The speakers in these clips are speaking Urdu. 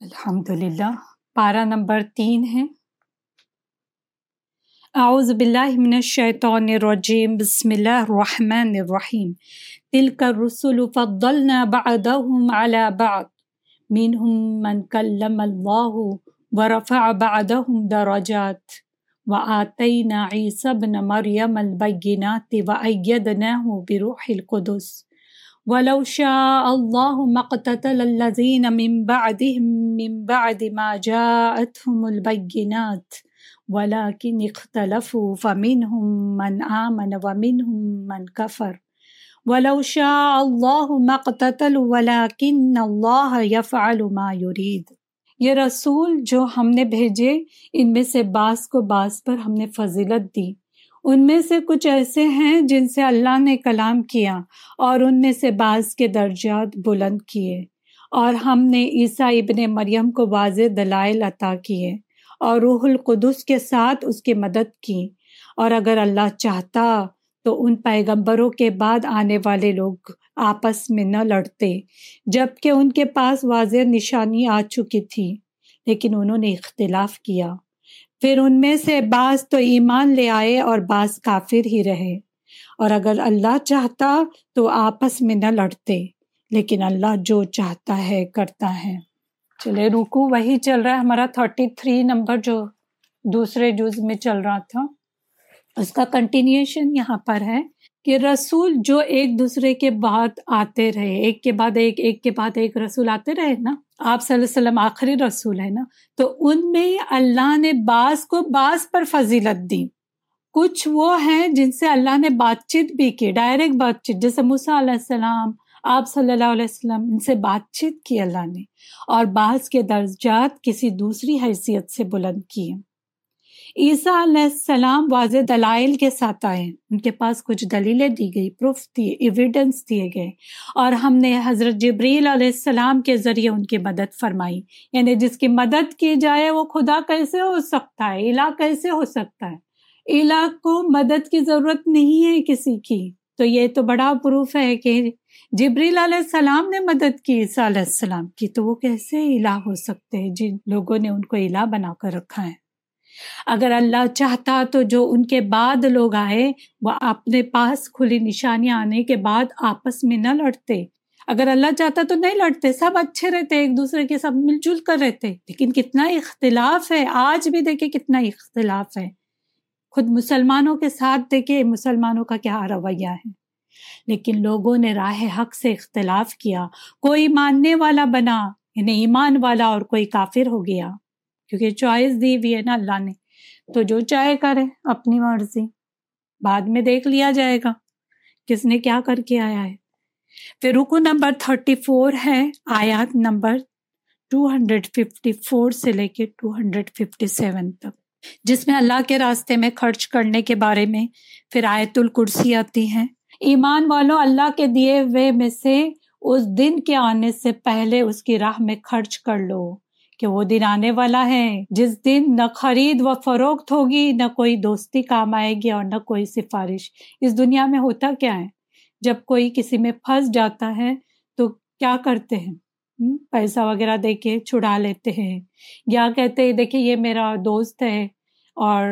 الحمد للہ پارہ نمبر تین ہے۔ اعوذ باللہ من الشیطان الرجیم۔ بسم اللہ الرحمن الرحیم۔ تلک الرسل فضلنا بعدهم على بعض۔ منهم من کلم اللہ ورفع بعدهم درجات۔ وآتینا عیسی بن مریم البینات وأیدناه بروح القدس۔ ولو شاء الله ما اقتتل الذين من بعدهم من بعد ما جاءتهم البينات ولكن اختلفوا فمنهم من آمن ومنهم من كفر. ولو شاء الله ما اقتتلوا ولكن الله يفعل ما يريد. یہ رسول جو ہم نے بھیجے، ان میں سے بعض کو بعض پر ہم نے فضیلت دی۔ ان میں سے کچھ ایسے ہیں جن سے اللہ نے کلام کیا اور ان میں سے بعض کے درجات بلند کیے اور ہم نے عیسیٰ ابن مریم کو واضح دلائل عطا کیے اور روح القدس کے ساتھ اس کی مدد کی اور اگر اللہ چاہتا تو ان پیغمبروں کے بعد آنے والے لوگ آپس میں نہ لڑتے جبکہ ان کے پاس واضح نشانی آ چکی تھی لیکن انہوں نے اختلاف کیا۔ پھر ان میں سے بعض تو ایمان لے آئے اور بعض کافر ہی رہے۔ اور اگر اللہ چاہتا تو آپس میں نہ لڑتے، لیکن اللہ جو چاہتا ہے کرتا ہے۔ چلے رکو، وہی چل رہا ہے ہمارا تھرٹی تھری نمبر جو دوسرے جز میں چل رہا تھا۔ اس کا کنٹینیوشن یہاں پر ہے کہ رسول جو ایک دوسرے کے بعد آتے رہے، ایک کے بعد ایک ایک کے بعد ایک رسول آتے رہے نا؟ آپ صلی اللہ علیہ وسلم آخری رسول ہے نا، تو ان میں اللہ نے بعض کو بعض پر فضیلت دی۔ کچھ وہ ہیں جن سے اللہ نے بات چیت بھی کی، ڈائریکٹ بات چیت، جیسے موسیٰ علیہ السلام، آپ صلی اللہ علیہ وسلم، ان سے بات چیت کی اللہ نے، اور بعض کے درجات کسی دوسری حیثیت سے بلند کیے۔ عیسیٰ علیہ السلام واضح دلائل کے ساتھ آئے۔ ان کے پاس کچھ دلیلیں دی گئی، پروف دیے ایویڈنس دیے گئے۔ اور ہم نے حضرت جبریل علیہ السلام کے ذریعے ان کی مدد فرمائی۔ یعنی جس کی مدد کی جائے، وہ خدا کیسے ہو سکتا ہے؟ الہ کیسے ہو سکتا ہے؟ الہ کو مدد کی ضرورت نہیں ہے کسی کی۔ تو یہ تو بڑا پروف ہے کہ جبریل علیہ السلام نے مدد کی عیسیٰ علیہ السلام کی۔ تو وہ کیسے الہ ہو سکتے ہیں؟ جن لوگوں نے ان کو الہ بنا کر رکھا ہے۔ اگر اللہ چاہتا تو جو ان کے بعد لوگ آئے، وہ اپنے پاس کھلی نشانیاں آنے کے بعد آپس میں نہ لڑتے۔ اگر اللہ چاہتا تو نہیں لڑتے، سب اچھے رہتے، ایک دوسرے کے سب مل جل کر رہتے۔ لیکن کتنا اختلاف ہے، آج بھی دیکھے کتنا اختلاف ہے۔ خود مسلمانوں کے ساتھ دیکھے مسلمانوں کا کیا رویہ ہے۔ لیکن لوگوں نے راہ حق سے اختلاف کیا۔ کوئی ماننے والا بنا یعنی ایمان والا اور کوئی کافر ہو گیا۔ کیونکہ چوائس دی ہوئی ہے نا اللہ نے۔ تو جو چاہے کرے، اپنی مرضی۔ بعد میں دیکھ لیا جائے گا کس نے کیا کر کے آیا ہے۔ پھر رکو نمبر تھرٹی فور ہے، آیات نمبر ٹو ہنڈریڈ ففٹی فور سے لے کے ٹو ہنڈریڈ ففٹی سیون تک۔ جس میں اللہ کے راستے میں خرچ کرنے کے بارے میں پھر آیت الکرسی آتی ہیں ایمان والوں، اللہ کے دیے ہوئے میں سے اس دن کے آنے سے پہلے اس کی راہ میں خرچ کر لو۔ کہ وہ دن آنے والا ہے۔ جس دن نہ خرید و فروخت ہوگی، نہ کوئی دوستی کام آئے گی اور نہ کوئی سفارش۔ اس دنیا میں ہوتا کیا ہے؟ جب کوئی کسی میں پھنس جاتا ہے، تو کیا کرتے ہیں؟ پیسہ وغیرہ دے کے چھڑا لیتے ہیں۔ یا کہتے ہیں دیکھیں یہ میرا دوست ہے اور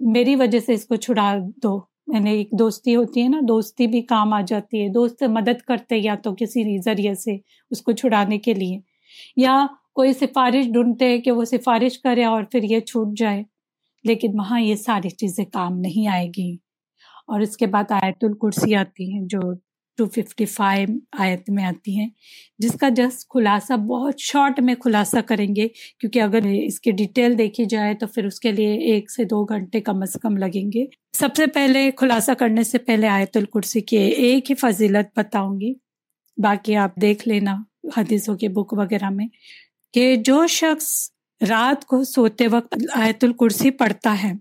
میری وجہ سے اس کو چھڑا دو۔ یعنی ایک دوستی ہوتی ہے نا، دوستی بھی کام آ جاتی ہے۔ دوست مدد کرتے یا تو کسی ذریعے سے اس کو چھڑانے کے لیے۔ یا کوئی سفارش ڈھونڈتے کہ وہ سفارش کرے اور پھر یہ چھوٹ جائے۔ لیکن وہاں یہ ساری چیزیں کام نہیں آئے گی۔ اور اس کے بعد آیت الکرسی آتی ہیں جو ٹو ففٹی فائیو آیت میں آتی ہیں جس کا جسٹ خلاصہ بہت شارٹ میں خلاصہ کریں گے، کیونکہ اگر اس کی ڈیٹیل دیکھی جائے تو پھر اس کے لیے ایک سے دو گھنٹے کم از کم لگیں گے۔ سب سے پہلے خلاصہ کرنے سے پہلے آیت الکرسی کی ایک ہی فضیلت بتاؤں گی۔ باقی آپ دیکھ لینا حدیثوں کے بک وغیرہ میں۔ کہ جو شخص رات کو سوتے وقت آیت الکرسی پڑھتا ہے،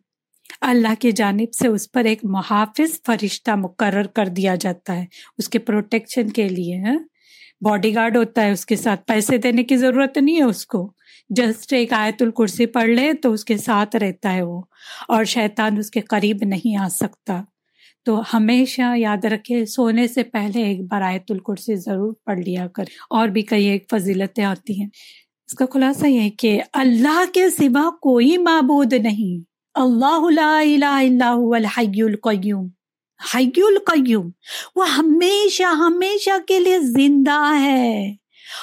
اللہ کی جانب سے اس پر ایک محافظ فرشتہ مقرر کر دیا جاتا ہے۔ اس کے پروٹیکشن کے لیے ہاں، باڈی گارڈ ہوتا ہے اس کے ساتھ، پیسے دینے کی ضرورت نہیں ہے اس کو۔ جسٹ ایک آیت الکرسی پڑھ لے تو اس کے ساتھ رہتا ہے وہ، اور شیطان اس کے قریب نہیں آ سکتا۔ تو ہمیشہ یاد رکھے، سونے سے پہلے ایک بار آیت الکرسی ضرور پڑھ لیا کر اور بھی کئی ایک فضیلتیں آتی ہیں۔ اس کا خلاصہ یہ کہ اللہ کے سوا کوئی معبود نہیں۔ اللہ لا الہ الا هو الحی القیوم۔ حی القیوم۔ وہ ہمیشہ ہمیشہ کے لیے زندہ ہے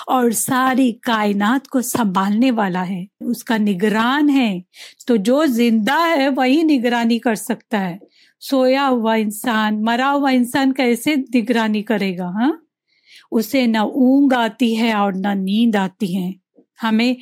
اور ساری کائنات کو سنبھالنے والا ہے۔ اس کا نگران ہے۔ تو جو زندہ ہے وہی نگرانی کر سکتا ہے۔ سویا ہوا انسان، مرا ہوا انسان کیسے نگرانی کرے گا ہاں؟ اسے نہ اونگ آتی ہے اور نہ نیند آتی ہے۔ ہمیں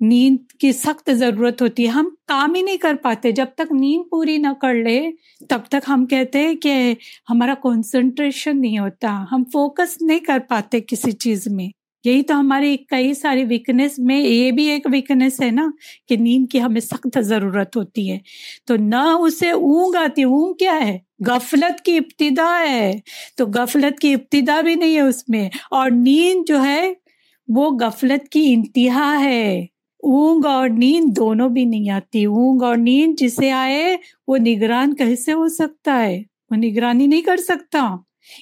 نیند کی سخت ضرورت ہوتی ہے۔ ہم کام ہی نہیں کر پاتے۔ جب تک نیند پوری نہ کر لے، تب تک ہم کہتے ہیں کہ ہمارا کنسنٹریشن نہیں ہوتا۔ ہم فوکس نہیں کر پاتے کسی چیز میں۔ یہی تو ہماری کئی ساری ویکنیس میں، یہ بھی ایک ویکنیس ہے نا کہ نیند کی ہمیں سخت ضرورت ہوتی ہے۔ تو نہ اسے اونگ آتی، اونگ کیا ہے؟ غفلت کی ابتدا ہے۔ تو غفلت کی ابتدا بھی نہیں ہے اس میں۔ اور نیند جو ہے وہ غفلت کی انتہا ہے۔ اونگ اور نیند دونوں بھی نہیں آتی۔ اونگ اور نیند جسے آئے، وہ نگران کیسے ہو سکتا ہے؟ وہ نگرانی نہیں کر سکتا۔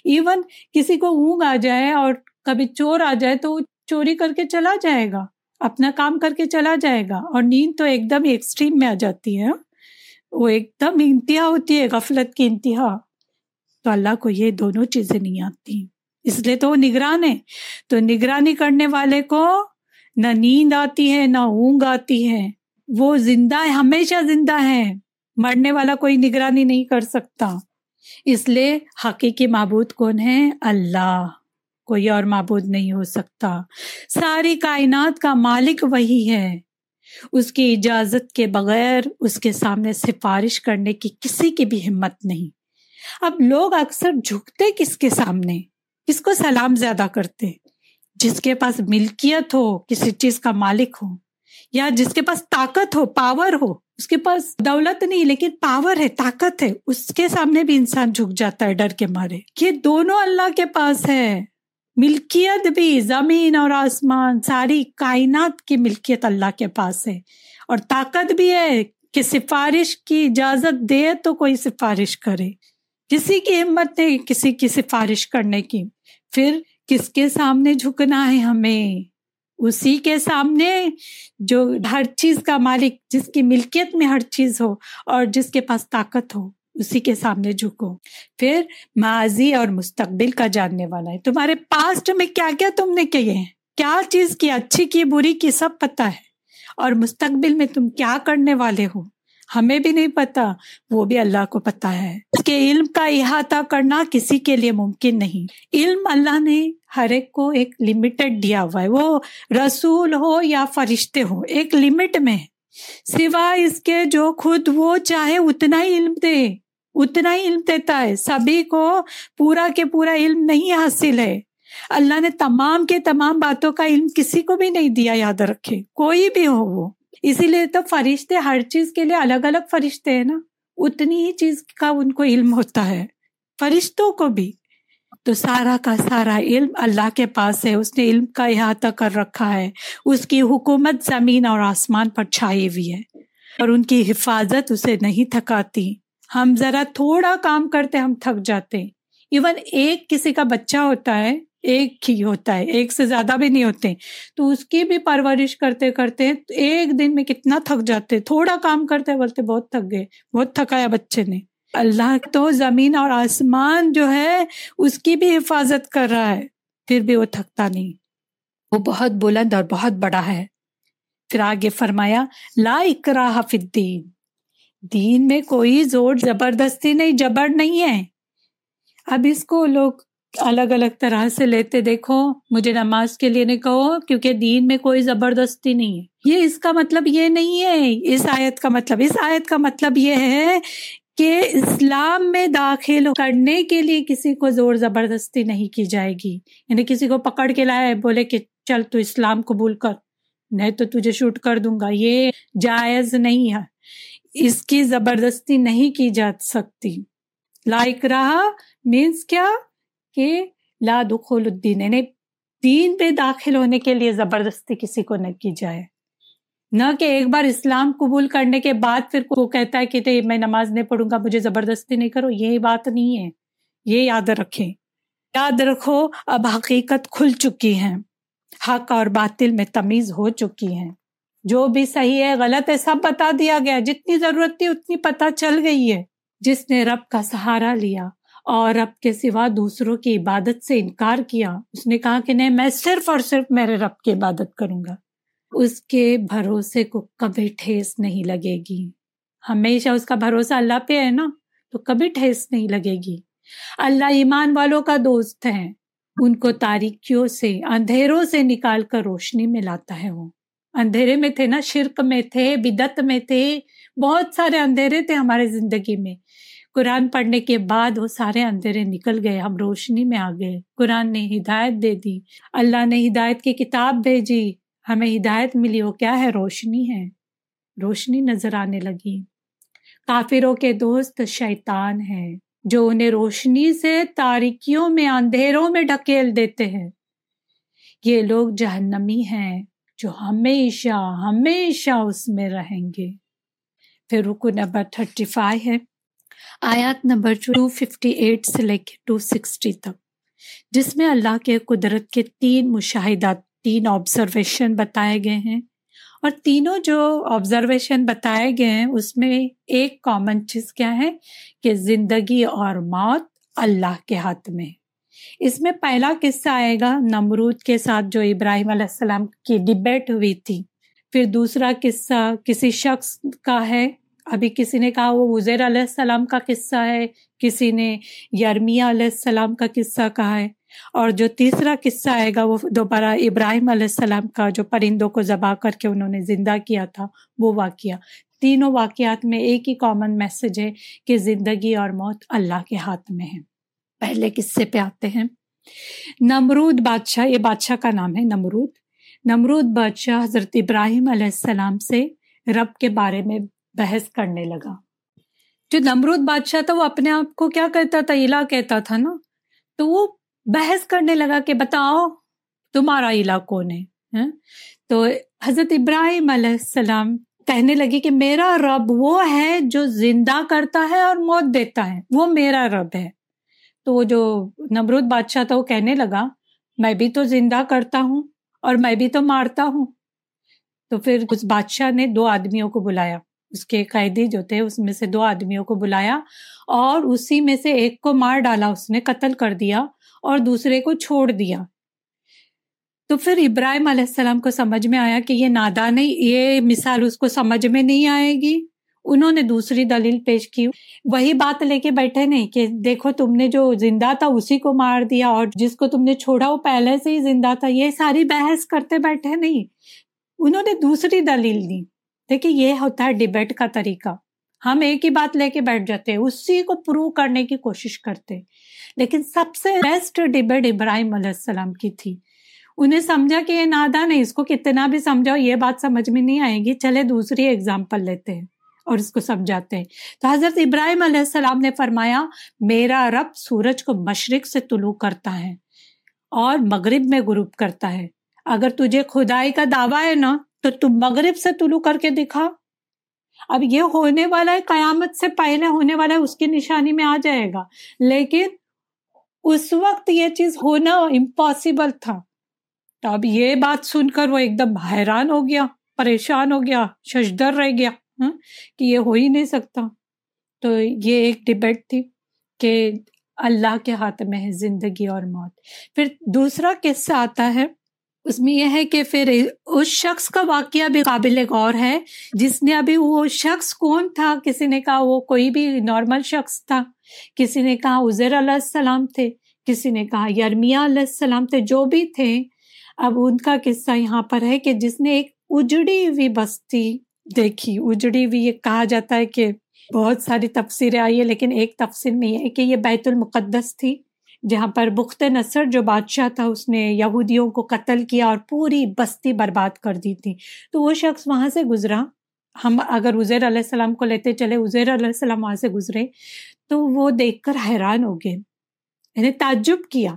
ایون کسی کو اونگ آ جائے اور کبھی چور آ جائے تو وہ چوری کر کے چلا جائے گا۔ اپنا کام کر کے چلا جائے گا۔ اور نیند تو ایک دم ایکسٹریم میں آ جاتی ہے۔ وہ ایک دم انتہا ہوتی ہے، غفلت کی انتہا۔ تو اللہ کو یہ دونوں چیزیں نہیں آتی۔ اس لیے تو وہ نگران ہے تو نگرانی کرنے والے کو نہ نیند آتی ہے، نہ اونگ آتی ہے۔ وہ زندہ ہے، ہمیشہ زندہ ہے۔ مرنے والا کوئی نگرانی نہیں کر سکتا۔ اس لیے حقیقی معبود کون ہے؟ اللہ۔ کوئی اور معبود نہیں ہو سکتا۔ ساری کائنات کا مالک وہی ہے۔ اس کی اجازت کے بغیر اس کے سامنے سفارش کرنے کی کسی کی بھی ہمت نہیں۔ اب لوگ اکثر جھکتے کس کے سامنے؟ کس کو سلام زیادہ کرتے؟ جس کے پاس ملکیت ہو، کسی چیز کا مالک ہو، یا جس کے پاس طاقت ہو پاور ہو، اس کے پاس دولت نہیں، لیکن پاور ہے، طاقت ہے، اس کے سامنے بھی انسان جھک جاتا ہے، ڈر کے مارے۔ یہ دونوں اللہ کے پاس ہے۔ ملکیت بھی، زمین اور آسمان، ساری کائنات کی ملکیت اللہ کے پاس ہے۔ اور طاقت بھی ہے کہ سفارش کی اجازت دے تو کوئی سفارش کرے۔ کسی کی ہمت نہیں، کسی کی سفارش کرنے کی۔ پھر کس کے سامنے جھکنا ہے ہمیں؟ اسی کے سامنے جو ہر چیز کا مالک، جس کی ملکیت میں ہر چیز ہو اور جس کے پاس طاقت ہو، اسی کے سامنے جھکو۔ پھر ماضی اور مستقبل کا جاننے والا ہے۔ تمہارے پاسٹ میں کیا کیا تم نے کہے ہیں؟ کیا چیز کی اچھی کی بری کی سب پتا ہے؟ اور مستقبل میں تم کیا کرنے والے ہو؟ ہمیں بھی نہیں پتا، وہ بھی اللہ کو پتا ہے۔ اس کے علم کا احاطہ کرنا کسی کے لیے ممکن نہیں۔ علم اللہ نے ہر ایک کو ایک لمیٹڈ دیا ہوا ہے۔ وہ رسول ہو یا فرشتے ہو ایک لمٹ میں سوائے اس کے جو خود وہ چاہے اتنا ہی علم دے، اتنا ہی علم دیتا ہے۔ سبھی کو پورا کے پورا علم نہیں حاصل ہے۔ اللہ نے تمام کے تمام باتوں کا علم کسی کو بھی نہیں دیا، یاد رکھے۔ کوئی بھی ہو وہ۔ اسی لیے تو فرشتے ہر چیز کے لیے الگ الگ فرشتے ہیں نا۔ اتنی ہی چیز کا ان کو علم ہوتا ہے، فرشتوں کو بھی۔ تو سارا کا سارا علم اللہ کے پاس ہے، اس نے علم کا احاطہ کر رکھا ہے۔ اس کی حکومت زمین اور آسمان پر چھائی ہوئی ہے اور ان کی حفاظت اسے نہیں تھکاتی۔ ہم ذرا تھوڑا کام کرتے، ہم تھک جاتے۔ ایون ایک کسی کا بچہ ہوتا ہے ایک ہی ہوتا ہے، ایک سے زیادہ بھی نہیں ہوتے۔ تو اس کی بھی پرورش کرتے کرتے ایک دن میں کتنا تھک جاتے، تھوڑا کام کرتے بولتے بہت تھک گئے، بہت تھکایا بچے نے۔ اللہ تو زمین اور آسمان جو ہے، اس کی بھی حفاظت کر رہا ہے، پھر بھی وہ تھکتا نہیں۔ وہ بہت بلند اور بہت بڑا ہے۔ پھر آگے فرمایا، لا اکراہ فی الدین۔ دین میں کوئی زور زبردستی نہیں، جبر نہیں ہے۔ اب اس کو لوگ الگ الگ طرح سے لیتے دیکھو، مجھے نماز کے لیے نہیں کہو کیونکہ دین میں کوئی زبردستی نہیں ہے۔ یہ اس کا مطلب یہ نہیں ہے، اس آیت کا مطلب اس آیت کا مطلب یہ ہے کہ اسلام میں داخل کرنے کے لیے کسی کو زور زبردستی نہیں کی جائے گی۔ یعنی کسی کو پکڑ کے لائے بولے کہ چل تو اسلام قبول کر، نہیں تو تجھے شوٹ کر دوں گا۔ یہ جائز نہیں ہے۔ اس کی زبردستی نہیں کی جا سکتی۔ لائک رہا مینس کیا؟ کہ لا دخول الدین یعنی دین پہ داخل ہونے کے لیے زبردستی کسی کو نہ کی جائے۔ نہ کہ ایک بار اسلام قبول کرنے کے بعد پھر وہ کہتا ہے کہ میں نماز نہیں پڑھوں گا، مجھے زبردستی نہیں کرو۔ یہ بات نہیں ہے۔ یہ یاد رکھیں۔ یاد رکھو، اب حقیقت کھل چکی ہے۔ حق اور باطل میں تمیز ہو چکی ہیں جو بھی صحیح ہے، غلط ہے، سب بتا دیا گیا۔ جتنی ضرورت تھی، اتنی پتہ چل گئی ہے۔ جس نے رب کا سہارا لیا۔ اور رب کے سوا دوسروں کی عبادت سے انکار کیا۔ اس نے کہا کہ نہیں، میں صرف اور صرف میرے رب کی عبادت کروں گا۔ اس کے بھروسے کو کبھی ٹھیس نہیں لگے گی۔ ہمیشہ اس کا بھروسہ اللہ پہ ہے نا، تو کبھی ٹھیس نہیں لگے گی۔ اللہ ایمان والوں کا دوست ہے۔ ان کو تاریکیوں سے، اندھیروں سے نکال کر روشنی میں لاتا ہے وہ۔ اندھیرے میں تھے نا، شرک میں تھے بدت میں تھے۔ بہت سارے اندھیرے تھے ہمارے زندگی میں۔ قرآن پڑھنے کے بعد وہ سارے اندھیرے نکل گئے، ہم روشنی میں آ گئے۔ قرآن نے ہدایت دے دی، اللہ نے ہدایت کی کتاب بھیجی، ہمیں ہدایت ملی، وہ کیا ہے؟ روشنی ہے۔ روشنی نظر آنے لگی۔ کافروں کے دوست شیطان ہے جو انہیں روشنی سے تاریکیوں میں، اندھیروں میں ڈھکیل دیتے ہیں۔ یہ لوگ جہنمی ہیں، جو ہمیشہ ہمیشہ اس میں رہیں گے۔ پھر رکو نمبر تھرٹی فائیو ہے۔ آیات نمبر ٹو ففٹی ایٹ سے لے کے ٹو سکسٹی تک، جس میں اللہ کے قدرت کے تین مشاہدات، تین آبزرویشن بتائے گئے ہیں۔ اور تینوں جو آبزرویشن بتائے گئے ہیں، اس میں ایک کامن چیز کیا ہے کہ زندگی اور موت اللہ کے ہاتھ میں۔ اس میں پہلا قصہ آئے گا نمرود کے ساتھ، جو ابراہیم علیہ السلام کی ڈبیٹ ہوئی تھی۔ پھر دوسرا قصہ کسی شخص کا ہے ابھی کسی نے کہا وہ وزیر علیہ السلام کا قصہ ہے، کسی نے یارمیا علیہ السلام کا قصہ کہا ہے۔ اور جو تیسرا قصہ آئے گا، وہ دوبارہ ابراہیم علیہ السلام کا، جو پرندوں کو ذبح کر کے انہوں نے زندہ کیا تھا، وہ واقعہ۔ تینوں واقعات میں ایک ہی کامن میسج ہے کہ زندگی اور موت اللہ کے ہاتھ میں ہے۔ پہلے قصے پہ آتے ہیں۔ نمرود بادشاہ، یہ بادشاہ کا نام ہے، نمرود۔ نمرود بادشاہ حضرت ابراہیم علیہ السلام سے رب کے بارے میں بحث کرنے لگا۔ جو نمرود بادشاہ تھا وہ اپنے آپ کو کیا کہتا تھا؟ الہ کہتا تھا نا۔ تو وہ بحث کرنے لگا کہ بتاؤ تمہارا الہ کون ہے؟ ہاں۔ تو حضرت ابراہیم علیہ السلام کہنے لگی کہ میرا رب وہ ہے جو زندہ کرتا ہے اور موت دیتا ہے۔ وہ میرا رب ہے۔ تو وہ جو نمرود بادشاہ تھا وہ کہنے لگا، میں بھی تو زندہ کرتا ہوں اور میں بھی تو مارتا ہوں۔ تو پھر اس بادشاہ نے دو آدمیوں کو بلایا۔ اس کے قیدی جو تھے، اس میں سے دو آدمیوں کو بلایا اور اسی میں سے ایک کو مار ڈالا، اس نے قتل کر دیا اور دوسرے کو چھوڑ دیا۔ تو پھر ابراہیم علیہ السلام کو سمجھ میں آیا کہ یہ نادا نہیں یہ مثال اس کو سمجھ میں نہیں آئے گی۔ انہوں نے دوسری دلیل پیش کی۔ وہی بات لے کے بیٹھے نہیں کہ دیکھو تم نے جو زندہ تھا اسی کو مار دیا اور جس کو تم نے چھوڑا وہ پہلے سے ہی زندہ تھا۔ یہ ساری بحث کرتے بیٹھے نہیں۔ انہوں نے دوسری دلیل دی۔ دیکھیے، یہ ہوتا ہے ڈبیٹ کا طریقہ۔ ہم ایک ہی بات لے کے بیٹھ جاتے ہیں، اسی کو پروو کرنے کی کوشش کرتے لیکن سب سے بیسٹ ڈبیٹ ابراہیم علیہ السلام کی تھی۔ انہیں سمجھا کہ یہ نادا نہیں، اس کو کتنا بھی سمجھاؤ، یہ بات سمجھ میں نہیں آئے گی۔ چلے، دوسری ایگزامپل لیتے ہیں اور اس کو سمجھاتے ہیں۔ تو حضرت ابراہیم علیہ السلام نے فرمایا، میرا رب سورج کو مشرق سے طلوع کرتا ہے اور مغرب میں غروب کرتا ہے۔ اگر تجھے خدائی کا دعویٰ ہے نا تو تم مغرب سے طلوع کر کے دکھا۔ اب یہ ہونے والا ہے قیامت سے پہلے ہونے والا ہے اس کی نشانی میں آ جائے گا۔ لیکن اس وقت یہ چیز ہونا امپاسبل تھا۔ تو اب یہ بات سن کر وہ ایک دم حیران ہو گیا پریشان ہو گیا ششدر رہ گیا۔ ہاں، کہ یہ ہو ہی نہیں سکتا۔ تو یہ ایک ڈبیٹ تھی کہ اللہ کے ہاتھ میں ہے زندگی اور موت۔ پھر دوسرا قصہ آتا ہے۔ اس میں یہ ہے کہ پھر اس شخص کا واقعہ بھی قابل غور ہے۔ جس نے ابھی وہ شخص کون تھا؟ کسی نے کہا وہ کوئی بھی نارمل شخص تھا۔ کسی نے کہا عزیر علیہ السلام تھے۔ کسی نے کہا یرمیا علیہ السلام تھے۔ جو بھی تھے۔ اب ان کا قصہ یہاں پر ہے کہ جس نے ایک اجڑی ہوئی بستی دیکھی۔ اجڑی ہوئی یہ کہا جاتا ہے کہ بہت ساری تفسیریں آئی ہے لیکن ایک تفسیر میں یہ ہے کہ یہ بیت المقدس تھی۔ جہاں پر بخت نصر جو بادشاہ تھا، اس نے یہودیوں کو قتل کیا اور پوری بستی برباد کر دی تھی۔ تو وہ شخص وہاں سے گزرا۔ ہم اگر عزیر علیہ السلام کو لیتے چلے، عزیر علیہ السلام وہاں سے گزرے تو وہ دیکھ کر حیران ہو گئے۔ یعنی تعجب کیا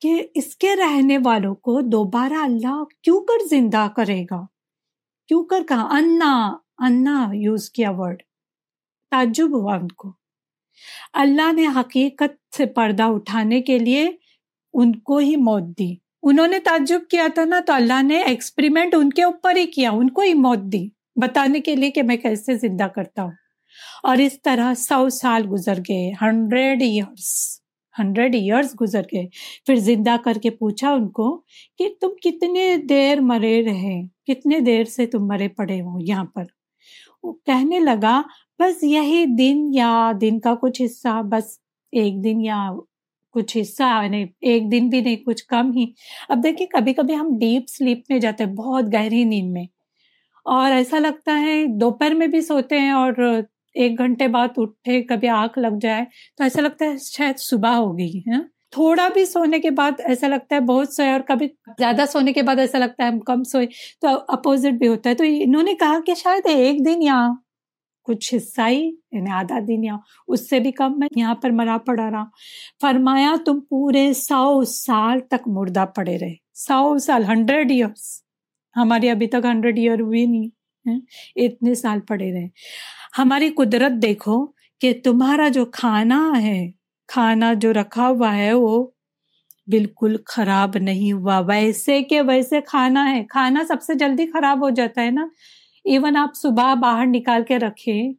کہ اس کے رہنے والوں کو دوبارہ اللہ کیوں کر زندہ کرے گا؟ کیوں کر کہا انا انا یوز کیا ورڈ۔ تعجب ہوا ان کو۔ اللہ نے حقیقت سے پردہ اٹھانے کے لیے ان کو ہی موت دی۔ انہوں نے تعجب کیا تھا نا، تو اللہ نے ایکسپریمنٹ ان کے اوپر ہی کیا، ان کو ہی موت دی۔ بتانے کے لیے کہ میں کیسے زندہ کرتا ہوں۔ اور اس طرح سو سال گزر گئے، ہنڈریڈ ایئرس ہنڈریڈ ایئرس گزر گئے۔ پھر زندہ کر کے پوچھا ان کو کہ تم کتنے دیر مرے رہے، کتنے دیر سے تم مرے پڑے ہو یہاں پر؟ کہنے لگا، بس یہی دن یا دن کا کچھ حصہ، بس ایک دن یا کچھ حصہ یعنی ایک دن بھی نہیں، کچھ کم ہی. اب دیکھیں کبھی کبھی ہم ڈیپ سلیپ میں جاتے ہیں، بہت گہری نیند میں۔ اور ایسا لگتا ہے، دوپہر میں بھی سوتے ہیں اور ایک گھنٹے بعد اٹھے، کبھی آنکھ لگ جائے، تو ایسا لگتا ہے شاید صبح ہو گئی ہے تھوڑا بھی سونے کے بعد ایسا لگتا ہے بہت سوئے اور کبھی زیادہ سونے کے بعد ایسا لگتا ہے ہم کم سوئے، تو اپوزٹ بھی ہوتا ہے۔ تو انہوں نے کہا کہ شاید ایک دن یا کچھ حصہ ہی یعنی آدھا دن یا اس سے بھی کم میں یہاں پر مرا پڑا رہا۔ فرمایا، تم پورے سو سال تک مردہ پڑے رہے۔ سو سال ہنڈریڈ ایئرس ہماری ابھی تک ہنڈریڈ ایئر ہوئی نہیں ہاں؟ اتنے سال پڑے رہے۔ ہماری قدرت دیکھو کہ تمہارا جو کھانا ہے کھانا جو رکھا ہوا ہے وہ بالکل خراب نہیں ہوا۔ ویسے کہ ویسے کھانا ہے۔ کھانا سب سے جلدی خراب ہو جاتا ہے نا۔ ایون آپ صبح باہر نکال کے رکھے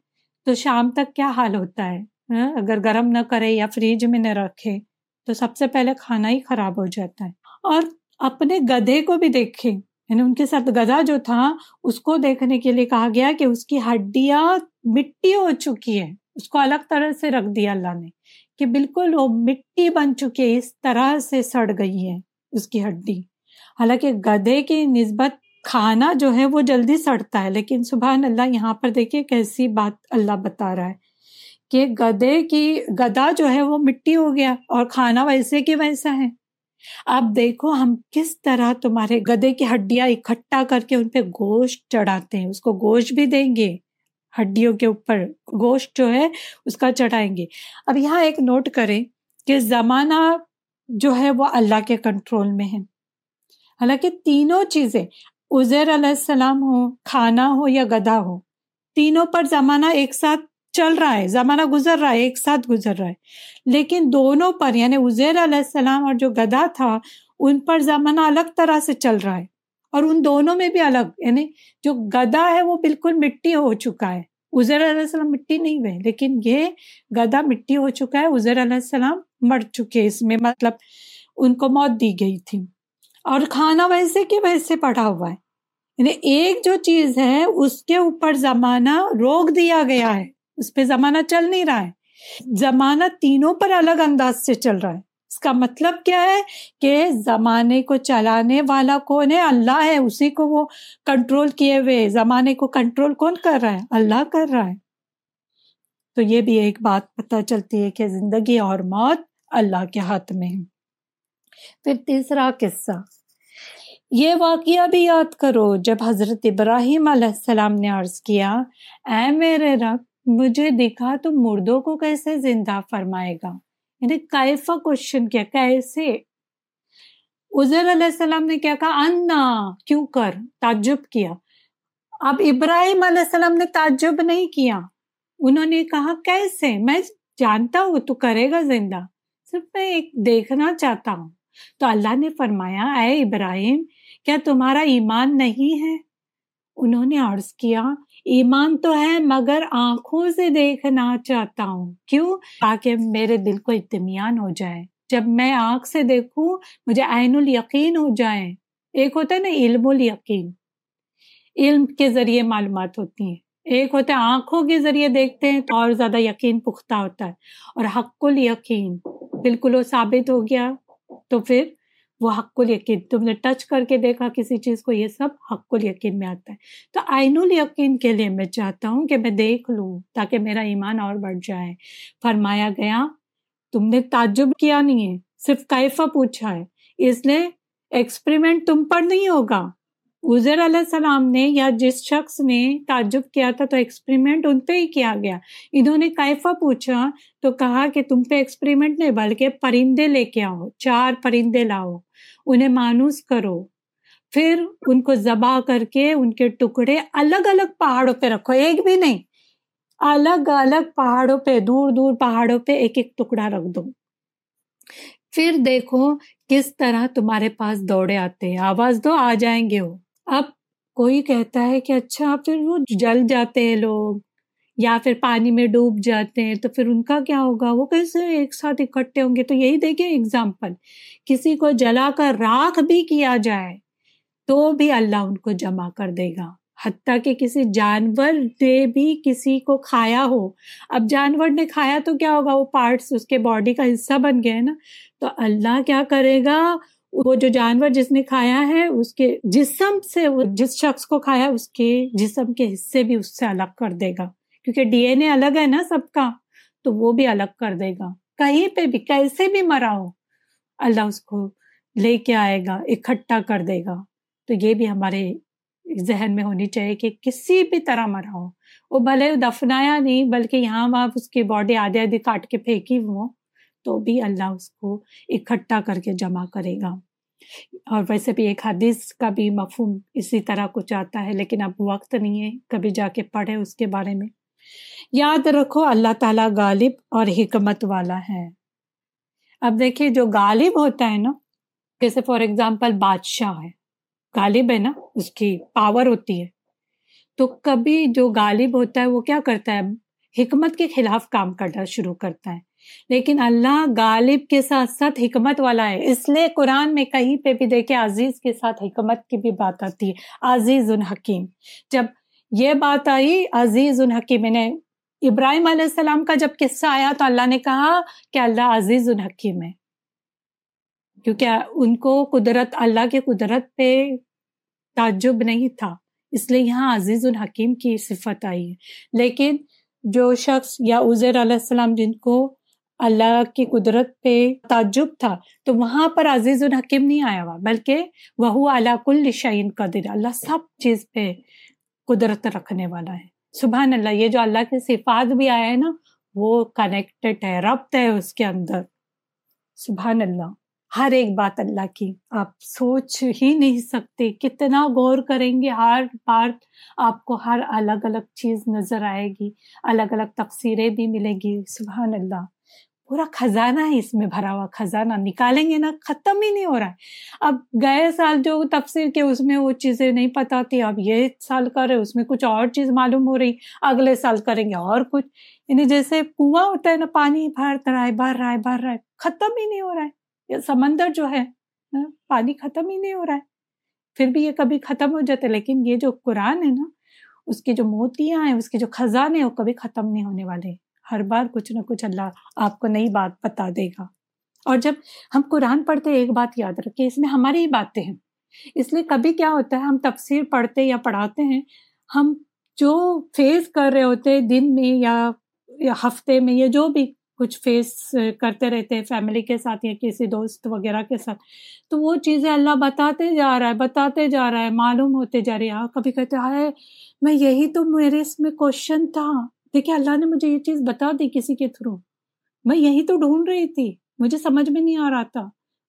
تو شام تک کیا حال ہوتا ہے؟ ہاں، اگر گرم نہ کرے یا فریج میں نہ رکھے تو سب سے پہلے کھانا ہی خراب ہو جاتا ہے۔ اور اپنے گدھے کو بھی دیکھے یعنی ان کے ساتھ گدھا جو تھا، اس کو دیکھنے کے لیے کہا گیا کہ اس کی ہڈیاں مٹی ہو چکی ہے اس کو الگ طرح سے رکھ دیا اللہ نے۔ کہ بالکل وہ مٹی بن چکی ہے اس طرح سے سڑ گئی ہے اس کی ہڈی۔ حالانکہ گدھے کی نسبت کھانا جو ہے وہ جلدی سڑتا ہے، لیکن سبحان اللہ یہاں پر دیکھیے کیسی بات اللہ بتا رہا ہے کہ گدے کی گدا جو ہے وہ مٹی ہو گیا اور کھانا ویسے کی ویسا ہے۔ اب دیکھو ہم کس طرح تمہارے گدے کی ہڈیاں اکٹھا کر کے ان پہ گوشت چڑھاتے ہیں، اس کو گوشت بھی دیں گے۔ ہڈیوں کے اوپر گوشت جو ہے اس کا چڑھائیں گے۔ اب یہاں ایک نوٹ کریں کہ زمانہ جو ہے وہ اللہ کے کنٹرول میں ہے۔ حالانکہ تینوں چیزیں، عزیر علیہ السلام ہو، کھانا ہو یا گدا ہو، تینوں پر زمانہ ایک ساتھ چل رہا ہے، زمانہ گزر رہا ہے، ایک ساتھ گزر رہا ہے۔ لیکن دونوں پر یعنی عزیر علیہ السلام اور جو گدا تھا، ان پر زمانہ الگ طرح سے چل رہا ہے۔ اور ان دونوں میں بھی الگ یعنی جو گدا ہے وہ بالکل مٹی ہو چکا ہے۔ عزیر علیہ السلام مٹی نہیں ہوئے، لیکن یہ گدا مٹی ہو چکا ہے، عزیر علیہ السلام مر چکے، اس میں مطلب ان کو موت دی گئی تھی۔ اور کھانا ویسے کہ ویسے پڑا ہوا ہے۔ یعنی ایک جو چیز ہے، اس کے اوپر زمانہ روک دیا گیا ہے۔ اس پہ زمانہ چل نہیں رہا ہے۔ زمانہ تینوں پر الگ انداز سے چل رہا ہے۔ اس کا مطلب کیا ہے کہ زمانے کو چلانے والا کون ہے؟ اللہ ہے، اسی کو وہ کنٹرول کیے ہوئے زمانے کو کنٹرول کون کر رہا ہے؟ اللہ کر رہا ہے۔ تو یہ بھی ایک بات پتہ چلتی ہے کہ زندگی اور موت اللہ کے ہاتھ میں ہے۔ پھر تیسرا قصہ۔ یہ واقعہ بھی یاد کرو جب حضرت ابراہیم علیہ السلام نے عرض کیا، اے میرے رب، مجھے دکھا تو مردوں کو کیسے زندہ فرمائے گا؟ یعنی کیفا کوشچن کیا، کیسے؟ عزیر علیہ السلام نے کیا کہا؟ انا، کیوں کر؟ تعجب کیا۔ اب ابراہیم علیہ السلام نے تعجب نہیں کیا۔ انہوں نے کہا، کیسے؟ میں جانتا ہوں، تو کرے گا زندہ۔ صرف میں ایک دیکھنا چاہتا ہوں۔ تو اللہ نے فرمایا، اے ابراہیم، کیا تمہارا ایمان نہیں ہے؟ انہوں نے عرض کیا ایمان تو ہے، مگر آنکھوں سے دیکھنا چاہتا ہوں۔ کیوں؟ تاکہ میرے دل کو اطمینان ہو جائے۔ جب میں آنکھ سے دیکھوں، مجھے عین الیقین ہو جائے۔ ایک ہوتا ہے نا، علم الیقین۔ علم کے ذریعے معلومات ہوتی ہیں۔ ایک ہوتا ہے، آنکھوں کے ذریعے دیکھتے ہیں تو اور زیادہ یقین پختہ ہوتا ہے۔ اور حق الیقین، بالکل وہ ثابت ہو گیا۔ تو پھر؟ وہ حق الیقین تم نے ٹچ کر کے دیکھا کسی چیز کو، یہ سب حق الیقین میں آتا ہے۔ تو آئین الیقین کے لیے میں چاہتا ہوں کہ میں دیکھ لوں تاکہ میرا ایمان اور بڑھ جائے۔ فرمایا گیا، تم نے تعجب کیا نہیں ہے، صرف کیفا پوچھا ہے۔ اس لیے ایکسپریمنٹ تم پر نہیں ہوگا۔ عزیر علیہ السلام نے یا جس شخص نے تعجب کیا تھا تو ایکسپریمنٹ ان پہ ہی کیا گیا۔ انہوں نے کیفا پوچھا تو کہا کہ تم پہ ایکسپریمنٹ نہیں بلکہ پرندے لے کے آؤ، چار پرندے لاؤ، انہیں مانوس کرو۔ پھر ان کو ذبح کر کے ان کے ٹکڑے الگ الگ پہاڑوں پہ رکھو، ایک بھی نہیں، الگ الگ پہاڑوں پہ، دور دور پہاڑوں پہ ایک ایک ٹکڑا رکھ دو۔ پھر دیکھو کس طرح تمہارے پاس دوڑے آتے ہیں۔ آواز دو، آ جائیں گے وہ۔ اب کوئی کہتا ہے کہ اچھا پھر وہ جل جاتے ہیں لوگ، یا پھر پانی میں ڈوب جاتے ہیں، تو پھر ان کا کیا ہوگا؟ وہ کیسے ایک ساتھ اکٹھے ہوں گے۔ تو یہی دیکھیں اگزامپل کسی کو جلا کر راکھ بھی کیا جائے تو بھی اللہ ان کو جمع کر دے گا۔ حتیٰ کہ کسی جانور نے بھی کسی کو کھایا ہو۔ اب جانور نے کھایا تو کیا ہوگا؟ وہ پارٹس اس کے باڈی کا حصہ بن گئے نا۔ تو اللہ کیا کرے گا؟ وہ جو جانور جس نے کھایا ہے، اس کے جسم سے جس شخص کو کھایا، اس کے جسم کے حصے بھی اس سے الگ کر دے گا۔ کیونکہ ڈی این اے الگ ہے نا سب کا، تو وہ بھی الگ کر دے گا۔ کہیں پہ بھی، کیسے بھی مرا ہو، اللہ اس کو لے کے آئے گا، اکٹھا کر دے گا۔ تو یہ بھی ہمارے ذہن میں ہونی چاہیے کہ کسی بھی طرح مرا ہو۔ وہ بھلے دفنایا نہیں، بلکہ یہاں وہاں اس کی باڈی آدھے آدھے کاٹ کے پھینکی وہ تو بھی اللہ اس کو اکٹھا کر کے جمع کرے گا۔ اور ویسے بھی ایک حدیث کا بھی مفہوم اسی طرح کچھ آتا ہے، لیکن اب وقت نہیں ہے کبھی جا کے پڑھے اس کے بارے میں۔ یاد رکھو، اللہ تعالیٰ غالب اور حکمت والا ہے۔ اب دیکھیے، جو غالب ہوتا ہے نا، جیسے فار ایگزامپل بادشاہ ہے، غالب ہے نا، اس کی پاور ہوتی ہے۔ تو کبھی جو غالب ہوتا ہے، وہ کیا کرتا ہے؟ حکمت کے خلاف کام کرنا شروع کرتا ہے۔ لیکن اللہ غالب کے ساتھ ساتھ حکمت والا ہے۔ اس لیے قرآن میں کہیں پہ بھی دیکھے عزیز کے ساتھ حکمت کی بھی بات آتی ہے۔ عزیز الحکیم۔ جب یہ بات آئی، عزیز الحکیم نے ابراہیم علیہ السلام کا جب قصہ آیا تو اللہ نے کہا کہ اللہ عزیز الحکیم ہے۔ کیونکہ ان کو قدرت، اللہ کی قدرت پہ تعجب نہیں تھا۔ اس لیے یہاں عزیز الحکیم کی صفت آئی ہے۔ لیکن جو شخص یا عزیر علیہ السلام جن کو اللہ کی قدرت پہ تعجب تھا، تو وہاں پر عزیز الحکیم نہیں آیا ہوا، بلکہ وہ اللہ کل شعین قدر اللہ سب چیز پہ قدرت رکھنے والا ہے۔ سبحان اللہ، یہ جو اللہ کے صفات بھی آیا ہے نا، وہ کنیکٹڈ ہے، ربط ہے اس کے اندر۔ سبحان اللہ، ہر ایک بات اللہ کی، آپ سوچ ہی نہیں سکتے کتنا غور کریں گے، ہر بار آپ کو ہر الگ الگ چیز نظر آئے گی، الگ الگ تفسیریں بھی ملے گی۔ سبحان اللہ پورا خزانہ ہے اس میں بھرا ہوا، خزانہ نکالیں گے نا، ختم ہی نہیں ہو رہا ہے۔ اب گئے سال جو تفسیر کے اس میں وہ چیزیں نہیں پتا تھی، اب یہ سال کر رہے، اس میں کچھ اور چیز معلوم ہو رہی، اگلے سال کریں گے اور کچھ۔ یعنی جیسے کنواں ہوتا ہے نا، پانی بھر رہا ہے، بھر رہا ہے، بھر رہا ہے، ختم ہی نہیں ہو رہا ہے۔ یہ سمندر جو ہے پانی ختم ہی نہیں ہو رہا ہے۔ پھر بھی یہ کبھی ختم ہو جاتا ہے، لیکن یہ جو قرآن ہے نا، اس کی جو موتیاں ہیں، اس کے جو خزانے ہیں، وہ کبھی ختم نہیں ہونے والے۔ ہر بار کچھ نہ کچھ اللہ آپ کو نئی بات بتا دے گا۔ اور جب ہم قرآن پڑھتے ایک بات یاد رکھے اس میں ہماری ہی باتیں ہیں۔ اس لیے کبھی کیا ہوتا ہے، ہم تفسیر پڑھتے یا پڑھاتے ہیں، ہم جو فیس کر رہے ہوتے دن میں یا ہفتے میں یا جو بھی کچھ فیس کرتے رہتے ہیں فیملی کے ساتھ یا کسی دوست وغیرہ کے ساتھ، تو وہ چیزیں اللہ بتاتے جا رہا ہے، بتاتے جا رہا ہے، معلوم ہوتے جا رہی ہے۔ ہاں، کبھی کہتے ہیں میں یہی تو میرے اس میں کوشچن تھا۔ دیکھیے اللہ نے مجھے یہ چیز بتا دی کسی کے تھرو۔ میں یہی تو ڈھونڈ رہی تھی۔ مجھے سمجھ میں نہیں آ رہا تھا۔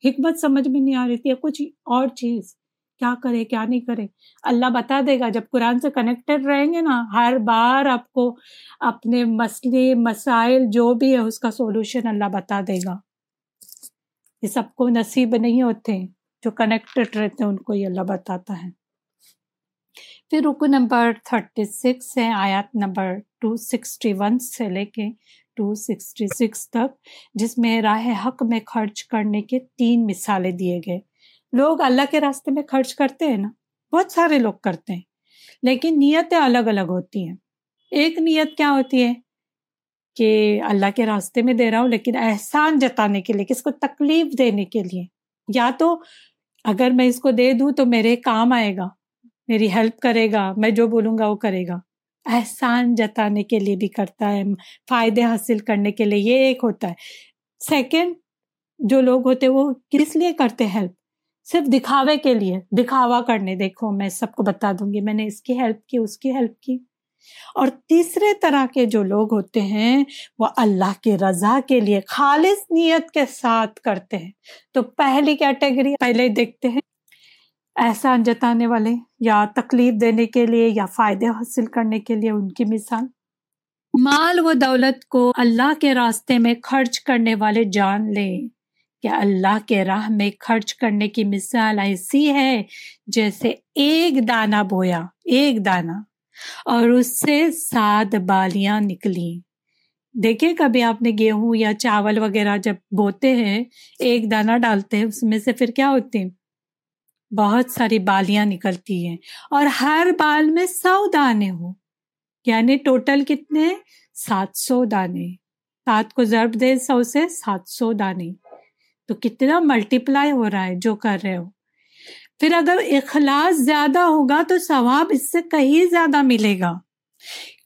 حکمت سمجھ میں نہیں آ رہی تھی۔ یا کچھ اور چیز۔ کیا کرے، کیا نہیں کرے۔ اللہ بتا دے گا۔ جب قرآن سے کنیکٹڈ رہیں گے نا، ہر بار آپ کو اپنے مسئلے، مسائل جو بھی ہے، اس کا سولوشن اللہ بتا دے گا۔ یہ سب کو نصیب نہیں ہوتے۔ جو کنیکٹڈ رہتے ہیں، ان کو یہ اللہ بتاتا ہے۔ پھر رکو نمبر تھرٹی سکس ہے آیات نمبر ٹو سکسٹی ون سے لے کے ٹو سکسٹی سکس تک، جس میں راہ حق میں خرچ کرنے کے تین مثالیں دیے گئے۔ لوگ اللہ کے راستے میں خرچ کرتے ہیں نا، بہت سارے لوگ کرتے ہیں، لیکن نیتیں الگ الگ ہوتی ہیں۔ ایک نیت کیا ہوتی ہے کہ اللہ کے راستے میں دے رہا ہوں، لیکن احسان جتانے کے لیے، کس کو تکلیف دینے کے لیے۔ یا تو اگر میں اس کو دے دوں تو میرے کام آئے گا میری ہیلپ کرے گا، میں جو بولوں گا وہ کرے گا۔ احسان جتانے کے لیے بھی کرتا ہے، فائدے حاصل کرنے کے لیے یہ ایک ہوتا ہے۔ سیکنڈ جو لوگ ہوتے وہ کس لیے کرتے ہیلپ صرف دکھاوے کے لیے، دکھاوا کرنے۔ دیکھو، میں سب کو بتا دوں گی، میں نے اس کی ہیلپ کی، اس کی ہیلپ کی۔ اور تیسرے طرح کے جو لوگ ہوتے ہیں، وہ اللہ کی رضا کے لیے خالص نیت کے ساتھ کرتے ہیں۔ تو پہلی کیٹیگری پہلے دیکھتے ہیں۔ احسان جتانے والے یا تکلیف دینے کے لیے یا فائدے حاصل کرنے کے لیے ان کی مثال؟ مال و دولت کو اللہ کے راستے میں خرچ کرنے والے جان لے کہ اللہ کے راہ میں خرچ کرنے کی مثال ایسی ہے جیسے ایک دانہ بویا، ایک دانہ، اور اس سے سات بالیاں نکلی دیکھیں کبھی آپ نے گیہوں یا چاول وغیرہ جب بوتے ہیں، ایک دانہ ڈالتے ہیں، اس میں سے پھر کیا ہوتے ہیں؟ بہت ساری بالیاں نکلتی ہیں اور ہر بال میں سو دانے ہو یعنی ٹوٹل کتنے؟ سات سو دانے۔ سات کو ضرب دے سو سے سات سو دانے۔ تو کتنا ملٹی پلائی ہو رہا ہے جو کر رہے ہو۔ پھر اگر اخلاص زیادہ ہوگا تو ثواب اس سے کہیں زیادہ ملے گا۔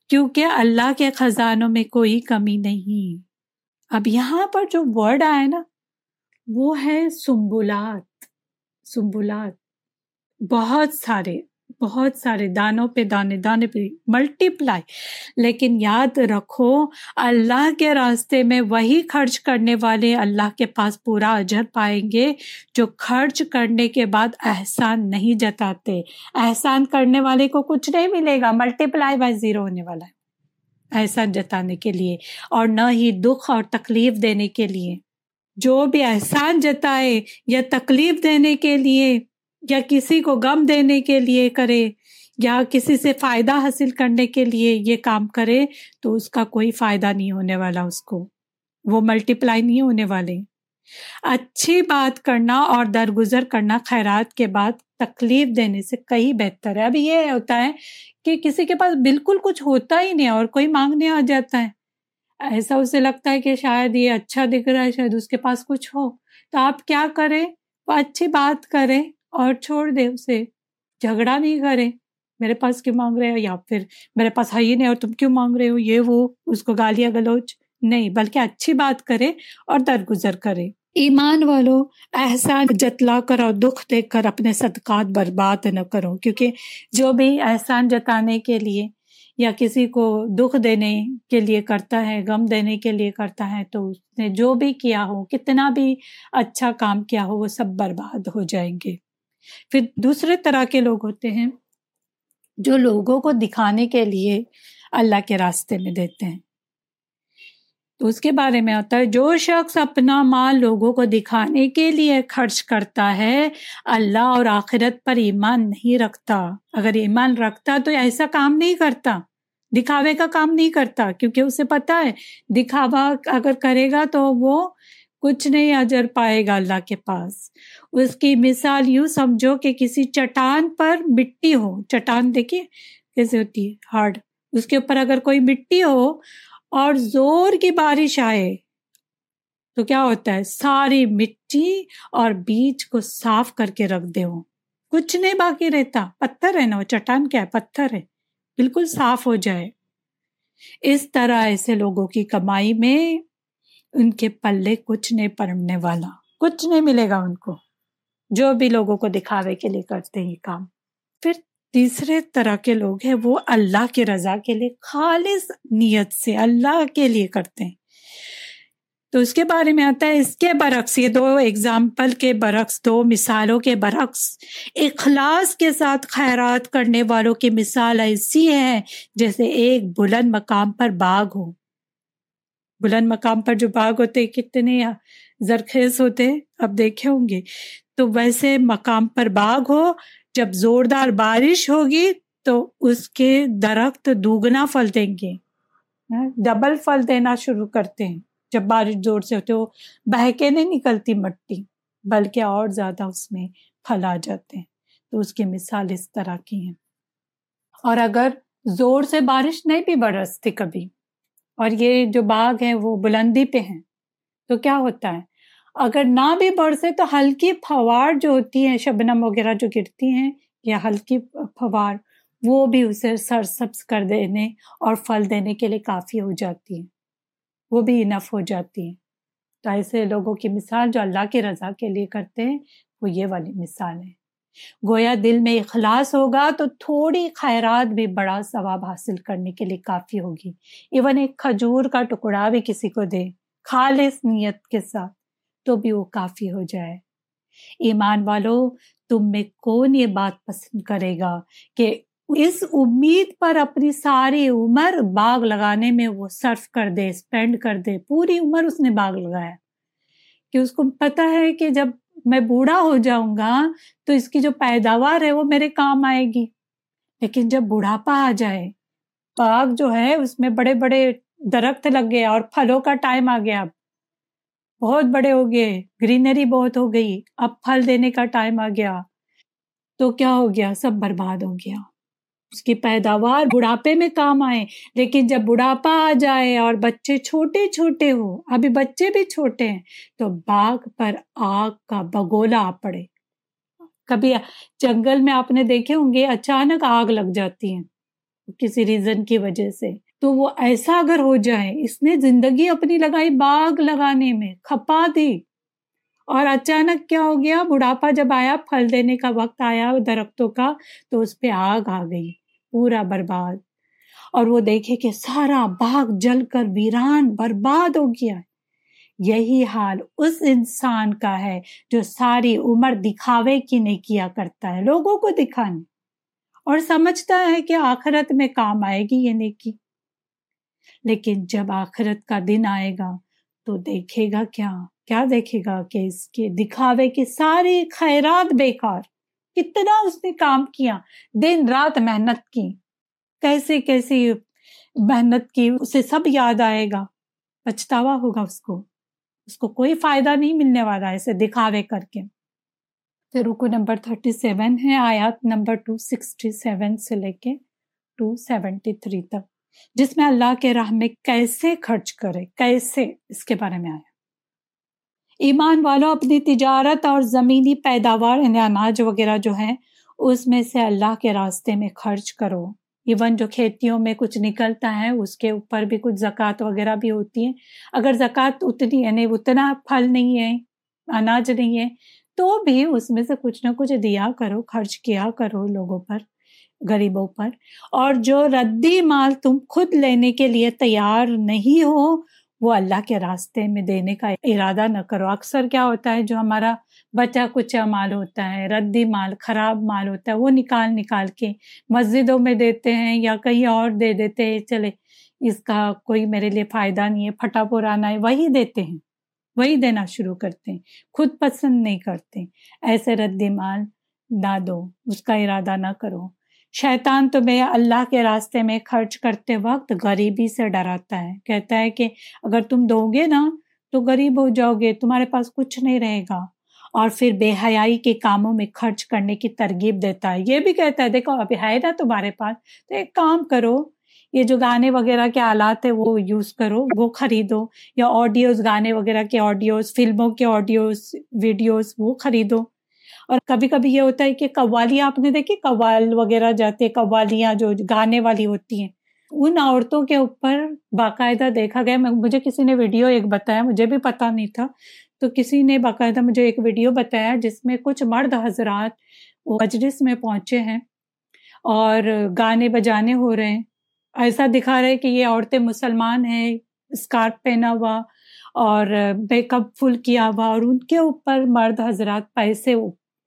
کیونکہ اللہ کے خزانوں میں کوئی کمی نہیں۔ اب یہاں پر جو ورڈ آئے نا، وہ ہے سمبولات سمبولات بہت سارے بہت سارے دانوں پہ، دانے دانے پہ ملٹی پلائی لیکن یاد رکھو، اللہ کے راستے میں وہی خرچ کرنے والے اللہ کے پاس پورا اجر پائیں گے جو خرچ کرنے کے بعد احسان نہیں جتاتے۔ احسان کرنے والے کو کچھ نہیں ملے گا ملٹی پلائی بائی زیرو ہونے والا ہے۔ احسان جتانے کے لیے اور نہ ہی دکھ اور تکلیف دینے کے لیے۔ جو بھی احسان جتائے یا تکلیف دینے کے لیے یا کسی کو غم دینے کے لیے کرے یا کسی سے فائدہ حاصل کرنے کے لیے یہ کام کرے تو اس کا کوئی فائدہ نہیں ہونے والا اس کو۔ وہ ملٹی پلائی نہیں ہونے والے۔ اچھی بات کرنا اور درگزر کرنا خیرات کے بعد تکلیف دینے سے کئی بہتر ہے۔ اب یہ ہوتا ہے کہ کسی کے پاس بالکل کچھ ہوتا ہی نہیں اور کوئی مانگنے آ جاتا ہے۔ ایسا اسے لگتا ہے کہ شاید یہ اچھا دکھ رہا ہے، شاید اس کے پاس کچھ ہو۔ تو آپ کیا کریں؟ وہ اچھی بات کریں اور چھوڑ دے اسے۔ جھگڑا نہیں کرے میرے پاس کیوں مانگ رہے ہو؟ یا پھر میرے پاس ہے ہی نہیں اور تم کیوں مانگ رہے ہو؟ یہ وہ، اس کو گالیاں گلوچ۔ نہیں، بلکہ اچھی بات کرے اور درگزر کرے ایمان والو، احسان جتلا کر اور دکھ دیکھ کر اپنے صدقات برباد نہ کرو۔ کیونکہ جو بھی احسان جتانے کے لیے یا کسی کو دکھ دینے کے لیے کرتا ہے، غم دینے کے لیے کرتا ہے تو اس نے جو بھی کیا ہو، کتنا بھی اچھا کام کیا ہو، وہ سب برباد ہو جائیں گے۔ پھر دوسرے طرح کے لوگ ہوتے ہیں جو لوگوں کو دکھانے کے لیے اللہ کے راستے میں دیتے ہیں۔ تو اس کے بارے میں ہوتا ہے، جو شخص اپنا مال لوگوں کو دکھانے کے لیے خرچ کرتا ہے، اللہ اور آخرت پر ایمان نہیں رکھتا۔ اگر ایمان رکھتا تو ایسا کام نہیں کرتا۔ دکھاوے کا کام نہیں کرتا، کیونکہ اسے پتا ہے، دکھاوا اگر کرے گا تو وہ کچھ نہیں اجر پائے گا اللہ کے پاس۔ اس کی مثال یوں سمجھو کہ کسی چٹان پر مٹی ہو۔ چٹان دیکھیے کیسے ہوتی ہے، ہارڈ۔ اس کے اوپر اگر کوئی مٹی ہو اور زور کی بارش آئے تو کیا ہوتا ہے؟ ساری مٹی اور بیج کو صاف کر کے رکھ دے وہ۔ کچھ نہیں باقی رہتا، پتھر ہے نا، وہ چٹان کیا ہے؟ پتھر ہے۔ بالکل صاف ہو جائے۔ اس طرح ایسے لوگوں کی کمائی میں ان کے پلے کچھ نہیں پڑنے والا، کچھ نہیں ملے گا ان کو۔ جو بھی لوگوں کو دکھاوے کے لیے کرتے ہیں کام۔ پھر تیسرے طرح کے لوگ ہیں، وہ اللہ کے رضا کے لیے، خالص نیت سے اللہ کے لیے کرتے ہیں۔ تو اس کے بارے میں آتا ہے، اس کے برعکس، یہ دو ایگزامپل کے برعکس، دو مثالوں کے برعکس، اخلاص کے ساتھ خیرات کرنے والوں کی مثال ایسی ہے جیسے ایک بلند مقام پر باغ ہو۔ بلند مقام پر جو باغ ہوتے، کتنے زرخیز ہوتے، اب دیکھے ہوں گے۔ تو ویسے مقام پر باغ ہو، جب زوردار بارش ہوگی تو اس کے درخت دوگنا پھل دیں گے۔ ہاں، ڈبل پھل دینا شروع کرتے ہیں۔ جب بارش زور سے ہوتے وہ بہکے نہیں نکلتی مٹی، بلکہ اور زیادہ اس میں پھل آ جاتے ہیں۔ تو اس کی مثال اس طرح کی ہے اور اگر زور سے بارش نہیں بھی برستی کبھی، اور یہ جو باغ ہے وہ بلندی پہ ہیں، تو کیا ہوتا ہے؟ اگر نہ بھی برسے تو ہلکی فوار جو ہوتی ہیں، شبنم وغیرہ جو گرتی ہیں، یا ہلکی فوار وہ بھی اسے سر سبز کر دینے اور پھل دینے کے لیے کافی ہو جاتی ہے وہ بھی انف ہو جاتی ہیں۔ تو ایسے لوگوں کی مثال جو اللہ کی رضا کے لیے کرتے ہیں، وہ یہ والی مثال ہے۔ گویا دل میں اخلاص ہوگا تو تھوڑی خیرات بھی بڑا ثواب حاصل کرنے کے لیے کافی ہوگی۔ ایون ایک کھجور کا ٹکڑا بھی کسی کو دے، خالص نیت کے ساتھ، تو بھی وہ کافی ہو جائے۔ ایمان والو، تم میں کون یہ بات پسند کرے گا کہ اس امید پر اپنی ساری عمر باغ لگانے میں وہ صرف کر دے اسپینڈ کر دے، پوری عمر اس نے باغ لگایا۔ کہ اس کو پتا ہے کہ جب میں بوڑھا ہو جاؤں گا تو اس کی جو پیداوار ہے وہ میرے کام آئے گی۔ لیکن جب بڑھاپا آ جائے، باغ جو ہے اس میں بڑے بڑے درخت لگ گئے اور پھلوں کا ٹائم آ گیا۔ اب بہت بڑے ہو گئے، گرینری بہت ہو گئی، اب پھل دینے کا ٹائم آ گیا۔ تو کیا ہو گیا؟ سب برباد ہو گیا۔ اس کی پیداوار بڑھاپے میں کام آئے۔ لیکن جب بڑھاپا آ جائے اور بچے چھوٹے چھوٹے ہو ابھی بچے بھی چھوٹے ہیں، تو باغ پر آگ کا بگولا آ پڑے۔ کبھی جنگل میں آپ نے دیکھے ہوں گے، اچانک آگ لگ جاتی ہے کسی ریزن کی وجہ سے۔ تو وہ ایسا اگر ہو جائے، اس نے زندگی اپنی لگائی باغ لگانے میں، کھپا دی۔ اور اچانک کیا ہو گیا، بڑھاپا جب آیا، پھل دینے کا وقت آیا، درختوں کا، تو اس پہ آگ آ گئی۔ پورا برباد۔ اور وہ دیکھے کہ سارا باغ جل کر ویران برباد ہو گیا یہی حال اس انسان کا ہے جو ساری عمر دکھاوے کی نہیں کیا کرتا ہے، لوگوں کو دکھانے۔ اور سمجھتا ہے کہ آخرت میں کام آئے گی یہ نیکی۔ لیکن جب آخرت کا دن آئے گا تو دیکھے گا کیا؟ کیا دیکھے گا کہ اس کے دکھاوے کی ساری خیرات بیکار۔ کتنا اس نے کام کیا؟ دن رات محنت کی۔ کیسے کیسی محنت کی، اسے سب یاد آئے گا۔ پچھتاوا ہوگا اس کو۔ اس کو کوئی فائدہ نہیں ملنے والا ایسے دکھاوے کر کے۔ پھر رکو نمبر تھرٹی سیون ہے، آیات نمبر ٹو سکسٹی سیون سے لے کے ٹو سیونٹی تھری تک۔ جس میں اللہ کے راہ میں کیسے خرچ کرے، کیسے اس کے بارے میں آیا۔ ایمان والوں اپنی تجارت اور زمینی پیداوار یعنی اناج وغیرہ جو ہے اس میں سے اللہ کے راستے میں خرچ کرو۔ ایون جو کھیتیوں میں کچھ نکلتا ہے، اس کے اوپر بھی کچھ زکوٰۃ وغیرہ بھی ہوتی ہے اگر زکوٰۃ اتنی یعنی اتنا پھل نہیں ہے، اناج نہیں ہے، تو بھی اس میں سے کچھ نہ کچھ دیا کرو، خرچ کیا کرو لوگوں پر، غریبوں پر۔ اور جو ردی مال تم خود لینے کے لیے تیار نہیں ہو وہ اللہ کے راستے میں دینے کا ارادہ نہ کرو۔ اکثر کیا ہوتا ہے جو ہمارا بچا کچا مال ہوتا ہے، ردی مال، خراب مال ہوتا ہے، وہ نکال نکال کے مسجدوں میں دیتے ہیں یا کہیں اور دے دیتے ہیں، چلے، اس کا کوئی میرے لیے فائدہ نہیں ہے، پھٹا پرانا ہے، وہی دیتے ہیں، وہی دینا شروع کرتے ہیں، خود پسند نہیں کرتے۔ ایسے ردی مال، نہ دو، اس کا ارادہ نہ کرو۔ شیطان تمہیں اللہ کے راستے میں خرچ کرتے وقت غریبی سے ڈراتا ہے۔ کہتا ہے کہ اگر تم دو گے نا تو غریب ہو جاؤ گے، تمہارے پاس کچھ نہیں رہے گا۔ اور پھر بے حیائی کے کاموں میں خرچ کرنے کی ترغیب دیتا ہے۔ یہ بھی کہتا ہے، دیکھو ابھی ہے نا تمہارے پاس، تو ایک کام کرو، یہ جو گانے وغیرہ کے آلات ہے وہ یوز کرو، وہ خریدو۔ یا آڈیوز گانے وغیرہ کے آڈیوز فلموں کے آڈیوز ویڈیوز وہ خریدو۔ اور کبھی کبھی یہ ہوتا ہے کہ قوالیاں آپ نے دیکھی؟ قوال وغیرہ جاتے قوالیاں جو گانے والی ہوتی ہیں۔ ان عورتوں کے اوپر باقاعدہ دیکھا گیا۔ مجھے کسی نے ویڈیو ایک بتایا، مجھے بھی پتا نہیں تھا۔ تو کسی نے باقاعدہ مجھے ایک ویڈیو بتایا جس میں کچھ مرد حضرات مجلس میں پہنچے ہیں اور گانے بجانے ہو رہے ہیں۔ ایسا دکھا رہے کہ یہ عورتیں مسلمان ہیں، اسکارف پہنا ہوا اور بیک اپ فل کیا ہوا اور ان کے اوپر مرد حضرات پیسے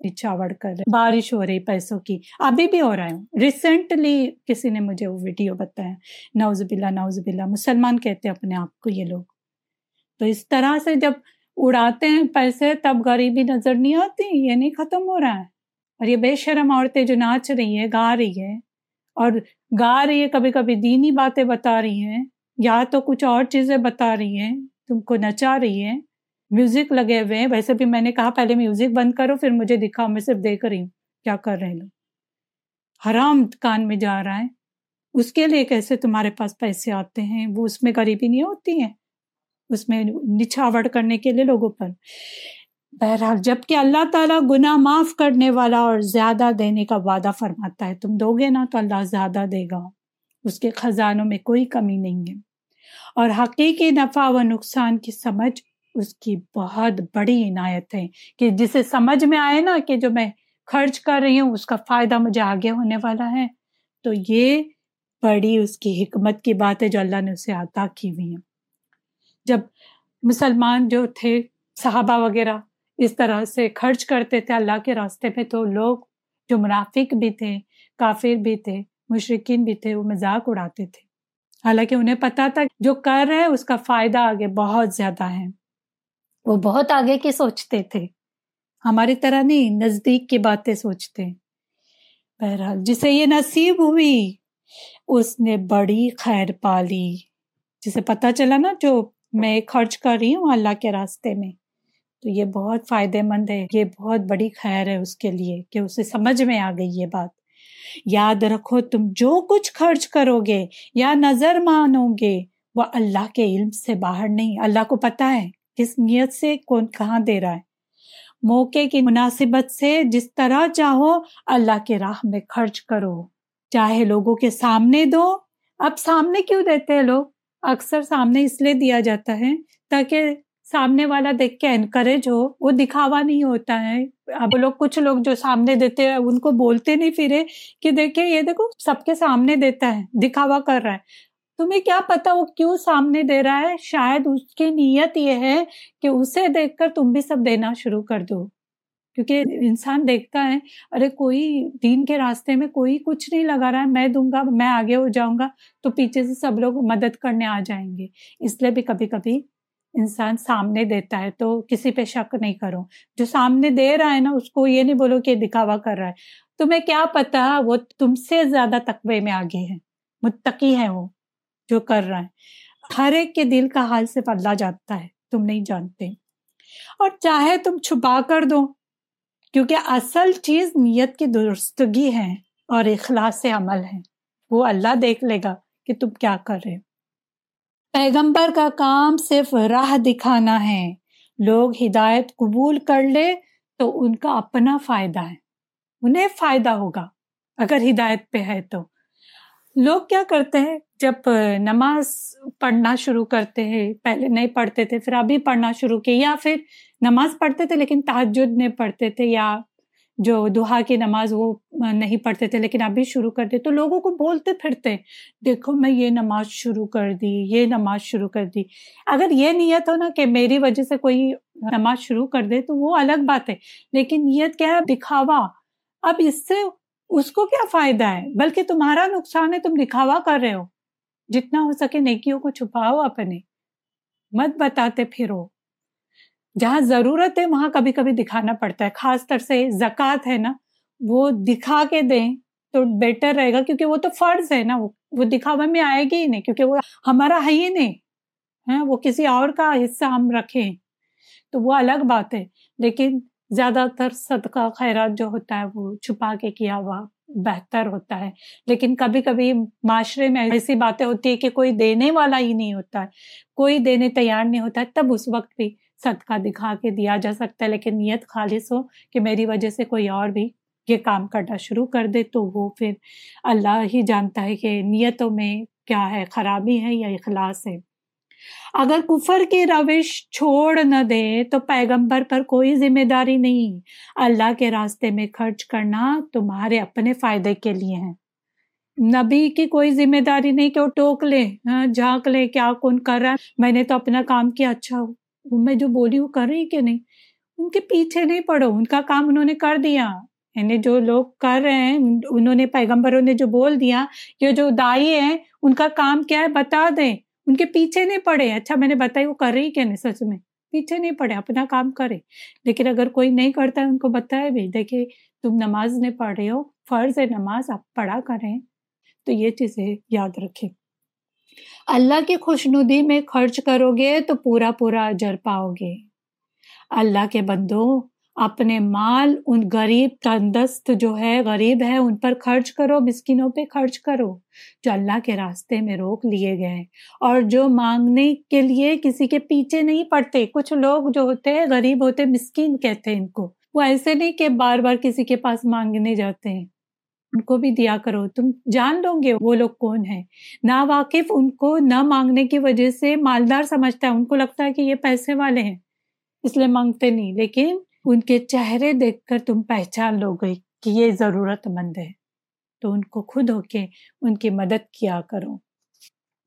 نچاوڑ کر رہے بارش ہو رہی پیسوں کی۔ ابھی بھی ہو رہا ہے ریسنٹلی کسی نے مجھے وہ ویڈیو بتایا۔ نوز بلا نوز بلا مسلمان کہتے ہیں اپنے آپ کو یہ لوگ۔ تو اس طرح سے جب اڑاتے ہیں پیسے، تب غریبی نظر نہیں آتی، یہ نہیں ختم ہو رہا ہے۔ اور یہ بے شرم عورتیں جو ناچ رہی ہے گا رہی ہے اور گا رہی ہے کبھی کبھی دینی باتیں بتا رہی ہیں، یا تو کچھ اور چیزیں بتا رہی ہیں، تم کو نچا رہی ہے میوزک لگے ہوئے ہیں۔ ویسے بھی میں نے کہا پہلے میوزک بند کرو، پھر مجھے دکھاؤ، میں صرف دیکھ رہی ہوں۔ کیا کر رہے لوگ؟ حرام کان میں جا رہا ہے۔ اس کے لیے کیسے تمہارے پاس پیسے آتے ہیں؟ وہ اس میں غریبی نہیں ہوتی ہے؟ اس میں نچھاوڑ کرنے کے لیے لوگوں پر۔ بہرحال جبکہ اللہ تعالیٰ گناہ معاف کرنے والا اور زیادہ دینے کا وعدہ فرماتا ہے، تم دو گے نا تو اللہ زیادہ دے گا۔ اس کے خزانوں میں کوئی کمی نہیں ہے۔ اور حقیقی نفع و نقصان کی سمجھ اس کی بہت بڑی عنایت ہے کہ جسے سمجھ میں آئے نا کہ جو میں خرچ کر رہی ہوں، اس کا فائدہ مجھے آگے ہونے والا ہے۔ تو یہ بڑی اس کی حکمت کی بات ہے جو اللہ نے اسے عطا کی ہوئی ہے۔ جب مسلمان جو تھے، صحابہ وغیرہ اس طرح سے خرچ کرتے تھے اللہ کے راستے پہ، تو لوگ جو منافق بھی تھے، کافر بھی تھے مشرقین بھی تھے، وہ مذاق اڑاتے تھے۔ حالانکہ انہیں پتا تھا جو کر رہے اس کا فائدہ آگے بہت زیادہ ہے۔ وہ بہت آگے کی سوچتے تھے۔ ہماری طرح نہیں، نزدیک کی باتیں سوچتے۔ بہرحال، جسے یہ نصیب ہوئی، اس نے بڑی خیر پالی جسے پتا چلا نا، جو میں خرچ کر رہی ہوں اللہ کے راستے میں، تو یہ بہت فائدے مند ہے۔ یہ بہت بڑی خیر ہے اس کے لیے کہ اسے سمجھ میں آ گئی یہ بات۔ یاد رکھو، تم جو کچھ خرچ کرو گے یا نظر مانو گے، وہ اللہ کے علم سے باہر نہیں۔ اللہ کو پتا ہے۔ کس نیت سے کون کہاں دے رہا ہے۔ موقع کی مناسبت سے جس طرح چاہو، اللہ کے راہ میں خرچ کرو۔ چاہے لوگوں کے سامنے دو۔ اب سامنے کیوں دیتے ہیں لوگ؟ اکثر سامنے اس لیے دیا جاتا ہے تاکہ سامنے والا دیکھ کے انکریج ہو۔ وہ دکھاوا نہیں ہوتا ہے۔ اب لوگ کچھ لوگ جو سامنے دیتے ہیں، ان کو بولتے نہیں پھرے کہ دیکھے یہ دیکھو، سب کے سامنے دیتا ہے، دکھاوا کر رہا ہے۔ تمہیں کیا پتا وہ کیوں سامنے دے رہا ہے؟ شاید اس کی نیت یہ ہے کہ اسے دیکھ کر تم بھی سب دینا شروع کر دو۔ کیونکہ انسان دیکھتا ہے، ارے کوئی دین کے راستے میں کوئی کچھ نہیں لگا رہا ہے، میں دوں گا، میں آگے ہو جاؤں گا، تو پیچھے سے سب لوگ مدد کرنے آ جائیں گے۔ اس لیے بھی کبھی کبھی انسان سامنے دیتا ہے، تو کسی پہ شک نہیں کرو۔ جو سامنے دے رہا ہے نا، اس کو یہ نہیں بولو کہ دکھاوا کر رہا ہے۔ تمہیں کیا پتا وہ تم سے زیادہ تقوی میں آگے ہے۔ متقی ہے وہ۔ جو کر رہا ہے۔ ہر ایک کے دل کا حال صرف اللہ جانتا ہے، تم نہیں جانتے۔ اور چاہے تم چھپا کر دو، کیونکہ اصل چیز نیت کی درستگی ہے اور اخلاص سے عمل ہے۔ وہ اللہ دیکھ لے گا کہ تم کیا کر رہے پیغمبر کا کام صرف راہ دکھانا ہے۔ لوگ ہدایت قبول کر لے تو ان کا اپنا فائدہ ہے۔ انہیں فائدہ ہوگا اگر ہدایت پہ ہے تو۔ لوگ کیا کرتے ہیں؟ جب نماز پڑھنا شروع کرتے ہیں، پہلے نہیں پڑھتے تھے، پھر ابھی پڑھنا شروع کیے، یا پھر نماز پڑھتے تھے لیکن تحجد نہیں پڑھتے تھے، یا جو دہا کی نماز وہ نہیں پڑھتے تھے لیکن ابھی شروع کرتے تو لوگوں کو بولتے پھرتے دیکھو میں یہ نماز شروع کر دی، یہ نماز شروع کر دی۔ اگر یہ نیت ہو نا کہ میری وجہ سے کوئی نماز شروع کر دے تو وہ الگ بات ہے۔ لیکن نیت کیا ہے؟ دکھاوا۔ اب اس سے اس کو کیا فائدہ ہے؟ بلکہ تمہارا نقصان ہے، تم دکھاوا کر رہے ہو۔ جتنا ہو سکے نیکیوں کو چھپاؤ اپنے۔ مت بتاتے پھرو۔ جہاں ضرورت ہے، وہاں کبھی کبھی دکھانا پڑتا ہے۔ خاص طر سے زکوٰۃ ہے نا، وہ دکھا کے دیں تو بیٹر رہے گا۔ کیونکہ وہ تو فرض ہے نا، وہ دکھاوا میں آئے گی ہی نہیں۔ کیونکہ وہ ہمارا ہے ہی نہیں۔ ہے وہ کسی اور کا حصہ ہم رکھیں تو وہ الگ بات ہے۔ لیکن زیادہ تر صدقہ خیرات جو ہوتا ہے وہ چھپا کے کیا ہوا بہتر ہوتا ہے۔ لیکن کبھی کبھی معاشرے میں ایسی باتیں ہوتی ہے کہ کوئی دینے والا ہی نہیں ہوتا ہے، کوئی دینے تیار نہیں ہوتا ہے، تب اس وقت بھی صدقہ دکھا کے دیا جا سکتا ہے۔ لیکن نیت خالص ہو کہ میری وجہ سے کوئی اور بھی یہ کام کرنا شروع کر دے تو وہ پھر اللہ ہی جانتا ہے کہ نیتوں میں کیا ہے، خرابی ہے یا اخلاص ہے۔ اگر کفر کی روش چھوڑ نہ دے تو پیغمبر پر کوئی ذمہ داری نہیں۔ اللہ کے راستے میں خرچ کرنا تمہارے اپنے فائدے کے لیے ہے۔ نبی کی کوئی ذمہ داری نہیں کہ وہ ٹوک لے ہاں، جھانک لے، کیا کون کر رہا ہے؟ میں نے تو اپنا کام کیا اچھا ہو۔ میں جو بولی، وہ کر رہی کہ نہیں؟ ان کے پیچھے نہیں پڑو، ان کا کام انہوں نے کر دیا۔ یعنی جو لوگ کر رہے ہیں، انہوں نے، پیغمبروں نے جو بول دیا، یہ جو دائی ہیں، ان کا کام کیا ہے؟ بتا دیں۔ ان کے پیچھے نہیں پڑے۔ اچھا میں نے بتائی، وہ کر رہی کیا نہیں؟ سچ میں، پیچھے نہیں پڑے، اپنا کام کرے۔ لیکن اگر کوئی نہیں کرتا ہے، ان کو بتائے بھی، دیکھے، تم نماز نہیں پڑھ رہے ہو، فرض ہے نماز آپ پڑھا کریں۔ تو یہ چیزیں یاد رکھے اللہ کی خوش میں خرچ کرو گے تو پورا پورا اجر پاؤ گے۔ اللہ کے بندوں اپنے مال ان غریب تندست جو ہے، غریب ہے، ان پر خرچ کرو، مسکینوں پہ خرچ کرو، جو اللہ کے راستے میں روک لیے گئے اور جو مانگنے کے لیے کسی کے پیچھے نہیں پڑتے، کچھ لوگ جو ہوتے ہیں، غریب ہوتے، مسکین کہتے ہیں ان کو۔ وہ ایسے نہیں کہ بار بار کسی کے پاس مانگنے جاتے ہیں۔ ان کو بھی دیا کرو۔ تم جان لو گے وہ لوگ کون ہے نہ واقف ان کو نہ مانگنے کی وجہ سے مالدار سمجھتا ہے۔ ان کو لگتا ہے کہ یہ پیسے والے ہیں، اس لیے مانگتے نہیں۔ لیکن ان کے چہرے دیکھ کر تم پہچان لو گئی کہ یہ ضرورت مند ہے۔ تو ان کو خود ہو کے ان کی مدد کیا کرو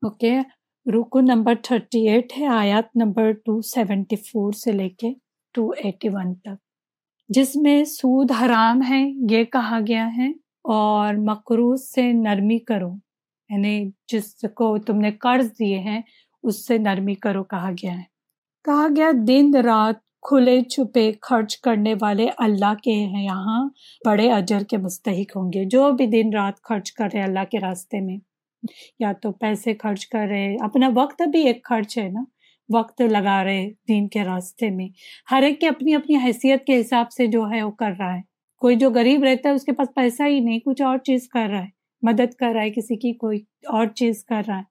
اوکے، رکو نمبر تھرٹی ایٹ ہے، آیات نمبر ٹو سیونٹی فور سے لے کے ٹو ایٹی ون تک۔ جس میں سود حرام ہے، یہ کہا گیا ہے، اور مقروض سے نرمی کرو۔ یعنی جس کو تم نے قرض دیے ہیں، اس سے نرمی کرو کہا گیا ہے۔ کہا گیا، دن رات کھلے چھپے خرچ کرنے والے اللہ کے ہیں۔ یہاں بڑے اجر کے مستحق ہوں گے۔ جو بھی دن رات خرچ کر رہے اللہ کے راستے میں، یا تو پیسے خرچ کر رہے اپنا وقت بھی ایک خرچ ہے نا۔ وقت لگا رہے دین کے راستے میں۔ ہر ایک کی اپنی اپنی حیثیت کے حساب سے جو ہے وہ کر رہا ہے۔ کوئی جو غریب رہتا ہے، اس کے پاس پیسہ ہی نہیں، کچھ اور چیز کر رہا ہے۔ مدد کر رہا ہے، کسی کی کوئی اور چیز کر رہا ہے۔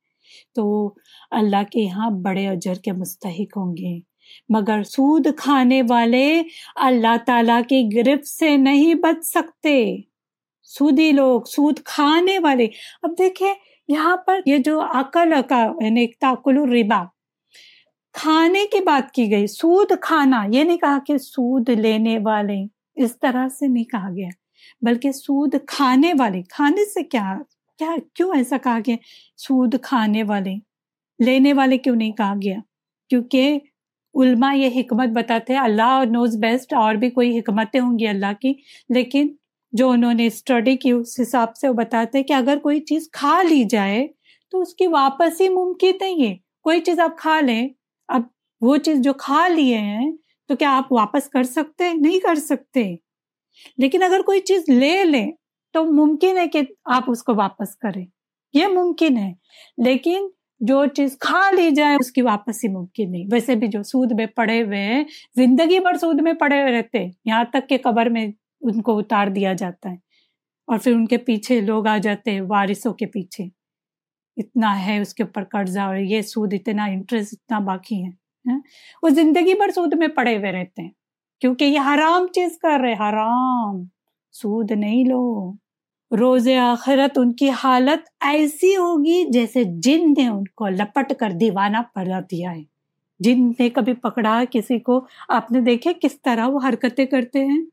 تو اللہ کے یہاں بڑے اجر کے مستحق ہوں گے۔ مگر سود کھانے والے اللہ تعالی کی گرفت سے نہیں بچ سکتے۔ سودی لوگ، سود کھانے والے۔ اب دیکھیں، یہاں پر یہ جو عقل کا یعنی تاکل الربا۔ کھانے کی بات کی گئی، سود کھانا۔ یہ نہیں کہا کہ سود لینے والے اس طرح سے نہیں کہا گیا، بلکہ سود کھانے والے۔ کھانے سے کیا کیا، کیوں ایسا کہا گیا؟ سود کھانے والے۔ لینے والے کیوں نہیں کہا گیا؟ کیونکہ علماء یہ حکمت بتاتے ہیں، اللہ نوز بیسٹ اور بھی کوئی حکمتیں ہوں گی اللہ کی، لیکن جو انہوں نے اسٹڈی کی، اس حساب سے وہ بتاتے ہیں کہ اگر کوئی چیز کھا لی جائے تو اس کی واپس ہی ممکن نہیں ہے۔ کوئی چیز آپ کھا لیں، اب وہ چیز جو کھا لیے ہیں تو کیا آپ واپس کر سکتے؟ نہیں کر سکتے۔ لیکن اگر کوئی چیز لے لیں تو ممکن ہے کہ آپ اس کو واپس کریں۔ یہ ممکن ہے۔ لیکن جو چیز کھا لی جائے، اس کی واپس ہی ممکن نہیں۔ ویسے بھی جو سود میں پڑے ہوئے ہیں، زندگی بھر سود میں پڑے ہوئے رہتے ہیں۔ یہاں تک کہ قبر میں ان کو اتار دیا جاتا ہے۔ اور پھر ان کے پیچھے لوگ آ جاتے ہیں، وارثوں کے پیچھے۔ اتنا ہے اس کے اوپر قرضہ اور یہ سود اتنا انٹرسٹ اتنا باقی ہے ہاں؟ وہ زندگی بھر سود میں پڑے ہوئے رہتے ہیں۔ کیونکہ یہ حرام چیز کر رہے حرام۔ سود نہیں لو۔ روز آخرت ان کی حالت ایسی ہوگی جیسے جن نے ان کو لپٹ کر دیوانہ پڑا دیا ہے۔ جن نے کبھی پکڑا کسی کو۔ آپ نے دیکھے کس طرح وہ حرکتیں کرتے ہیں؟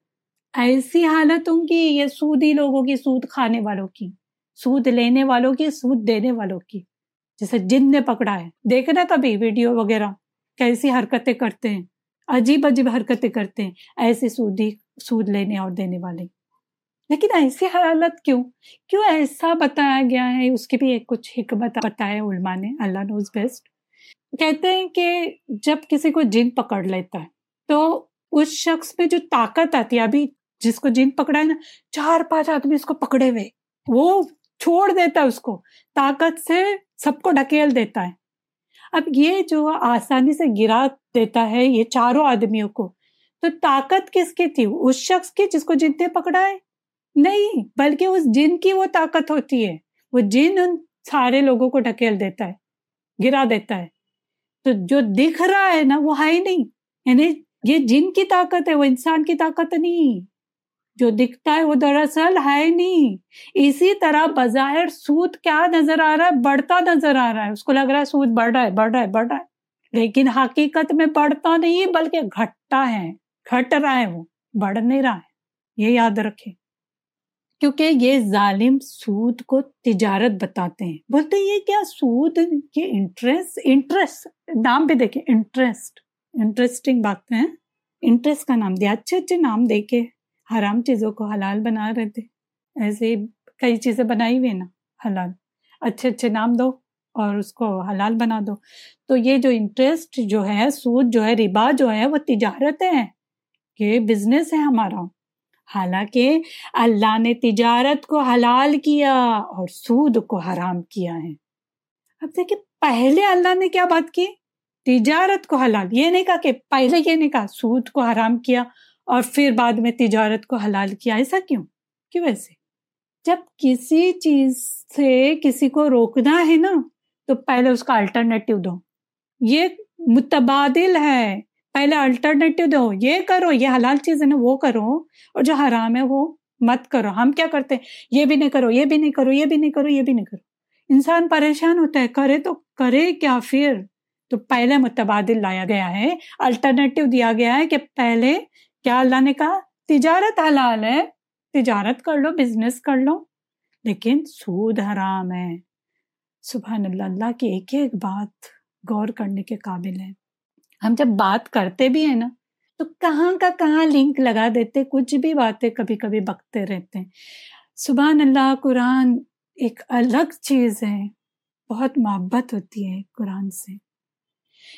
ایسی حالت ہوں گی یہ سودی لوگوں کی، سود کھانے والوں کی، سود لینے والوں کی، سود دینے والوں کی۔ جیسے جن نے پکڑا ہے۔ دیکھنا کبھی ویڈیو وغیرہ کیسی حرکتیں کرتے ہیں۔ عجیب عجیب حرکتیں کرتے ہیں۔ ایسے سودی، سود لینے اور دینے والے۔ لیکن ایسی حالت کیوں؟ کیوں ایسا بتایا گیا ہے؟ اس کی بھی ایک کچھ حکمت بتایا علماء نے، اللہ نوز بیسٹ کہتے ہیں کہ جب کسی کو جن پکڑ لیتا ہے، تو اس شخص میں جو طاقت آتی ہے، ابھی جس کو جن پکڑا ہے نا، چار پانچ آدمی اس کو پکڑے ہوئے، وہ چھوڑ دیتا ہے اس کو، طاقت سے سب کو ڈھکیل دیتا ہے۔ اب یہ جو آسانی سے گرا دیتا ہے یہ چاروں آدمیوں کو، تو طاقت کس کی تھی؟ اس شخص کی جس کو جن نے پکڑا ہے؟ نہیں، بلکہ اس جن کی وہ طاقت ہوتی ہے، وہ جن ان سارے لوگوں کو ڈھکیل دیتا ہے، گرا دیتا ہے۔ تو جو دکھ رہا ہے نا، وہ ہے ہی نہیں۔ یعنی یہ جن کی طاقت ہے، وہ انسان کی طاقت نہیں۔ جو دکھتا ہے، وہ دراصل ہے نہیں۔ اسی طرح بظاہر سود کیا نظر آ رہا ہے؟ بڑھتا نظر آ رہا ہے۔ اس کو لگ رہا ہے سود بڑھ رہا ہے، بڑھ رہا ہے، بڑھ رہا ہے۔ لیکن حقیقت میں بڑھتا نہیں، بلکہ گھٹتا ہے، گھٹ رہا ہے وہ، بڑھ نہیں رہا ہے۔ یہ یاد رکھے کیونکہ یہ ظالم سود کو تجارت بتاتے ہیں۔ بولتے یہ کیا سود یہ انٹرسٹ انٹرسٹ نام بھی دیکھیں۔ انٹرسٹ انٹرسٹنگ بات ہے۔ انٹرسٹ کا نام دیا اچھے اچھے نام دے کے حرام چیزوں کو حلال بنا رہے تھے۔ ایسے کئی چیزیں بنائی ہوئی نا، حلال۔ اچھے اچھے نام دو اور اس کو حلال بنا دو۔ تو یہ جو انٹرسٹ جو ہے، سود جو ہے، ربا جو ہے، وہ تجارت ہے۔ یہ بزنس ہے ہمارا۔ حالانکہ اللہ نے تجارت کو حلال کیا اور سود کو حرام کیا ہے۔ اب دیکھیے پہلے اللہ نے کیا بات کی؟ تجارت کو حلال، یہ نہیں کہا کہ پہلے یہ نہیں کہا، سود کو حرام کیا اور پھر بعد میں تجارت کو حلال کیا، ایسا کیوں؟ کیوں ایسے جب کسی چیز سے کسی کو روکنا ہے نا، تو پہلے اس کا الٹرنیٹو دو۔ یہ متبادل ہے۔ پہلے الٹرنیٹو دو، یہ کرو، یہ حلال چیز ہے نا وہ کرو، اور جو حرام ہے وہ مت کرو۔ ہم کیا کرتے یہ بھی نہیں کرو، یہ بھی نہیں کرو، یہ بھی نہیں کرو، یہ بھی نہیں کرو۔ انسان پریشان ہوتا ہے، کرے تو کرے کیا پھر؟ تو پہلے متبادل لایا گیا ہے الٹرنیٹو دیا گیا ہے کہ پہلے کیا اللہ نے کہا؟ تجارت حلال ہے، تجارت کر لو بزنس کر لو، لیکن سود حرام ہے۔ سبحان اللہ اللہ کی ایک ایک بات غور کرنے کے قابل ہے۔ ہم جب بات کرتے بھی ہیں نا، تو کہاں کا کہاں لنک لگا دیتے، کچھ بھی باتیں کبھی کبھی بکتے رہتے ہیں۔ سبحان اللہ، قرآن ایک الگ چیز ہے، بہت محبت ہوتی ہے قرآن سے۔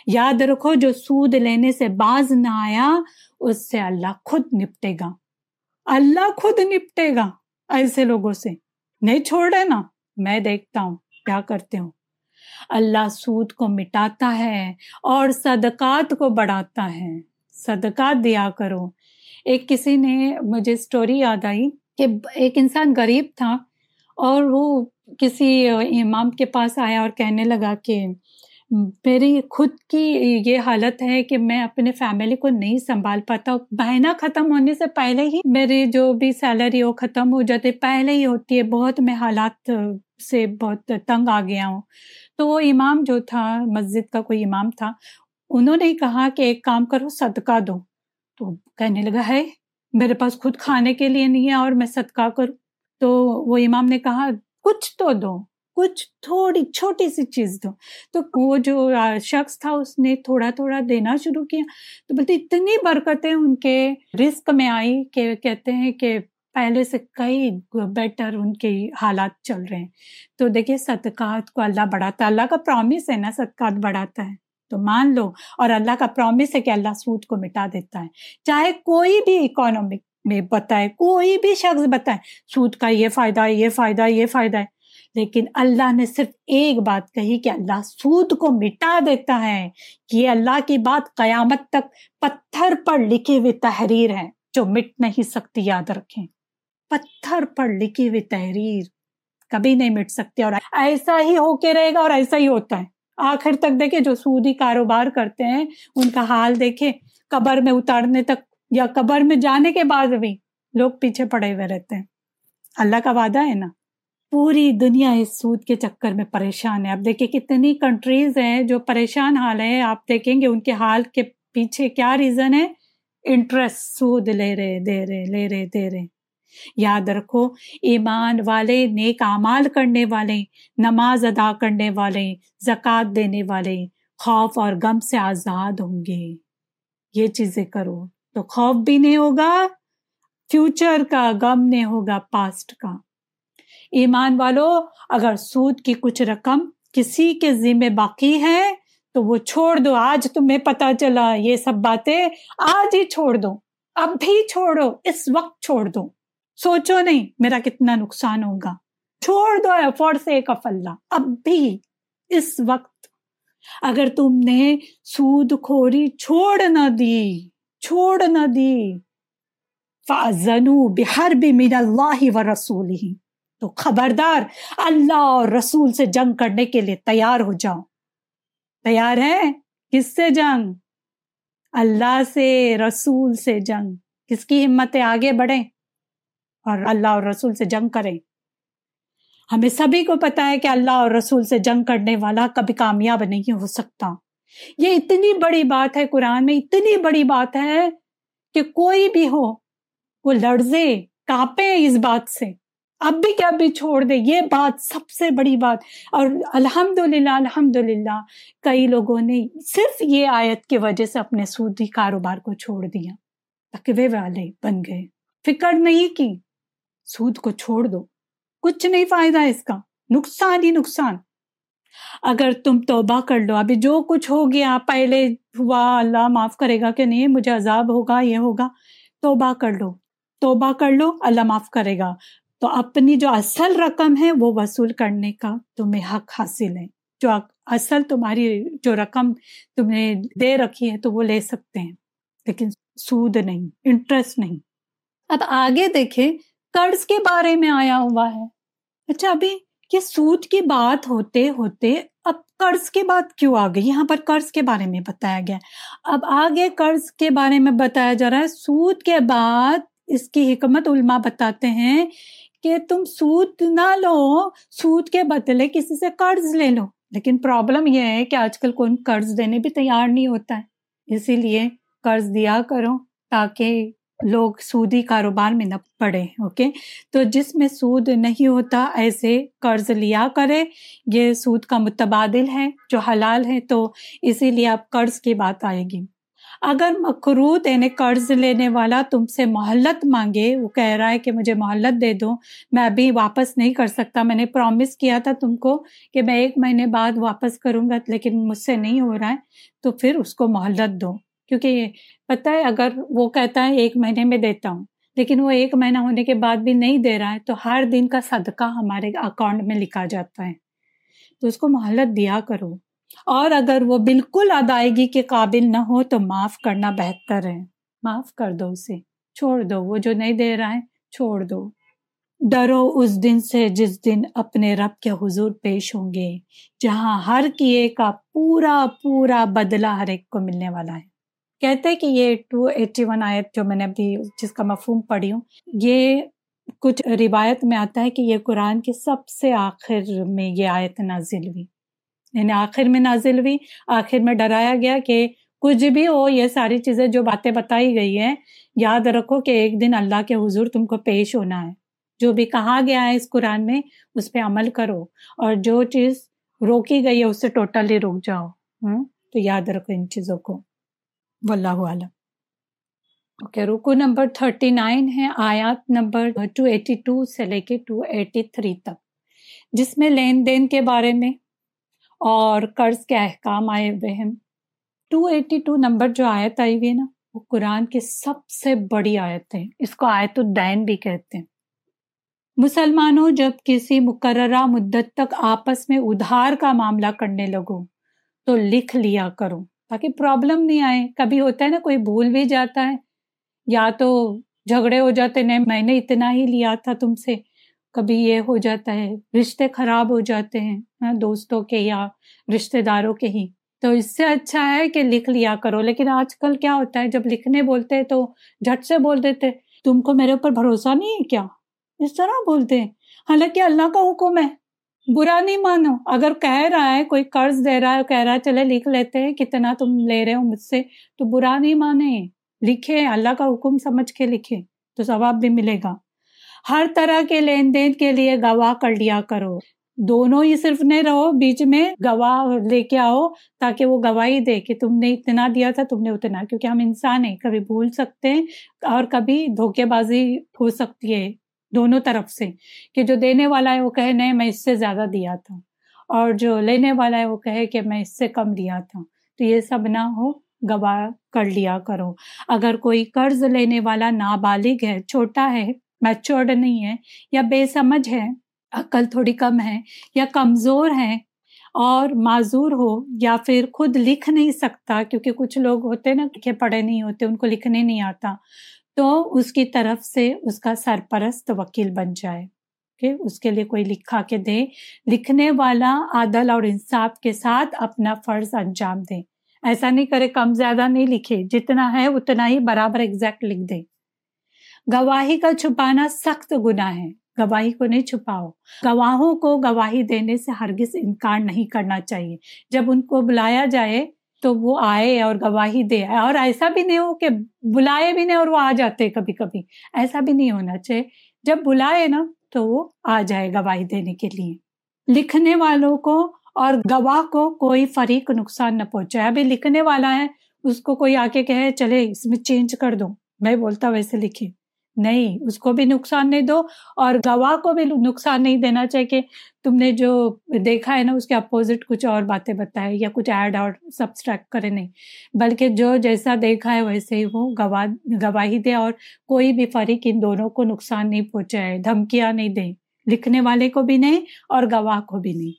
یاد رکھو، جو سود لینے سے باز نہ آیا، اس سے اللہ خود نپٹے گا۔ اللہ خود نپٹے گا، ایسے لوگوں سے۔ نہیں چھوڑ نا میں دیکھتا ہوں، کیا کرتے ہوں اللہ سود کو مٹاتا ہے اور صدقات کو بڑھاتا ہے۔ صدقات دیا کرو۔ ایک کسی نے مجھے اسٹوری یاد آئی کہ ایک انسان غریب تھا اور وہ کسی امام کے پاس آیا اور کہنے لگا کہ میری خود کی یہ حالت ہے کہ میں اپنے فیملی کو نہیں سنبھال پاتا۔ مہینہ ختم ہونے سے پہلے ہی میری جو بھی سیلری وہ ختم ہو جاتی، پہلے ہی ہوتی ہے۔ بہت میں حالات سے بہت تنگ آ گیا ہوں۔ تو وہ امام جو تھا، مسجد کا کوئی امام تھا، انہوں نے کہا کہ ایک کام کرو، صدقہ دو۔ تو کہنے لگا، ہے، میرے پاس خود کھانے کے لیے نہیں ہے اور میں صدقہ کروں۔ تو وہ امام نے کہا، کچھ تو دو، کچھ تھوڑی چھوٹی سی چیز دو۔ تو وہ جو شخص تھا، اس نے تھوڑا تھوڑا دینا شروع کیا۔ تو بولتے اتنی برکتیں ان کے رسک میں آئی کہ کہتے ہیں کہ پہلے سے کئی بیٹر ان کے حالات چل رہے ہیں۔ تو دیکھیے صدقات کو اللہ بڑھاتا ہے۔ اللہ کا پرومس ہے نا، صدقات بڑھاتا ہے۔ تو مان لو، اور اللہ کا پرومس ہے کہ اللہ سود کو مٹا دیتا ہے۔ چاہے کوئی بھی اکانومک میں بتائے، کوئی بھی شخص بتائے، سود کا یہ فائدہ ہے، یہ فائدہ ہے، یہ فائدہ ہے۔ لیکن اللہ نے صرف ایک بات کہی کہ اللہ سود کو مٹا دیتا ہے۔ یہ اللہ کی بات قیامت تک پتھر پر لکھی ہوئی تحریر ہے، جو مٹ نہیں سکتی، یاد رکھیں۔ پتھر پر لکھی ہوئی تحریر کبھی نہیں مٹ سکتی اور ایسا ہی ہو کے رہے گا اور ایسا ہی ہوتا ہے۔ آخر تک دیکھے جو سودی کاروبار کرتے ہیں، ان کا حال دیکھے قبر میں اتارنے تک یا قبر میں جانے کے بعد بھی لوگ پیچھے پڑے ہوئے رہتے ہیں۔ اللہ کا وعدہ ہے نا۔ پوری دنیا اس سود کے چکر میں پریشان ہے۔ اب دیکھیں کتنی کنٹریز ہیں جو پریشان حال ہے آپ دیکھیں گے ان کے حال کے پیچھے کیا ریزن ہے۔ انٹرسٹ سود لے رہے، دے رہے، لے رہے، دے رہے۔ یاد رکھو، ایمان والے، نیک اعمال کرنے والے، نماز ادا کرنے والے، زکوٰۃ دینے والے خوف اور غم سے آزاد ہوں گے۔ یہ چیزیں کرو۔ تو خوف بھی نہیں ہوگا فیوچر کا غم نہیں ہوگا پاسٹ کا۔ ایمان والو، اگر سود کی کچھ رقم کسی کے ذمے باقی ہے، تو وہ چھوڑ دو۔ آج تمہیں پتا چلا، یہ سب باتیں آج ہی چھوڑ دو۔ اب بھی چھوڑو، اس وقت چھوڑ دو۔ سوچو نہیں، میرا کتنا نقصان ہوگا۔ چھوڑ دو فور سے کف اللہ اب بھی، اس وقت۔ اگر تم نے سود کھوری چھوڑ نہ دی، چھوڑ نہ دی۔ فَأَذَنُوا بِحَرْبِ مِنَ اللَّهِ وَرَسُولِهِ۔ تو خبردار، اللہ اور رسول سے جنگ کرنے کے لیے تیار ہو جاؤ۔ تیار ہے؟ کس سے جنگ؟ اللہ سے، رسول سے جنگ۔ کس کی ہمتیں آگے بڑھیں؟ اور اللہ اور رسول سے جنگ کریں۔ ہمیں سبھی کو پتا ہے کہ اللہ اور رسول سے جنگ کرنے والا کبھی کامیاب نہیں ہو سکتا۔ یہ اتنی بڑی بات ہے قرآن میں، اتنی بڑی بات ہے کہ کوئی بھی ہو، وہ لڑزے کاپے اس بات سے۔ اب بھی کیا بھی چھوڑ دے، یہ بات سب سے بڑی بات۔ اور الحمد للہ الحمد للہ کئی لوگوں نے صرف یہ آیت کی وجہ سے اپنے سودی کاروبار کو چھوڑ دیا، تقوی والے بن گئے۔ فکر نہیں کی۔ سود کو چھوڑ دو۔ کچھ نہیں فائدہ اس کا۔ نقصان ہی نقصان۔ اگر تم توبہ کر لو، ابھی جو کچھ ہو گیا، پہلے ہوا، اللہ معاف کرے گا کہ نہیں، مجھے عذاب ہوگا، یہ ہوگا۔ توبہ کر لو۔ توبہ کر لو، اللہ معاف کرے گا۔ تو اپنی جو اصل رقم ہے، وہ وصول کرنے کا تمہیں حق حاصل ہے۔ جو اصل تمہاری جو رقم تم نے دے رکھی ہے، تو وہ لے سکتے ہیں۔ لیکن سود نہیں، انٹرسٹ نہیں۔ اب آگے دیکھیں قرض کے بارے میں آیا ہوا ہے۔ اچھا ابھی یہ سود کی بات ہوتے ہوتے اب قرض کی بات کیوں آ گئی؟ یہاں پر قرض کے بارے میں بتایا گیا۔ اب آگے قرض کے بارے میں بتایا جا رہا ہے۔ سود کے بعد اس کی حکمت علماء بتاتے ہیں کہ تم سود نہ لو، سود کے بدلے کسی سے قرض لے لو۔ لیکن پرابلم یہ ہے کہ آج کل کوئی قرض دینے بھی تیار نہیں ہوتا ہے۔ اسی لیے قرض دیا کرو تاکہ لوگ سودی کاروبار میں نہ پڑے اوکے تو جس میں سود نہیں ہوتا، ایسے قرض لیا کرے، یہ سود کا متبادل ہے، جو حلال ہے، تو اسی لیے اب قرض کی بات آئے گی۔ اگر مقروط یعنی قرض لینے والا تم سے مہلت مانگے، وہ کہہ رہا ہے کہ مجھے مہلت دے دو، میں ابھی واپس نہیں کر سکتا، میں نے پرومس کیا تھا تم کو کہ میں ایک مہینے بعد واپس کروں گا، لیکن مجھ سے نہیں ہو رہا ہے، تو پھر اس کو مہلت دو۔ کیونکہ پتہ ہے، اگر وہ کہتا ہے ایک مہینے میں دیتا ہوں، لیکن وہ ایک مہینہ ہونے کے بعد بھی نہیں دے رہا ہے، تو ہر دن کا صدقہ ہمارے اکاؤنٹ میں لکھا جاتا ہے۔ تو اس کو مہلت دیا کرو۔ اور اگر وہ بالکل ادائیگی کے قابل نہ ہو، تو معاف کرنا بہتر ہے۔ معاف کر دو اسے۔ چھوڑ دو۔ وہ جو نہیں دے رہا ہے، چھوڑ دو۔ ڈرو اس دن سے جس دن اپنے رب کے حضور پیش ہوں گے، جہاں ہر کیے کا پورا پورا بدلہ ہر ایک کو ملنے والا ہے۔ کہتے ہیں کہ یہ ٹو ایٹی ون آیت جو میں نے ابھی جس کا مفہوم پڑھی ہوں، یہ کچھ روایت میں آتا ہے کہ یہ قرآن کی سب سے آخر میں یہ آیت نازل ہوئی۔ یعنی آخر میں نازل ہوئی، آخر میں ڈرایا گیا کہ کچھ بھی ہو، یہ ساری چیزیں جو باتیں بتائی گئی ہیں، یاد رکھو کہ ایک دن اللہ کے حضور تم کو پیش ہونا ہے۔ جو بھی کہا گیا ہے اس قرآن میں، اس پہ عمل کرو۔ اور جو چیز روکی گئی ہے، اس سے ٹوٹلی رک جاؤ۔ ہوں، تو یاد رکھو ان چیزوں کو۔ واللہ عالم اوکے، رکو نمبر تھرٹی نائن ہے، آیات نمبر ٹو ایٹی ٹو سے لے کے ٹو ایٹی تھری تک، جس میں لین دین کے بارے میں اور قرض کے احکام آئے ہوئے ہیں۔ ٹو ایٹی ٹو نمبر جو آیت آئی ہوئی ہے نا، وہ قرآن کی سب سے بڑی آیت ہے۔ اس کو آیت الدین بھی کہتے ہیں۔ مسلمانوں، جب کسی مقررہ مدت تک آپس میں ادھار کا معاملہ کرنے لگو، تو لکھ لیا کرو۔ تاکہ پرابلم نہیں آئے۔ کبھی ہوتا ہے نا کوئی بھول بھی جاتا ہے۔ یا تو جھگڑے ہو جاتے نہیں، میں نے اتنا ہی لیا تھا تم سے۔ کبھی یہ ہو جاتا ہے، رشتے خراب ہو جاتے ہیں ہاں، دوستوں کے یا رشتے داروں کے ہی۔ تو اس سے اچھا ہے کہ لکھ لیا کرو۔ لیکن آج کل کیا ہوتا ہے، جب لکھنے بولتے ہیں تو جھٹ سے بول دیتے تم کو میرے اوپر بھروسہ نہیں ہے کیا؟ اس طرح بولتے ہیں۔ حالانکہ اللہ کا حکم ہے۔ برا نہیں مانو۔ اگر کہہ رہا ہے، کوئی قرض دے رہا ہے کہہ رہا ہے، چلے لکھ لیتے ہیں، کتنا تم لے رہے ہو مجھ سے؟ تو برا نہیں مانے۔ لکھے، اللہ کا حکم سمجھ کے لکھے، تو ثواب بھی ملے گا۔ ہر طرح کے لین دین کے لیے گواہ کر لیا کرو۔ دونوں ہی صرف نہیں رہو، بیچ میں گواہ لے کے آؤ، تاکہ وہ گواہی دے کہ تم نے اتنا دیا تھا، تم نے اتنا۔ کیونکہ ہم انسان ہیں، کبھی بھول سکتے ہیں اور کبھی دھوکے بازی ہو سکتی ہے۔ دونوں طرف سے کہ جو دینے والا ہے وہ کہے نہیں، میں اس سے زیادہ دیا تھا۔ اور جو لینے والا ہے وہ کہے کہ میں اس سے کم دیا تھا۔ تو یہ سب نہ ہو، گواہ کر لیا کرو۔ اگر کوئی قرض لینے والا نابالغ ہے، چھوٹا ہے میچورڈ نہیں ہے، یا بے سمجھ ہے، عقل تھوڑی کم ہے، یا کمزور ہے اور معذور ہو، یا پھر خود لکھ نہیں سکتا، کیونکہ کچھ لوگ ہوتے نا کہ پڑھے نہیں ہوتے، ان کو لکھنے نہیں آتا۔ تو اس کی طرف سے اس کا سرپرست وکیل بن جائے۔ کہ اس کے لیے کوئی لکھا کے دے، لکھنے والا عادل اور انصاف کے ساتھ اپنا فرض انجام دے۔ ایسا نہیں کرے کم زیادہ نہیں لکھے، جتنا ہے اتنا ہی برابر ایگزیکٹ لکھ دے۔ گواہی کا چھپانا سخت گناہ ہے، گواہی کو نہیں چھپاؤ۔ گواہوں کو گواہی دینے سے ہرگز انکار نہیں کرنا چاہیے۔ جب ان کو بلایا جائے تو وہ آئے اور گواہی دے اور ایسا بھی نہیں ہو کہ بلائے بھی نہیں اور وہ آ جاتے کبھی کبھی۔ ایسا بھی نہیں ہونا چاہیے۔ جب بلائے نا تو وہ آ جائے گواہی دینے کے لیے۔ لکھنے والوں کو اور گواہ کو کوئی فریق نقصان نہ پہنچائے۔ ابھی لکھنے والا ہے، اس کو کوئی آ کے کہے، چلے اس میں چینج کر دو۔ میں بولتا ویسے لکھے۔ نہیں، اس کو بھی نقصان نہیں دو اور گواہ کو بھی نقصان نہیں دینا چاہیے کہ تم نے جو دیکھا ہے نا، اس کے اپوزٹ کچھ اور باتیں بتائے یا کچھ ایڈ اور سبسٹریکٹ کرے نہیں۔ بلکہ جو جیسا دیکھا ہے، ویسے ہی وہ گواہ، گواہی دے اور کوئی بھی فریق ان دونوں کو نقصان نہیں پہنچائے، دھمکیاں نہیں دے لکھنے والے کو بھی نہیں اور گواہ کو بھی نہیں۔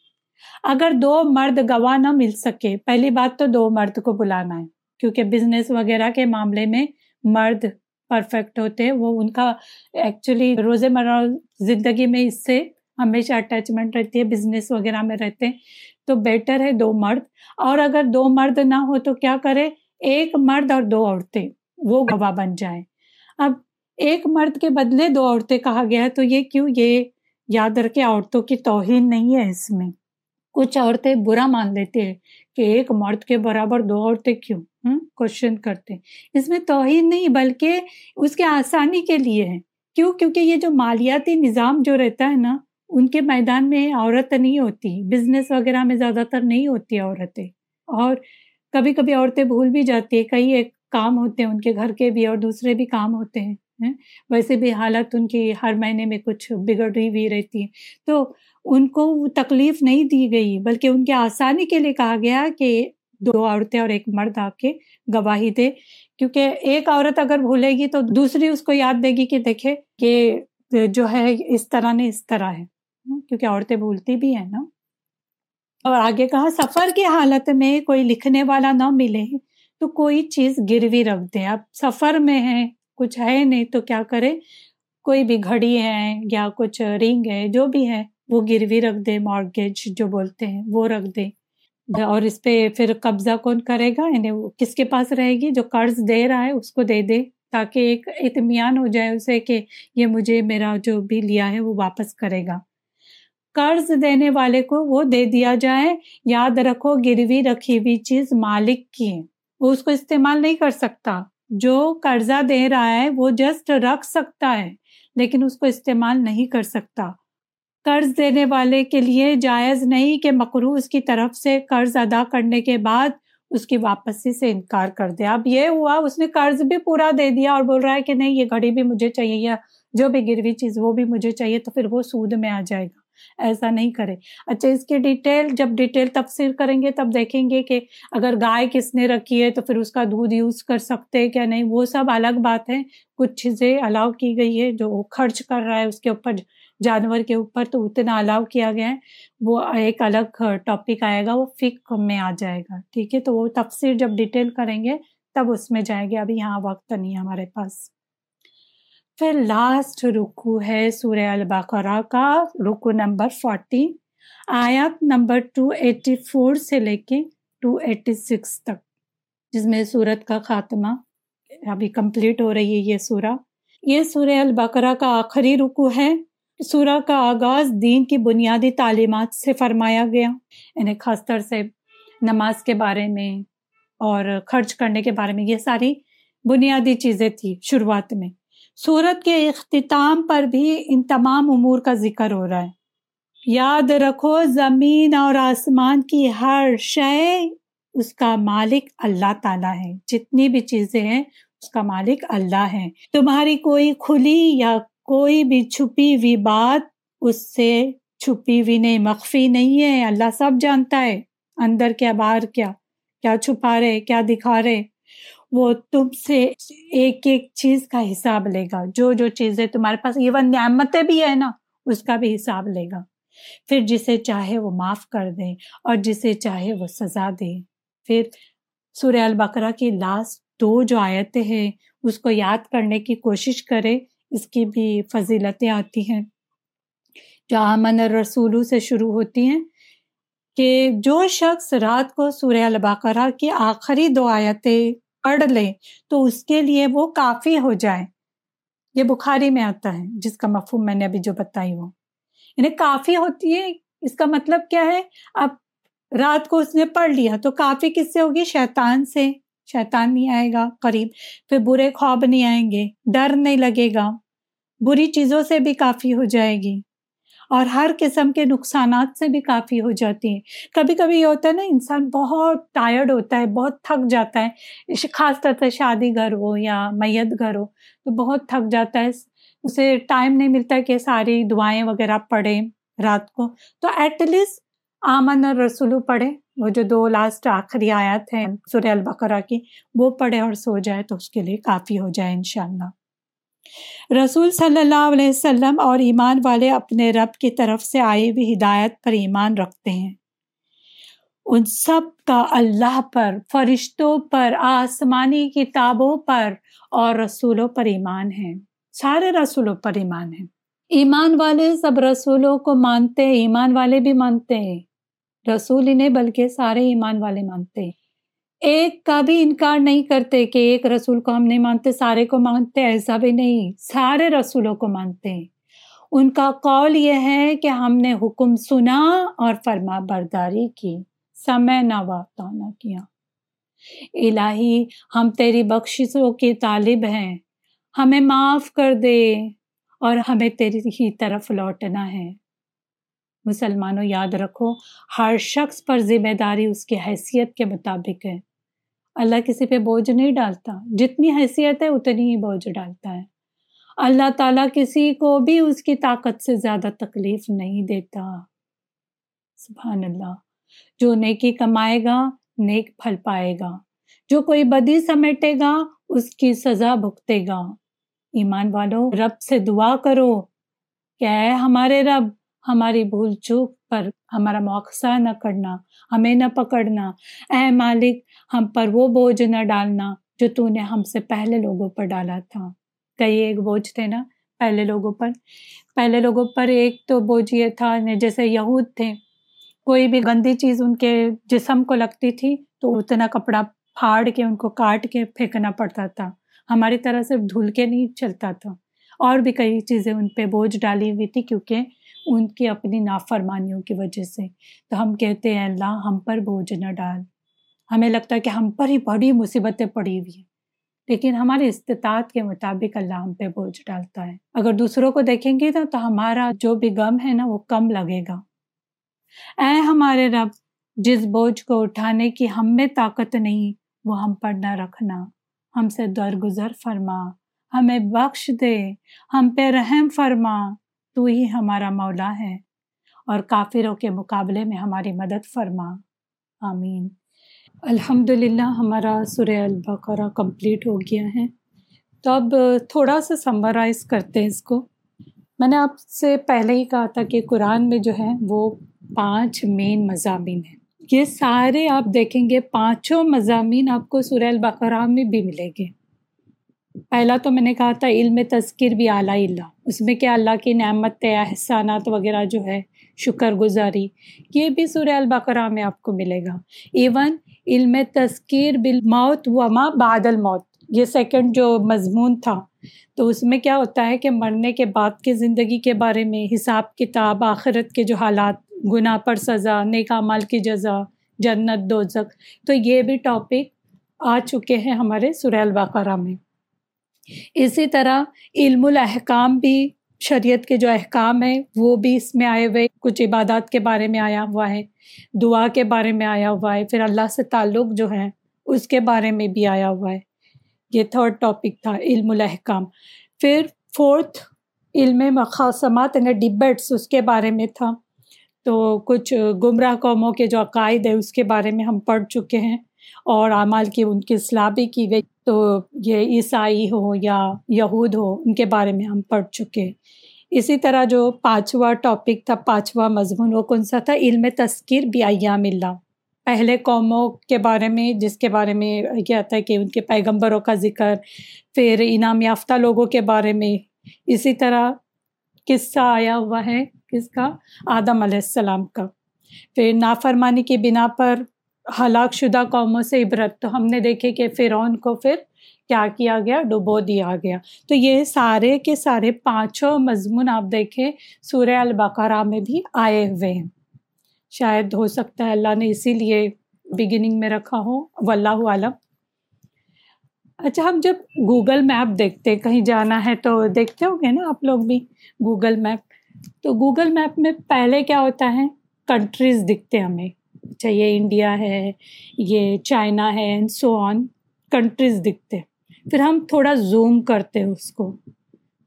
اگر دو مرد گواہ نہ مل سکے، پہلی بات تو دو مرد کو بلانا ہے، کیونکہ بزنس وغیرہ کے معاملے میں مرد پرفیکٹ ہوتے وہ ان کا ایکچولی روز مرہ زندگی میں اس سے ہمیشہ اٹیچمنٹ رہتی ہے بزنس وغیرہ میں رہتے ہیں۔ تو بیٹر ہے دو مرد۔ اور اگر دو مرد نہ ہو تو کیا کرے ایک مرد اور دو عورتیں، وہ گواہ بن جائیں۔ اب ایک مرد کے بدلے دو عورتیں کہا گیا تو یہ کیوں؟ یہ یاد رکھے عورتوں کی توہین نہیں ہے اس میں۔ کچھ عورتیں برا مان لیتے ہیں کہ ایک مرد کے برابر دو عورتیں کیوں؟ کوشچن کرتے اس میں توہین نہیں، بلکہ اس کے آسانی کے لیے ہے۔ کیوں؟ کیونکہ یہ جو مالیاتی نظام جو رہتا ہے نا، ان کے میدان میں عورت نہیں ہوتی۔ بزنس وغیرہ میں زیادہ تر نہیں ہوتی عورتیں۔ اور کبھی کبھی عورتیں بھول بھی جاتی ہے کئی ایک کام ہوتے ہیں ان کے گھر کے بھی اور دوسرے بھی کام ہوتے ہیں ویسے بھی حالت ان کی ہر مہینے میں کچھ بگڑی ہوئی رہتی ہے۔ تو ان کو تکلیف نہیں دی گئی، بلکہ ان کے آسانی کے لیے کہا گیا کہ دو عورتیں اور ایک مرد آ کے گواہی دے۔ کیونکہ ایک عورت اگر بھولے گی تو دوسری اس کو یاد دے گی کہ دیکھے کہ جو ہے اس طرح نے اس طرح ہے۔ کیونکہ عورتیں بھولتی بھی ہیں نا۔ اور آگے کہا، سفر کی حالت میں کوئی لکھنے والا نہ ملے تو کوئی چیز گروی رکھ دے۔ اب سفر میں ہے کچھ ہے نہیں تو کیا کرے؟ کوئی بھی گھڑی ہے یا کچھ رنگ ہے، جو بھی ہے، وہ گروی رکھ دے مارگیج جو بولتے ہیں، وہ رکھ دے۔ اور اس پہ پھر قبضہ کون کرے گا؟ یعنی کس کے پاس رہے گی؟ جو قرض دے رہا ہے اس کو دے دے تاکہ ایک اطمینان ہو جائے اسے کہ یہ مجھے میرا جو بھی لیا ہے وہ واپس کرے گا۔ قرض دینے والے کو وہ دے دیا جائے۔ یاد رکھو گروی رکھی ہوئی چیز مالک کی ہے۔ وہ اس کو استعمال نہیں کر سکتا۔ جو قرضہ دے رہا ہے وہ جسٹ رکھ سکتا ہے، لیکن اس کو استعمال نہیں کر سکتا۔ قرض دینے والے کے لیے جائز نہیں کہ مقروض کی طرف سے قرض ادا کرنے کے بعد اس کی واپسی سے انکار کر دے۔ اب یہ ہوا، اس نے قرض بھی پورا دے دیا اور بول رہا ہے کہ نہیں، یہ گھڑی بھی مجھے چاہیے یا جو بھی گروی چیز وہ بھی مجھے چاہیے تو پھر وہ سود میں آ جائے گا۔ ایسا نہیں کرے۔ اچھا اس کی ڈیٹیل، جب ڈیٹیل تفصیل کریں گے تب دیکھیں گے کہ اگر گائے کس نے رکھی ہے تو پھر اس کا دودھ یوز کر سکتے کیا نہیں۔ وہ سب الگ بات ہے۔ کچھ چیزیں الاؤ کی گئی ہے جو وہ خرچ کر رہا ہے، اس کے اوپر جانور کے اوپر تو اتنا الاؤ کیا گیا ہے، وہ ایک الگ ٹاپک آئے گا، وہ فک میں آ جائے گا، ٹھیک ہے؟ تو وہ تفصیل جب ڈیٹیل کریں گے، تب اس میں جائیں گے ابھی یہاں وقت نہیں ہے ہمارے پاس۔ پھر لاسٹ رکو ہے سورہ البقرہ کا، رکو نمبر فورٹی آیات نمبر ٹو ایٹی فور سے لے کے ٹو ایٹی سکس تک، جس میں سورت کا خاتمہ ابھی کمپلیٹ ہو رہی ہے یہ سورہ۔ یہ سورہ البقرہ کا آخری رکو ہے۔ سورہ کا آغاز دین کی بنیادی تعلیمات سے فرمایا گیا یعنی خاص طور سے نماز کے بارے میں اور خرچ کرنے کے بارے میں، یہ ساری بنیادی چیزیں تھی شروعات میں۔ سورت کے اختتام پر بھی ان تمام امور کا ذکر ہو رہا ہے۔ یاد رکھو، زمین اور آسمان کی ہر شے اس کا مالک اللہ تعالیٰ ہے۔ جتنی بھی چیزیں ہیں، اس کا مالک اللہ ہے تمہاری کوئی کھلی یا کوئی بھی چھپی ہوئی بات اس سے چھپی ہوئی نہیں، مخفی نہیں ہے۔ اللہ سب جانتا ہے۔ اندر کیا، باہر کیا؟ کیا چھپا رہے، کیا دکھا رہے؟ وہ تم سے ایک ایک چیز کا حساب لے گا۔ جو جو چیزیں تمہارے پاس ایون نعمتیں بھی ہے نا، اس کا بھی حساب لے گا۔ پھر جسے چاہے وہ معاف کر دے اور جسے چاہے وہ سزا دے پھر سورہ البقرہ کی لاسٹ دو جو آیتیں ہیں، اس کو یاد کرنے کی کوشش کرے اس کی بھی فضیلتیں آتی ہیں۔ جو امن رسولو سے شروع ہوتی ہیں کہ جو شخص رات کو سورہ البقرہ کی آخری دو آیتیں پڑھ لے تو اس کے لیے وہ کافی ہو جائے۔ یہ بخاری میں آتا ہے، جس کا مفہوم میں نے ابھی جو بتائی وہ۔ یعنی کافی ہوتی ہے، اس کا مطلب کیا ہے؟ اب رات کو اس نے پڑھ لیا تو کافی کس سے ہوگی؟ شیطان سے۔ شیطان نہیں آئے گا، قریب۔ پھر برے خواب نہیں آئیں گے، ڈر نہیں لگے گا۔ بری چیزوں سے بھی کافی ہو جائے گی اور ہر قسم کے نقصانات سے بھی کافی ہو جاتی ہیں۔ کبھی کبھی یہ ہوتا ہے نا، انسان بہت ٹائرڈ ہوتا ہے، بہت تھک جاتا ہے۔ خاص طور سے شادی گھر ہو یا میت گھر ہو، تو بہت تھک جاتا ہے۔ اسے ٹائم نہیں ملتا کہ ساری دعائیں وغیرہ پڑھیں رات کو۔ تو ایٹ لیسٹ آمن اور رسولو پڑھے وہ جو دو لاسٹ آخری آیات ہیں سورہ البقرہ کی، وہ پڑھے اور سو جائے تو اس کے لیے کافی ہو جائے انشاءاللہ۔ رسول صلی اللہ علیہ وسلم اور ایمان والے اپنے رب کی طرف سے آئی ہوئی ہدایت پر ایمان رکھتے ہیں۔ ان سب کا اللہ پر، فرشتوں پر، آسمانی کتابوں پر اور رسولوں پر ایمان ہے۔ سارے رسولوں پر ایمان ہے۔ ایمان والے سب رسولوں کو مانتے ایمان والے بھی مانتے ہیں۔ رسول انہیں بلکہ سارے ایمان والے مانتے ہیں۔ ایک کا بھی انکار نہیں کرتے کہ ایک رسول کو ہم نہیں مانتے، سارے کو مانتے، ایسا بھی نہیں۔ سارے رسولوں کو مانتے ہیں۔ ان کا قول یہ ہے کہ ہم نے حکم سنا اور فرما برداری کی۔ سمے نہ واپتا نہ کیا۔ الہی، ہم تیری بخشوں کی طالب ہیں۔ ہمیں معاف کر دے اور ہمیں تیری ہی طرف لوٹنا ہے۔ مسلمانوں، یاد رکھو، ہر شخص پر ذمہ داری اس کی حیثیت کے مطابق ہے۔ اللہ کسی پہ بوجھ نہیں ڈالتا۔ جتنی حیثیت ہے، اتنی ہی بوجھ ڈالتا ہے۔ اللہ تعالیٰ کسی کو بھی اس کی طاقت سے زیادہ تکلیف نہیں دیتا۔ سبحان اللہ۔ جو نیکی کمائے گا، نیک پھل پائے گا۔ جو کوئی بدی سمیٹے گا، اس کی سزا بھگتے گا۔ ایمان والو، رب سے دعا کرو کہ اے ہمارے رب، ہماری بھول چوک پر ہمارا موقع نہ کرنا، ہمیں نہ پکڑنا۔ اے مالک ہم پر وہ بوجھ نہ ڈالنا جو تو نے ہم سے پہلے لوگوں پر ڈالا تھا۔ کئی ایک بوجھ تھے نا؟ پہلے لوگوں پر۔ پہلے لوگوں پر ایک تو بوجھ یہ تھا یعنی جیسے یہود تھے۔ کوئی بھی گندی چیز ان کے جسم کو لگتی تھی تو اتنا کپڑا پھاڑ کے، ان کو کاٹ کے پھینکنا پڑتا تھا۔ ہماری طرح صرف دھل کے نہیں چلتا تھا۔ اور بھی کئی چیزیں ان پہ بوجھ ڈالی ہوئی تھی کیونکہ ان کی اپنی نافرمانیوں کی وجہ سے۔ تو ہم کہتے ہیں، اللہ ہم پر بوجھ نہ ڈال۔ ہمیں لگتا ہے کہ ہم پر ہی بڑی مصیبتیں پڑی ہوئی ہیں۔ لیکن ہمارے استطاعت کے مطابق اللہ ہم پہ بوجھ ڈالتا ہے۔ اگر دوسروں کو دیکھیں گے نا تو ہمارا جو بھی غم ہے نا وہ کم لگے گا۔ اے ہمارے رب، جس بوجھ کو اٹھانے کی ہم میں طاقت نہیں، وہ ہم پر نہ رکھنا۔ ہم سے درگزر فرما۔ ہمیں بخش دے۔ ہم پہ رحم فرما۔ تو ہی ہمارا مولا ہے۔ اور کافروں کے مقابلے میں ہماری مدد فرما۔ آمین۔ الحمد للہ ہمارا سر البقرہ کمپلیٹ ہو گیا ہے۔ تو اب تھوڑا سا سمرائز کرتے ہیں اس کو۔ میں نے آپ سے پہلے ہی کہا تھا کہ قرآن میں جو ہے وہ پانچ مین مضامین ہیں۔ یہ سارے آپ دیکھیں گے، پانچوں مضامین آپ کو سورہ البقرہ میں بھی ملیں گے۔ پہلا تو میں نے کہا تھا، علم تذکر بھی اعلیٰ اللہ۔ اس میں کیا اللہ کی نعمت احسانات وغیرہ جو ہے شکر گزاری یہ بھی سورہ البقرہ میں آپ کو ملے گا۔ ایون علم تذکیر بالموت وما بعد الموت۔ یہ سیکنڈ جو مضمون تھا۔ تو اس میں کیا ہوتا ہے کہ مرنے کے بعد کی زندگی کے بارے میں حساب کتاب، آخرت کے جو حالات، گناہ پر سزا، نیک مال کی جزا، جنت دوزک تو یہ بھی ٹاپک آ چکے ہیں ہمارے سورہ البقرہ میں۔ اسی طرح علم الاحکام بھی شریعت کے جو احکام ہیں، وہ بھی اس میں آئے ہوئے، کچھ عبادات کے بارے میں آیا ہوا ہے، دعا کے بارے میں آیا ہوا ہے، پھر اللہ سے تعلق جو ہے، اس کے بارے میں بھی آیا ہوا ہے۔ یہ تھرڈ ٹاپک تھا، علم الاحکام۔ پھر فورتھ علم مقاصمات یعنی ڈبیٹس اس کے بارے میں تھا۔ تو کچھ گمراہ قوموں کے جو عقائد ہے اس کے بارے میں ہم پڑھ چکے ہیں۔ اور اعمال کی ان کی اصلاح بھی کی گئی تو یہ عیسائی ہو یا یہود ہو، ان کے بارے میں ہم پڑھ چکے۔ اسی طرح جو پانچواں ٹاپک تھا، پانچواں مضمون، وہ کون سا تھا؟ علم تذکیر بھی ایام اللہ۔ پہلے قوموں کے بارے میں، جس کے بارے میں کیا تھا کہ ان کے پیغمبروں کا ذکر، پھر انعام یافتہ لوگوں کے بارے میں۔ اسی طرح قصہ آیا ہوا ہے کس کا؟ آدم علیہ السلام کا۔ پھر نافرمانی کی بنا پر ہلاک شدہ قوموں سے عبرت۔ تو ہم نے دیکھے کہ فرعون کو پھر کیا کیا گیا؟ ڈبو دیا گیا۔ تو یہ سارے کے سارے پانچوں مضمون آپ دیکھیں سورہ البقرہ میں بھی آئے ہوئے ہیں۔ شاید ہو سکتا ہے اللہ نے اسی لیے بگننگ میں رکھا ہو۔ واللہ عالم۔ اچھا ہم جب گوگل میپ دیکھتے کہیں جانا ہے تو دیکھتے ہوں گے نا آپ لوگ بھی گوگل میپ تو گوگل میپ میں پہلے کیا ہوتا ہے؟ کنٹریز دکھتے ہمیں۔ اچھا یہ انڈیا ہے، یہ چائنا ہے اینڈ سو آن کنٹریز دکھتے۔ پھر ہم تھوڑا زوم کرتے اس کو۔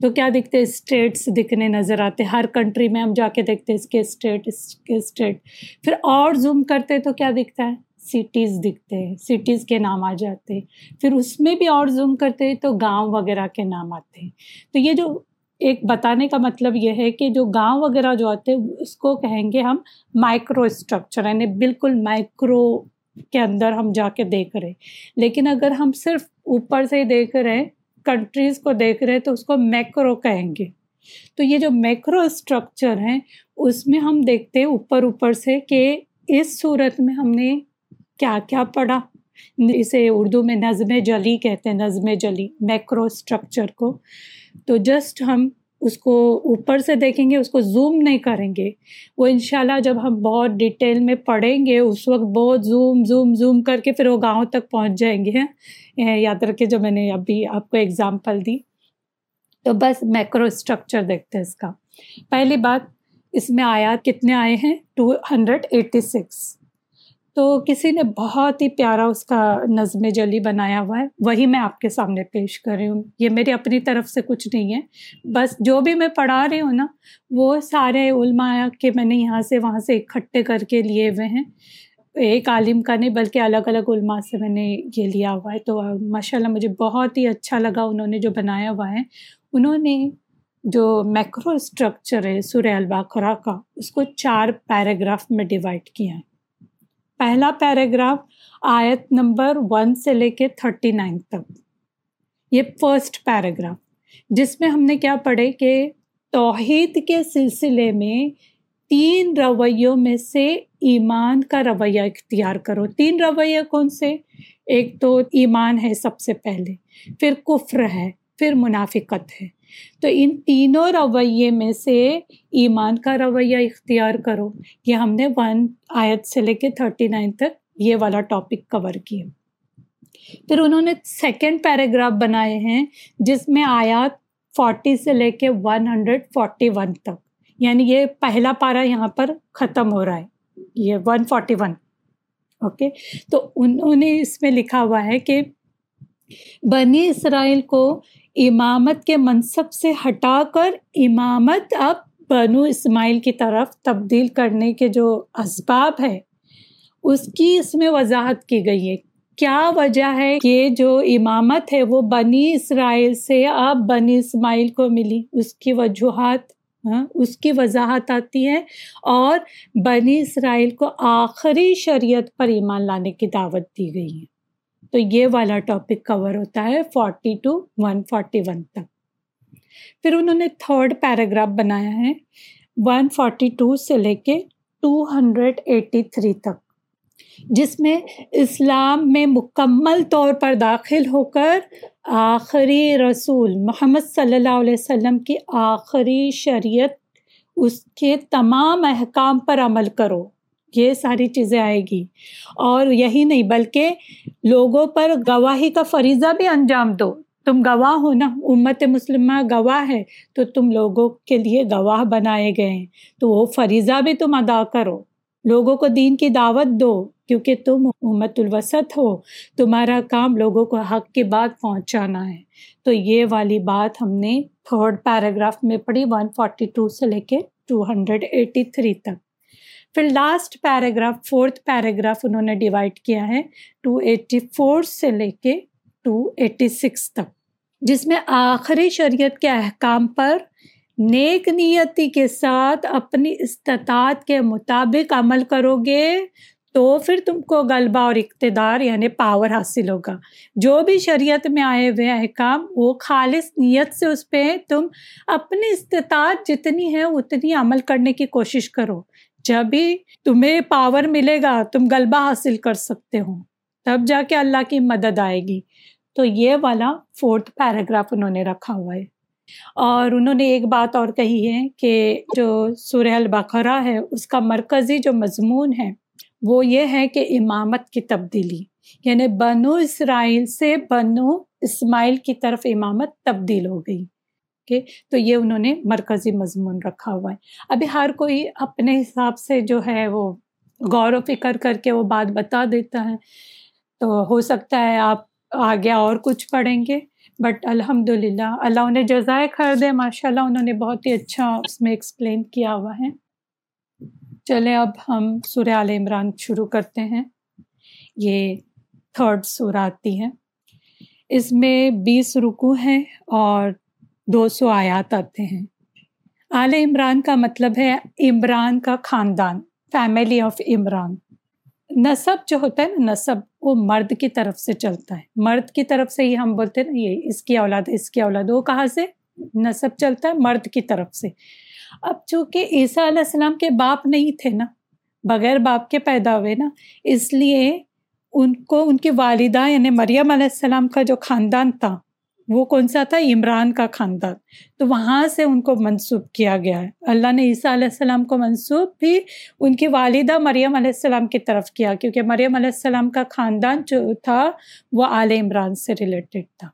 تو کیا دکھتے؟ اسٹیٹس دکھنے نظر آتے۔ ہر کنٹری میں ہم جا کے دیکھتے اس کے اسٹیٹ اس کے اسٹیٹ پھر اور زوم کرتے تو کیا دکھتا ہے؟ سٹیز دکھتے۔ ہیں سٹیز کے نام آ جاتے۔ پھر اس میں بھی اور زوم کرتے تو گاؤں وغیرہ کے نام آتے۔ ہیں تو یہ جو ایک بتانے کا مطلب یہ ہے کہ جو گاؤں وغیرہ جو آتے ہیں، اس کو کہیں گے ہم مائکرو اسٹرکچر یعنی بالکل مائکرو کے اندر ہم جا کے دیکھ رہے لیکن اگر ہم صرف اوپر سے ہی دیکھ رہے کنٹریز کو دیکھ رہے تو اس کو میکرو کہیں گے۔ تو یہ جو میکرو اسٹرکچر ہیں، اس میں ہم دیکھتے ہیں اوپر اوپر سے کہ اس صورت میں ہم نے کیا کیا پڑھا۔ اسے اردو میں نظم جلی کہتے ہیں، نظم جلی میکرو اسٹرکچر کو۔ تو جسٹ ہم اس کو اوپر سے دیکھیں گے، اس کو زوم نہیں کریں گے۔ وہ انشاءاللہ جب ہم بہت ڈیٹیل میں پڑھیں گے، اس وقت بہت زوم زوم زوم کر کے پھر وہ گاؤں تک پہنچ جائیں گے۔ یاد رکھے جو میں نے ابھی آپ کو اگزامپل دی۔ تو بس میکرو اسٹرکچر دیکھتے ہیں اس کا۔ پہلی بات، اس میں آیات کتنے آئے ہیں؟ ٹو ہنڈریڈ ایٹی سکس تو کسی نے بہت ہی پیارا اس کا نظم جلی بنایا ہوا ہے۔ وہی میں آپ کے سامنے پیش کر رہی ہوں۔ یہ میری اپنی طرف سے کچھ نہیں ہے۔ بس جو بھی میں پڑھا رہی ہوں نا، وہ سارے علماء کے میں نے یہاں سے وہاں سے اکٹھے کر کے لیے ہوئے ہیں۔ ایک عالم کا نہیں، بلکہ الگ الگ علماء سے میں نے یہ لیا ہوا ہے۔ تو ماشاء اللہ مجھے بہت ہی اچھا لگا انہوں نے جو بنایا ہوا ہے۔ انہوں نے جو میکرو اسٹرکچر ہے سورہ الباقرہ کا، اس کو چار پیراگراف میں ڈیوائڈ کیا ہے۔ پہلا پیراگراف آیت نمبر ون سے لے کے تھرٹی نائن تک۔ یہ فرسٹ پیراگراف۔ جس میں ہم نے کیا پڑھے کہ توحید کے سلسلے میں تین رویوں میں سے ایمان کا رویہ اختیار کرو۔ تین رویہ کون سے؟ ایک تو ایمان ہے سب سے پہلے، پھر کفر ہے، پھر منافقت ہے۔ تو ان تینوں رویے میں سے ایمان کا رویہ اختیار کرو یہ ہم نے ون آیت سے لے کے تھرٹی نائن تک یہ والا ٹاپک کور کیا۔ پھر انہوں نے سیکنڈ پیراگراف بنائے ہیں جس میں آیات فورٹی سے لے کے ون ہنڈریڈ فورٹی ون تک۔ یعنی یہ پہلا پارا یہاں پر ختم ہو رہا ہے۔ یہ ون فورٹی ون اوکے تو انہوں نے اس میں لکھا ہوا ہے کہ بنی اسرائیل کو امامت کے منصب سے ہٹا کر امامت اب بنو اسماعیل کی طرف تبدیل کرنے کے جو اسباب ہے اس کی اس میں وضاحت کی گئی ہے۔ کیا وجہ ہے کہ جو امامت ہے وہ بنی اسرائیل سے اب بنی اسماعیل کو ملی؟ اس کی وجوہات ہاں، اس کی وضاحت آتی ہے۔ اور بنی اسرائیل کو آخری شریعت پر ایمان لانے کی دعوت دی گئی ہے۔ تو یہ والا ٹاپک کور ہوتا ہے forty two one forty one تک۔ پھر انہوں نے تھرڈ پیراگراف بنایا ہے ون فورٹی ٹو سے لے کے ٹو ہنڈریڈ ایٹی تھری تک۔ جس میں اسلام میں مکمل طور پر داخل ہو کر آخری رسول محمد صلی اللہ علیہ وسلم کی آخری شریعت، اس کے تمام احکام پر عمل کرو۔ یہ ساری چیزیں آئے گی۔ اور یہی نہیں، بلکہ لوگوں پر گواہی کا فریضہ بھی انجام دو۔ تم گواہ ہو نا، امت مسلمہ گواہ ہے، تو تم لوگوں کے لیے گواہ بنائے گئے ہیں۔ تو وہ فریضہ بھی تم ادا کرو۔ لوگوں کو دین کی دعوت دو، کیونکہ تم امت الوسط ہو۔ تمہارا کام لوگوں کو حق کی بات پہنچانا ہے۔ تو یہ والی بات ہم نے تھرڈ پیراگراف میں پڑھی ون فورٹی ٹو سے لے کے ٹو ہنڈریڈ ایٹی تھری تک۔ پھر لاسٹ پیراگراف فورتھ پیراگراف انہوں نے ڈیوائڈ کیا ہے ٹو ایٹی فور سے لے کے ٹو ایٹی سکس تک، جس میں آخری شریعت کے احکام پر نیک نیتی کے ساتھ اپنی استطاعت کے مطابق عمل کرو گے تو پھر تم کو غلبہ اور اقتدار یعنی پاور حاصل ہوگا۔ جو بھی شریعت میں آئے ہوئے احکام، وہ خالص نیت سے اس پہ تم اپنی استطاعت جتنی ہے اتنی عمل کرنے کی کوشش کرو۔ جب بھی تمہیں پاور ملے گا، تم غلبہ حاصل کر سکتے ہو۔ تب جا کے اللہ کی مدد آئے گی۔ تو یہ والا فورتھ پیراگراف انہوں نے رکھا ہوا ہے۔ اور انہوں نے ایک بات اور کہی ہے کہ جو سورہ البقرہ ہے، اس کا مرکزی جو مضمون ہے، وہ یہ ہے کہ امامت کی تبدیلی یعنی بنو اسرائیل سے بنو اسماعیل کی طرف امامت تبدیل ہو گئی۔ کے، تو یہ انہوں نے مرکزی مضمون رکھا ہوا ہے۔ ابھی ہر کوئی اپنے حساب سے جو ہے وہ غور و فکر کر کے وہ بات بتا دیتا ہے۔ تو ہو سکتا ہے آپ آگے اور کچھ پڑھیں گے، بٹ الحمد للہ اللہ انہیں جزائے خیر دے۔ ماشاء اللہ انہوں نے بہت ہی اچھا اس میں ایکسپلین کیا ہوا ہے۔ چلے اب ہم سورہ عال عمران شروع کرتے ہیں۔ یہ تھرڈ سورہ آتی ہے۔ اس میں بیس رکو ہیں اور دو سو آیات آتے ہیں۔ آل عمران کا مطلب ہے عمران کا خاندان فیملی آف عمران۔ نصب جو ہوتا ہے نا نصب وہ مرد کی طرف سے چلتا ہے۔ مرد کی طرف سے ہی ہم بولتے ہیں نا، یہ اس کی اولاد، اس کی اولاد، وہ کہاں سے؟ نصب چلتا ہے مرد کی طرف سے۔ اب چونکہ عیسیٰ علیہ السلام کے باپ نہیں تھے نا، بغیر باپ کے پیدا ہوئے نا، اس لیے ان کو، ان کی والدہ یعنی مریم علیہ السلام کا جو خاندان تھا وہ کون سا تھا؟ عمران کا خاندان۔ تو وہاں سے ان کو منسوب کیا گیا ہے۔ اللہ نے عیسیٰ علیہ السلام کو منسوب بھی ان کی والدہ مریم علیہ السلام کی طرف کیا، کیونکہ مریم علیہ السلام کا خاندان جو تھا، وہ آل عمران سے ریلیٹڈ تھا۔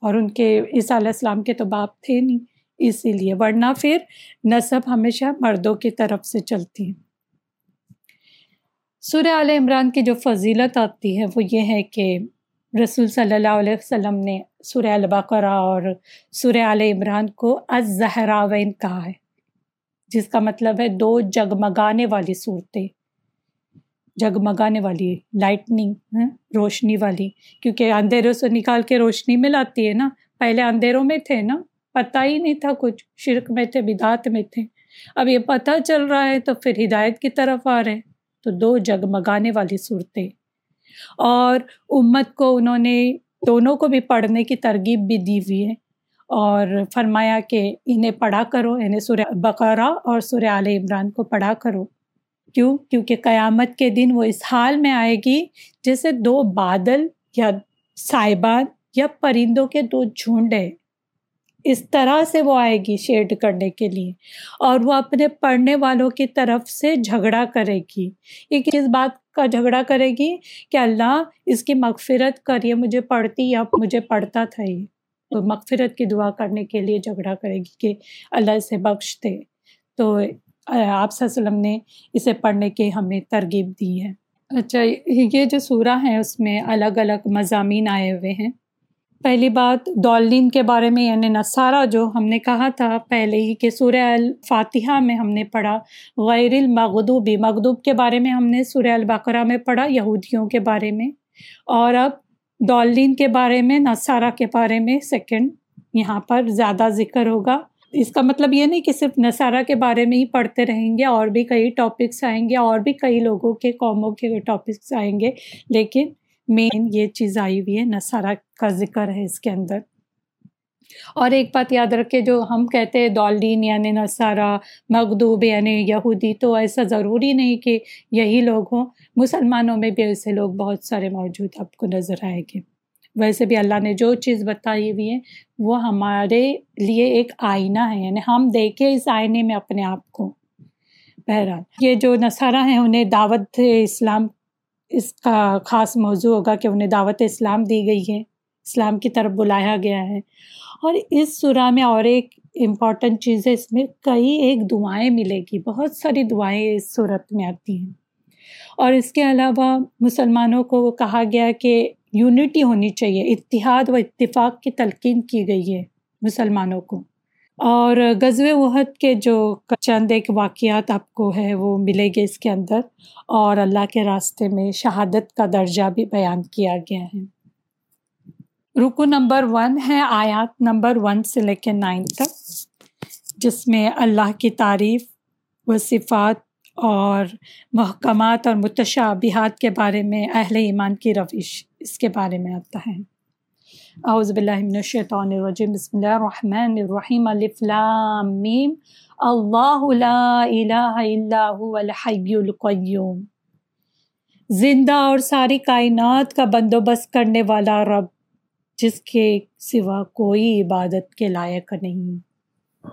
اور ان کے عیسیٰ علیہ السلام کے تو باپ تھے نہیں، اسی لیے۔ ورنہ پھر نصب ہمیشہ مردوں کی طرف سے چلتی ہے۔ سورہ عال عمران کی جو فضیلت آتی ہے، وہ یہ ہے کہ رسول صلی اللہ علیہ وسلم نے سورہ البقرہ اور سورہ عال عمران کو ازہراوین کہا ہے جس کا مطلب ہے دو جگمگانے والی صورتیں۔ جگمگانے والی لائٹننگ ہاں، روشنی والی۔ کیونکہ اندھیروں سے نکال کے روشنی میں لاتی ہے نا۔ پہلے اندھیروں میں تھے نا پتہ ہی نہیں تھا کچھ۔ شرک میں تھے بدعت میں تھے۔ اب یہ پتہ چل رہا ہے تو پھر ہدایت کی طرف آ رہے تو دو جگمگانے والی صورتیں۔ اور امت کو انہوں نے دونوں کو بھی پڑھنے کی ترغیب بھی دی ہوئی ہے۔ اور فرمایا کہ انہیں پڑھا کرو، انہیں سورہ بقرہ اور سورہ عال عمران کو پڑھا کرو۔ کیوں؟ کیونکہ قیامت کے دن وہ اس حال میں آئے گی جیسے دو بادل یا صاحبان یا پرندوں کے دو جھنڈ ہیں اس طرح سے وہ آئے گی شیڈ کرنے کے لیے اور وہ اپنے پڑھنے والوں کی طرف سے جھگڑا کرے گی۔ یہ کس بات کا جھگڑا کرے گی؟ کہ اللہ اس کی مغفرت کریے مجھے پڑھتی یا مجھے پڑھتا تھا یہ۔ تو مغفرت کی دعا کرنے کے لیے جھگڑا کرے گی کہ اللہ اسے بخش دے۔ تو آپ صلی اللہ علیہ وسلم نے اسے پڑھنے کے ہمیں ترغیب دی ہے۔ اچھا یہ جو سورہ ہیں اس میں الگ الگ مضامین آئے ہوئے ہیں۔ پہلی بات دولین کے بارے میں یعنی نصارہ، جو ہم نے کہا تھا پہلے ہی کہ سورہ الفاتحہ میں ہم نے پڑھا، غیر المغدوبی مغدوب کے بارے میں ہم نے سورہ البقرہ میں پڑھا، یہودیوں کے بارے میں۔ اور اب دولین کے بارے میں، نصارہ کے بارے میں سیکنڈ یہاں پر زیادہ ذکر ہوگا۔ اس کا مطلب یہ نہیں کہ صرف نصارہ کے بارے میں ہی پڑھتے رہیں گے، اور بھی کئی ٹاپکس آئیں گے، اور بھی کئی لوگوں کے، قوموں کے ٹاپکس آئیں گے، لیکن مین یہ چیز آئی ہوئی ہے، نصارہ کا ذکر ہے اس کے اندر۔ اور ایک بات یاد رکھے جو ہم کہتے ہیں دولین یعنی نصارہ، مغدوب یعنی یہودی، تو ایسا ضروری نہیں کہ یہی لوگ ہوں۔ مسلمانوں میں بھی ایسے لوگ بہت سارے موجود آپ کو نظر آئے گے۔ ویسے بھی اللہ نے جو چیز بتائی ہوئی ہے، وہ ہمارے لیے ایک آئینہ ہے۔ یعنی ہم دیکھیں اس آئینے میں اپنے آپ کو۔ بہرحال، یہ جو نصارہ ہیں، انہیں دعوت اسلام اس کا خاص موضوع ہوگا کہ انہیں دعوت اسلام دی گئی ہے، اسلام کی طرف بلایا گیا ہے۔ اور اس سورہ میں اور ایک امپورٹنٹ چیز ہے، اس میں کئی ایک دعائیں ملے گی، بہت ساری دعائیں اس صورت میں آتی ہیں۔ اور اس کے علاوہ مسلمانوں کو کہا گیا کہ یونٹی ہونی چاہیے، اتحاد و اتفاق کی تلقین کی گئی ہے مسلمانوں کو۔ اور غزو وحد کے جو چند ایک واقعات آپ کو ہے، وہ ملے گے اس کے اندر۔ اور اللہ کے راستے میں شہادت کا درجہ بھی بیان کیا گیا ہے۔ رکو نمبر ون ہے، آیات نمبر ون سے لے کے نائن تک، جس میں اللہ کی تعریف و صفات اور محکمات اور متشابہات کے بارے میں، اہل ایمان کی روش اس کے بارے میں آتا ہے۔ اعوذ باللہ من الشیطان الرجیم، بسم اللہ الرحمن الرحیم، الف لام میم. اللہ لا الہ الا هو الحی القیوم. زندہ اور ساری کائنات کا بندوبست کرنے والا رب، جس کے سوا کوئی عبادت کے لائق نہیں.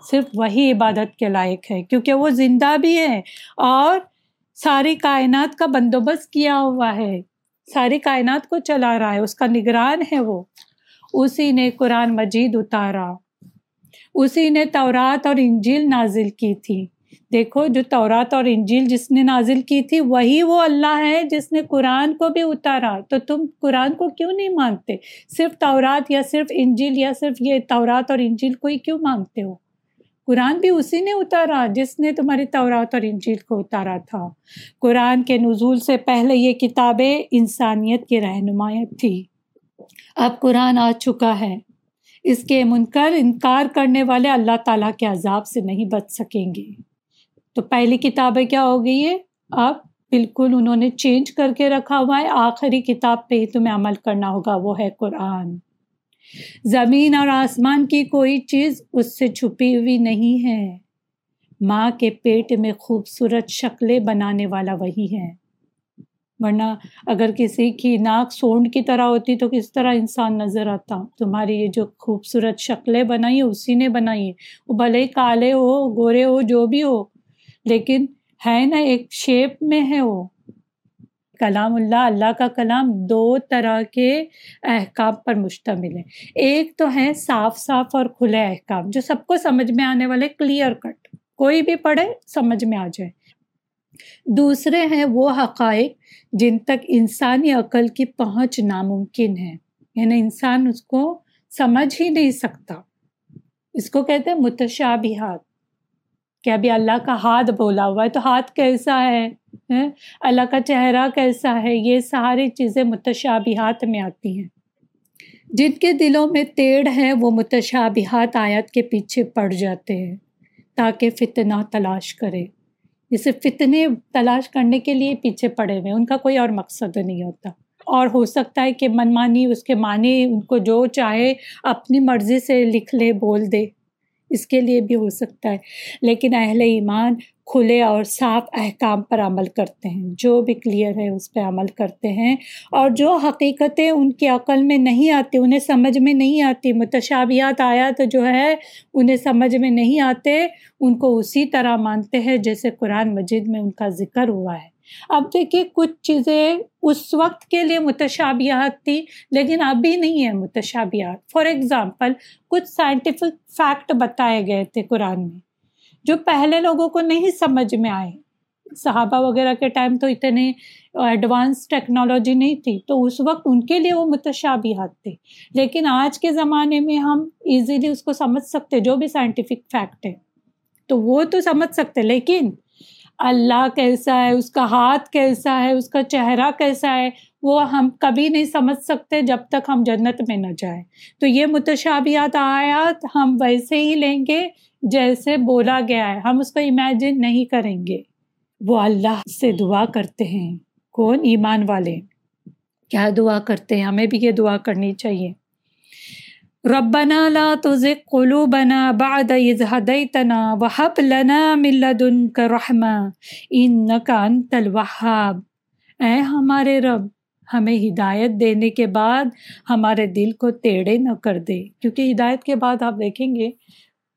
صرف وہی عبادت کے لائق ہے، کیونکہ وہ زندہ بھی ہے اور ساری کائنات کا بندوبست کیا ہوا ہے. ساری کائنات کو چلا رہا ہے، اس کا نگران ہے وہ. اسی نے قرآن مجید اتارا۔ اسی نے تورات اور انجیل نازل کی تھی۔ دیکھو، جو تورات اور انجیل جس نے نازل کی تھی، وہی وہ اللہ ہے جس نے قرآن کو بھی اتارا۔ تو تم قرآن کو کیوں نہیں مانتے صرف تورات یا صرف انجیل یا صرف یہ تورات اور انجیل کو ہی کیوں مانگتے ہو؟ قرآن بھی اسی نے اتارا جس نے تمہاری تورات اور انجیل کو اتارا تھا۔ قرآن کے نزول سے پہلے یہ کتابیں انسانیت کی رہنمایت تھی اب قرآن آ چکا ہے۔ اس کے منکر انکار کرنے والے اللہ تعالیٰ کے عذاب سے نہیں بچ سکیں گے۔ تو پہلی کتابیں کیا ہو گئی ہے اب بالکل انہوں نے چینج کر کے رکھا ہوا ہے۔ آخری کتاب پہ ہی تمہیں عمل کرنا ہوگا، وہ ہے قرآن۔ زمین اور آسمان کی کوئی چیز اس سے چھپی ہوئی نہیں ہے۔ ماں کے پیٹ میں خوبصورت شکلیں بنانے والا وہی ہے۔ ورنہ اگر کسی کی ناک سونڈ کی طرح ہوتی تو کس طرح انسان نظر آتا؟ تمہاری یہ جو خوبصورت شکلیں بنائی اسی نے بنائی ہے وہ بھلے کالے ہو، گورے ہو، جو بھی ہو، لیکن ہے نا ایک شیپ میں ہے وہ۔ کلام اللہ اللہ کا کلام دو طرح کے احکام پر مشتمل ہے۔ ایک تو ہے صاف صاف اور کھلے احکام، جو سب کو سمجھ میں آنے والے کلیئر کٹ کوئی بھی پڑھے، سمجھ میں آ جائے۔ دوسرے ہیں وہ حقائق جن تک انسانی عقل کی پہنچ ناممکن ہے۔ یعنی انسان اس کو سمجھ ہی نہیں سکتا۔ اس کو کہتے ہیں متشابہات۔ کہ ابھی اللہ کا ہاتھ بولا ہوا ہے تو ہاتھ کیسا ہے؟ اللہ کا چہرہ کیسا ہے؟ یہ ساری چیزیں متشابہات میں آتی ہیں۔ جن کے دلوں میں تیڑ ہے وہ متشابہات آیت کے پیچھے پڑ جاتے ہیں تاکہ فتنہ تلاش کرے۔ جسے فتنے تلاش کرنے کے لیے پیچھے پڑے ہوئے ان کا کوئی اور مقصد نہیں ہوتا۔ اور ہو سکتا ہے کہ من مانی اس کے معنی، ان کو جو چاہے اپنی مرضی سے لکھ لے، بول دے۔ اس کے لیے بھی ہو سکتا ہے۔ لیکن اہل ایمان کھلے اور صاف احکام پر عمل کرتے ہیں۔ جو بھی کلیئر ہے اس پہ عمل کرتے ہیں اور جو حقیقتیں ان کی عقل میں نہیں آتی، انہیں سمجھ میں نہیں آتی متشابیات آیا تو جو ہے انہیں سمجھ میں نہیں آتے، ان کو اسی طرح مانتے ہیں جیسے قرآن مجید میں ان کا ذکر ہوا ہے۔ اب دیکھیے کچھ چیزیں اس وقت کے لیے متشابیات تھی، لیکن ابھی نہیں ہے متشابیات فار ایگزامپل کچھ سائنٹیفک فیکٹ بتائے گئے تھے قرآن میں۔ جو پہلے لوگوں کو نہیں سمجھ میں آئے۔ صحابہ وغیرہ کے ٹائم تو اتنے ایڈوانس ٹیکنالوجی نہیں تھی، تو اس وقت ان کے لیے وہ متشابہات تھے۔ لیکن آج کے زمانے میں ہم ایزیلی اس کو سمجھ سکتے، جو بھی سائنٹیفک فیکٹ ہے، تو وہ تو سمجھ سکتے۔ لیکن اللہ کیسا ہے، اس کا ہاتھ کیسا ہے، اس کا چہرہ کیسا ہے، وہ ہم کبھی نہیں سمجھ سکتے جب تک ہم جنت میں نہ جائیں۔ تو یہ متشابیات آیات ہم ویسے ہی لیں گے جیسے بولا گیا ہے، ہم اس کو امیجن نہیں کریں گے۔ وہ اللہ سے دعا کرتے ہیں۔ کون؟ ایمان والے۔ کیا دعا کرتے ہیں؟ ہمیں بھی یہ دعا کرنی چاہیے۔ ربنا لا تزغ قلوبنا بعد إذ هديتنا وهب لنا من لدنك رحمة إنك أنت الوهاب۔ اے ہمارے رب، ہمیں ہدایت دینے کے بعد ہمارے دل کو ٹیڑھے نہ کر دے۔ کیونکہ ہدایت کے بعد آپ دیکھیں گے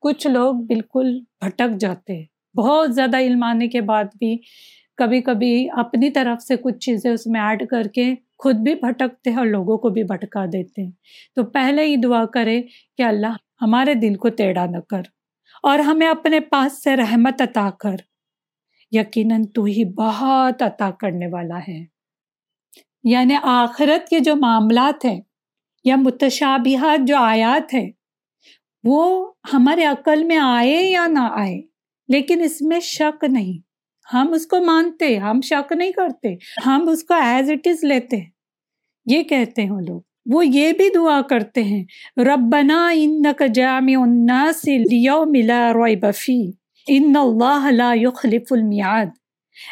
کچھ لوگ بالکل بھٹک جاتے ہیں۔ بہت زیادہ علم آنے کے بعد بھی کبھی کبھی اپنی طرف سے کچھ چیزیں اس میں ایڈ کر کے خود بھی بھٹکتے ہیں اور لوگوں کو بھی بھٹکا دیتے ہیں۔ تو پہلے ہی دعا کرے کہ اللہ ہمارے دل کو ٹیڑھا نہ کر اور ہمیں اپنے پاس سے رحمت عطا کر۔ یقیناً تو ہی بہت عطا کرنے والا ہے۔ یعنی آخرت کے جو معاملات ہیں یا متشابہات جو آیات ہیں وہ ہمارے عقل میں آئے یا نہ آئے، لیکن اس میں شک نہیں۔ ہم اس کو مانتے، ہم شک نہیں کرتے، ہم اس کو ایز اٹ از لیتے۔ ہیں یہ کہتے ہیں لوگ۔ وہ یہ بھی دعا کرتے ہیں، ربنا انک جامع الناس لیوم لا ریب فی، ان اللہ لا یخلف المیعاد۔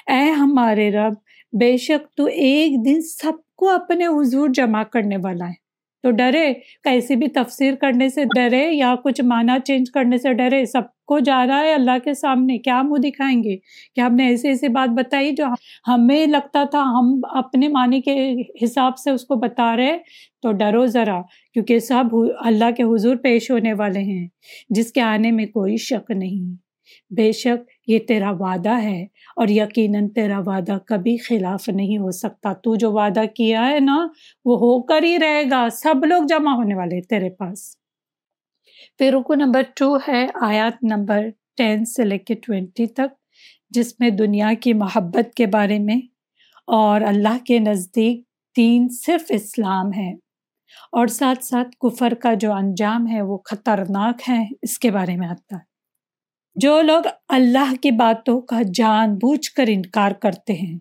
اے ہمارے رب، بے شک تو ایک دن سب کو اپنے حضور جمع کرنے والا ہے۔ تو ڈرے، کیسی بھی تفسیر کرنے سے ڈرے یا کچھ معنی چینج کرنے سے ڈرے، سب کو جا رہا ہے اللہ کے سامنے، کیا منہ دکھائیں گے؟ کہ ہم نے ایسی ایسی بات بتائی جو ہمیں لگتا تھا ہم اپنے معنی کے حساب سے اس کو بتا رہے؟ تو ڈرو ذرا، کیونکہ سب اللہ کے حضور پیش ہونے والے ہیں، جس کے آنے میں کوئی شک نہیں۔ بے شک یہ تیرا وعدہ ہے۔ اور یقیناً تیرا وعدہ کبھی خلاف نہیں ہو سکتا۔ تو جو وعدہ کیا ہے نا، وہ ہو کر ہی رہے گا۔ سب لوگ جمع ہونے والے تیرے پاس۔ پھر رکو نمبر ٹو ہے، آیات نمبر ٹین سے لے کے ٹوینٹی تک، جس میں دنیا کی محبت کے بارے میں اور اللہ کے نزدیک دین صرف اسلام ہے اور ساتھ ساتھ کفر کا جو انجام ہے، وہ خطرناک ہے۔ اس کے بارے میں آتا ہے۔ جو لوگ اللہ کی باتوں کا جان بوجھ کر انکار کرتے ہیں،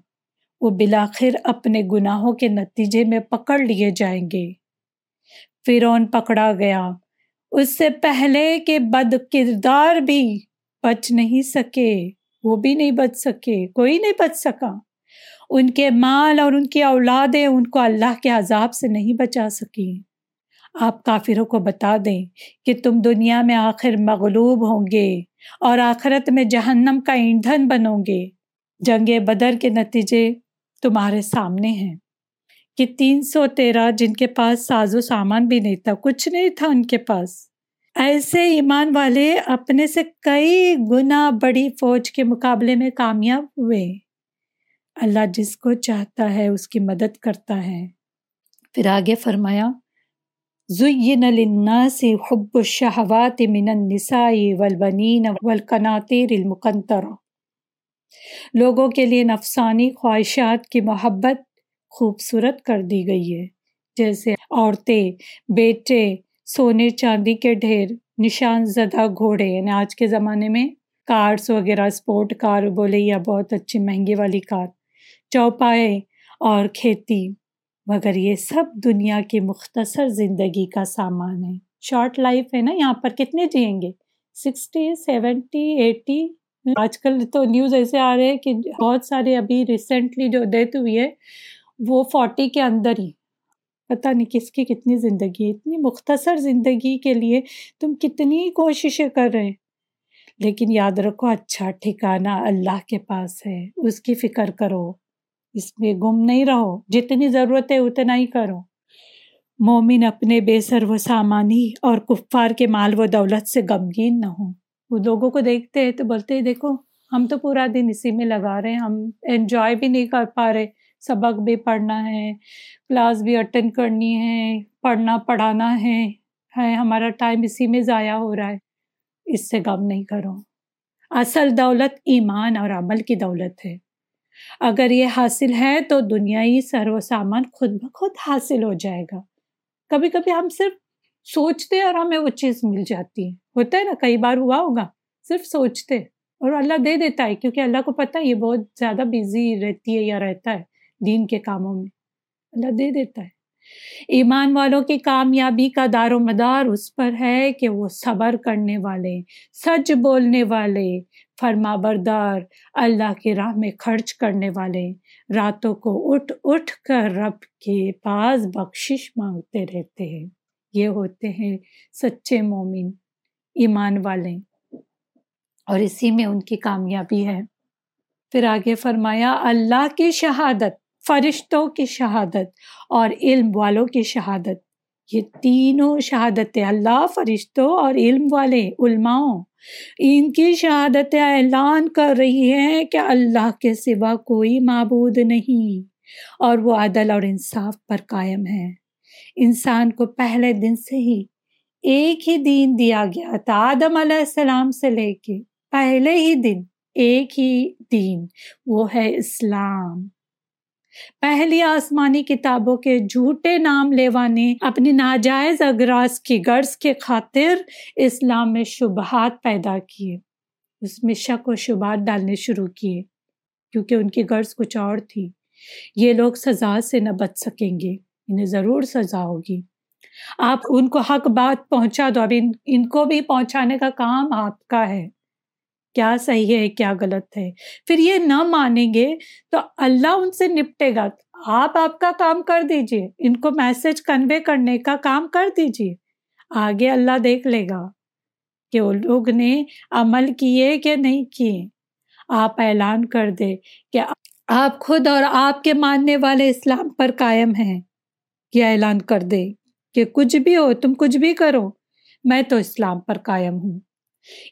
وہ بلاخر اپنے گناہوں کے نتیجے میں پکڑ لیے جائیں گے۔ فرون پکڑا گیا۔ اس سے پہلے کہ بد کردار بھی بچ نہیں سکے۔ وہ بھی نہیں بچ سکے۔ کوئی نہیں بچ سکا۔ ان کے مال اور ان کی اولادیں ان کو اللہ کے عذاب سے نہیں بچا سکی آپ کافروں کو بتا دیں کہ تم دنیا میں آخر مغلوب ہوں گے۔ اور آخرت میں جہنم کا ایندھن بنو گے۔ جنگ بدر کے نتیجے تمہارے سامنے ہیں۔ کہ تین سو تیرہ جن کے پاس ساز و سامان بھی نہیں تھا، کچھ نہیں تھا ان کے پاس۔ ایسے ایمان والے اپنے سے کئی گنا بڑی فوج کے مقابلے میں کامیاب ہوئے۔ اللہ جس کو چاہتا ہے، اس کی مدد کرتا ہے۔ پھر آگے فرمایا زین للناس حب الشہوات من النساء والبنین والقناطیر المقنطرہ لوگوں کے لیے نفسانی خواہشات کی محبت خوبصورت کر دی گئی ہے، جیسے عورتیں، بیٹے، سونے چاندی کے ڈھیر نشان زدہ گھوڑے۔ یعنی آج کے زمانے میں کارس وغیرہ اسپورٹ کار بولے یا بہت اچھی مہنگی والی کار، چوپائے اور کھیتی۔ مگر یہ سب دنیا کی مختصر زندگی کا سامان ہے۔ شارٹ لائف ہے نا یہاں پر کتنے جئیں گے؟ Sixty, seventy, eighty. آج کل تو نیوز ایسے آ رہے ہیں کہ بہت سارے ابھی ریسنٹلی جو ڈیتھ ہوئی ہے، وہ فورٹی کے اندر ہی۔ پتہ نہیں کس کی کتنی زندگی ہے، اتنی مختصر زندگی کے لیے تم کتنی کوششیں کر رہے ہیں۔ لیکن یاد رکھو اچھا ٹھکانا اللہ کے پاس ہے، اس کی فکر کرو۔ اس میں گم نہیں رہو۔ جتنی ضرورت ہے اتنا ہی کرو۔ مومن اپنے بے سر و سامانی اور کفار کے مال و دولت سے غمگین نہ ہوں۔ وہ لوگوں کو دیکھتے ہیں تو بولتے ہیں، دیکھو، ہم تو پورا دن اسی میں لگا رہے ہیں۔ ہم انجوائے بھی نہیں کر پا رہے۔ سبق بھی پڑھنا ہے کلاس بھی اٹینڈ کرنی ہے، پڑھنا پڑھانا ہے۔ ہے ہمارا ٹائم اسی میں ضائع ہو رہا ہے۔ اس سے غم نہیں کرو۔ اصل دولت ایمان اور عمل کی دولت ہے۔ اگر یہ حاصل ہے تو دنیائی سر و سامان خود بخود حاصل ہو جائے گا۔ کبھی کبھی ہم صرف سوچتے اور ہمیں وہ چیز مل جاتی ہے۔ ہوتا ہے نا، کئی بار ہوا ہوگا، صرف سوچتے اور اللہ دے دیتا ہے، کیونکہ اللہ کو پتہ یہ بہت زیادہ بزی رہتی ہے یا رہتا ہے دین کے کاموں میں۔ اللہ دے دیتا ہے۔ ایمان والوں کی کامیابی کا دار و مدار اس پر ہے کہ وہ صبر کرنے والے، سچ بولنے والے فرما بردار، اللہ کی راہ میں خرچ کرنے والے، راتوں کو اٹھ اٹھ کر رب کے پاس بخشش مانگتے رہتے ہیں۔ یہ ہوتے ہیں سچے مومن، ایمان والے۔ اور اسی میں ان کی کامیابی ہے۔ پھر آگے فرمایا، اللہ کی شہادت، فرشتوں کی شہادت اور علم والوں کی شہادت۔ یہ تینوں شہادتیں اللہ فرشتوں اور علم والے علماؤں، ان کی شہادتیں اعلان کر رہی ہیں کہ اللہ کے سوا کوئی معبود نہیں، اور وہ عدل اور انصاف پر قائم ہے۔ انسان کو پہلے دن سے ہی ایک ہی دین دیا گیا تھا آدم علیہ السلام سے لے کے پہلے ہی دن، ایک ہی دین، وہ ہے اسلام۔ پہلی آسمانی کتابوں کے جھوٹے نام لیوا نے اپنی ناجائز اگراز کی غرض کے خاطر اسلام میں شبہات پیدا کیے۔ اس میں شک و شبہات ڈالنے شروع کیے کیونکہ ان کی غرض کچھ اور تھی۔ یہ لوگ سزا سے نہ بچ سکیں گے، انہیں ضرور سزا ہوگی۔ آپ ان کو حق بات پہنچا دو، اب ان کو بھی پہنچانے کا کام آپ کا ہے۔ کیا صحیح ہے، کیا غلط ہے۔ پھر یہ نہ مانیں گے تو اللہ ان سے نپٹے گا۔ آپ آپ کا کام کر دیجیے۔ ان کو میسج کنوے کرنے کا کام کر دیجیے۔ آگے اللہ دیکھ لے گا کہ وہ لوگ نے عمل کیے کہ نہیں کیے۔ آپ اعلان کر دے کہ آپ خود اور آپ کے ماننے والے اسلام پر قائم ہیں۔ یہ اعلان کر دے کہ کچھ بھی ہو، تم کچھ بھی کرو۔ میں تو اسلام پر قائم ہوں۔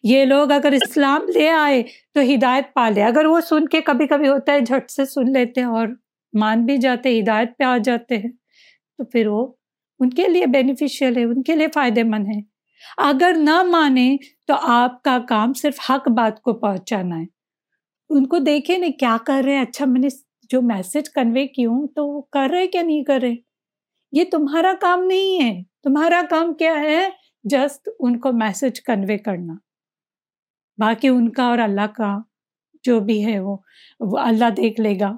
یہ لوگ اگر اسلام لے آئے تو ہدایت پا لے۔ اگر وہ سن کے کبھی کبھی ہوتا ہے جھٹ سے سن لیتے ہیں اور مان بھی جاتے ہدایت پہ آ جاتے ہیں، تو پھر وہ ان کے لیے بینیفیشیل ہے، ان کے لیے فائدے مند ہے اگر نہ مانے تو آپ کا کام صرف حق بات کو پہنچانا ہے۔ ان کو دیکھے نہیں کیا کر رہے ہیں۔ اچھا میں نے جو میسج کنوے کی ہوں تو وہ کر رہے کیا نہیں کر رہے؟ یہ تمہارا کام نہیں ہے۔ تمہارا کام کیا ہے؟ جسٹ ان کو میسج کنوے کرنا۔ باقی ان کا اور اللہ کا جو بھی ہے وہ وہ اللہ دیکھ لے گا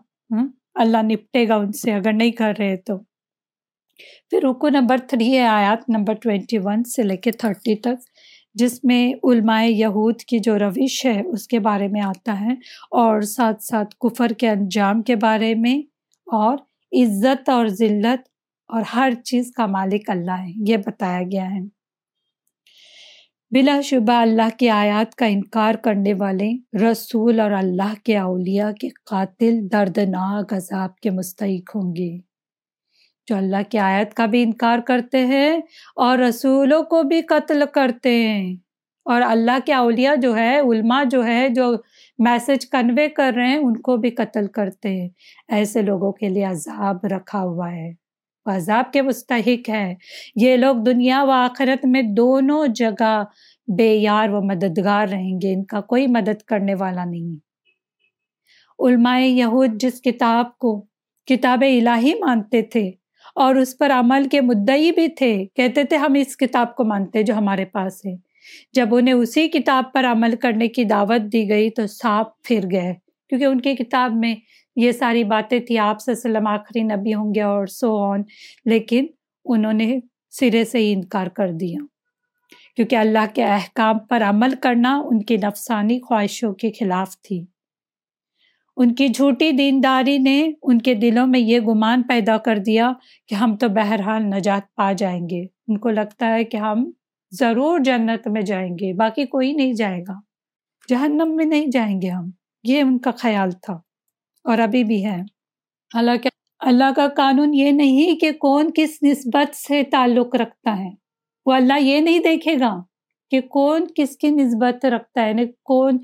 اللہ نپٹے گا ان سے اگر نہیں کر رہے تو۔ پھر رکو نمبر تھری ہے آیات نمبر ٹوینٹی ون سے لے کے تھرٹی تک، جس میں علماء یہود کی جو روش ہے اس کے بارے میں آتا ہے، اور ساتھ ساتھ کفر کے انجام کے بارے میں، اور عزت اور ذلت اور ہر چیز کا مالک اللہ ہے، یہ بتایا گیا ہے۔ بلا شبہ اللہ کی آیات کا انکار کرنے والے رسول اور اللہ کے اولیاء کے قاتل دردناک عذاب کے مستحق ہوں گے۔ جو اللہ کی آیت کا بھی انکار کرتے ہیں اور رسولوں کو بھی قتل کرتے ہیں۔ اور اللہ کے اولیاء جو ہے، علماء جو ہے، جو میسج کنوے کر رہے ہیں، ان کو بھی قتل کرتے ہیں۔ ایسے لوگوں کے لیے عذاب رکھا ہوا ہے۔ عذاب کے مستحق ہے یہ لوگ دنیا و آخرت میں دونوں جگہ بے یار و مددگار رہیں گے، ان کا کوئی مدد کرنے والا نہیں۔ علماء یہود جس کتاب کو کتاب الہی مانتے تھے اور اس پر عمل کے مدعی بھی تھے، کہتے تھے ہم اس کتاب کو مانتے جو ہمارے پاس ہے۔ جب انہیں اسی کتاب پر عمل کرنے کی دعوت دی گئی تو صاف پھر گئے، کیونکہ ان کی کتاب میں یہ ساری باتیں تھی۔ آپ سے وسلم آخری نبی ہوں گے اور سو آن لیکن انہوں نے سرے سے ہی انکار کر دیا۔ کیونکہ اللہ کے احکام پر عمل کرنا ان کی نفسانی خواہشوں کے خلاف تھی۔ ان کی جھوٹی دینداری نے ان کے دلوں میں یہ گمان پیدا کر دیا کہ ہم تو بہرحال نجات پا جائیں گے۔ ان کو لگتا ہے کہ ہم ضرور جنت میں جائیں گے، باقی کوئی نہیں جائے گا۔ جہنم میں نہیں جائیں گے ہم۔ یہ ان کا خیال تھا۔ اور ابھی بھی ہے۔ حالانکہ اللہ کا قانون یہ نہیں کہ کون کس نسبت سے تعلق رکھتا ہے۔ وہ اللہ یہ نہیں دیکھے گا کہ کون کس کی نسبت رکھتا ہے۔ یعنی کون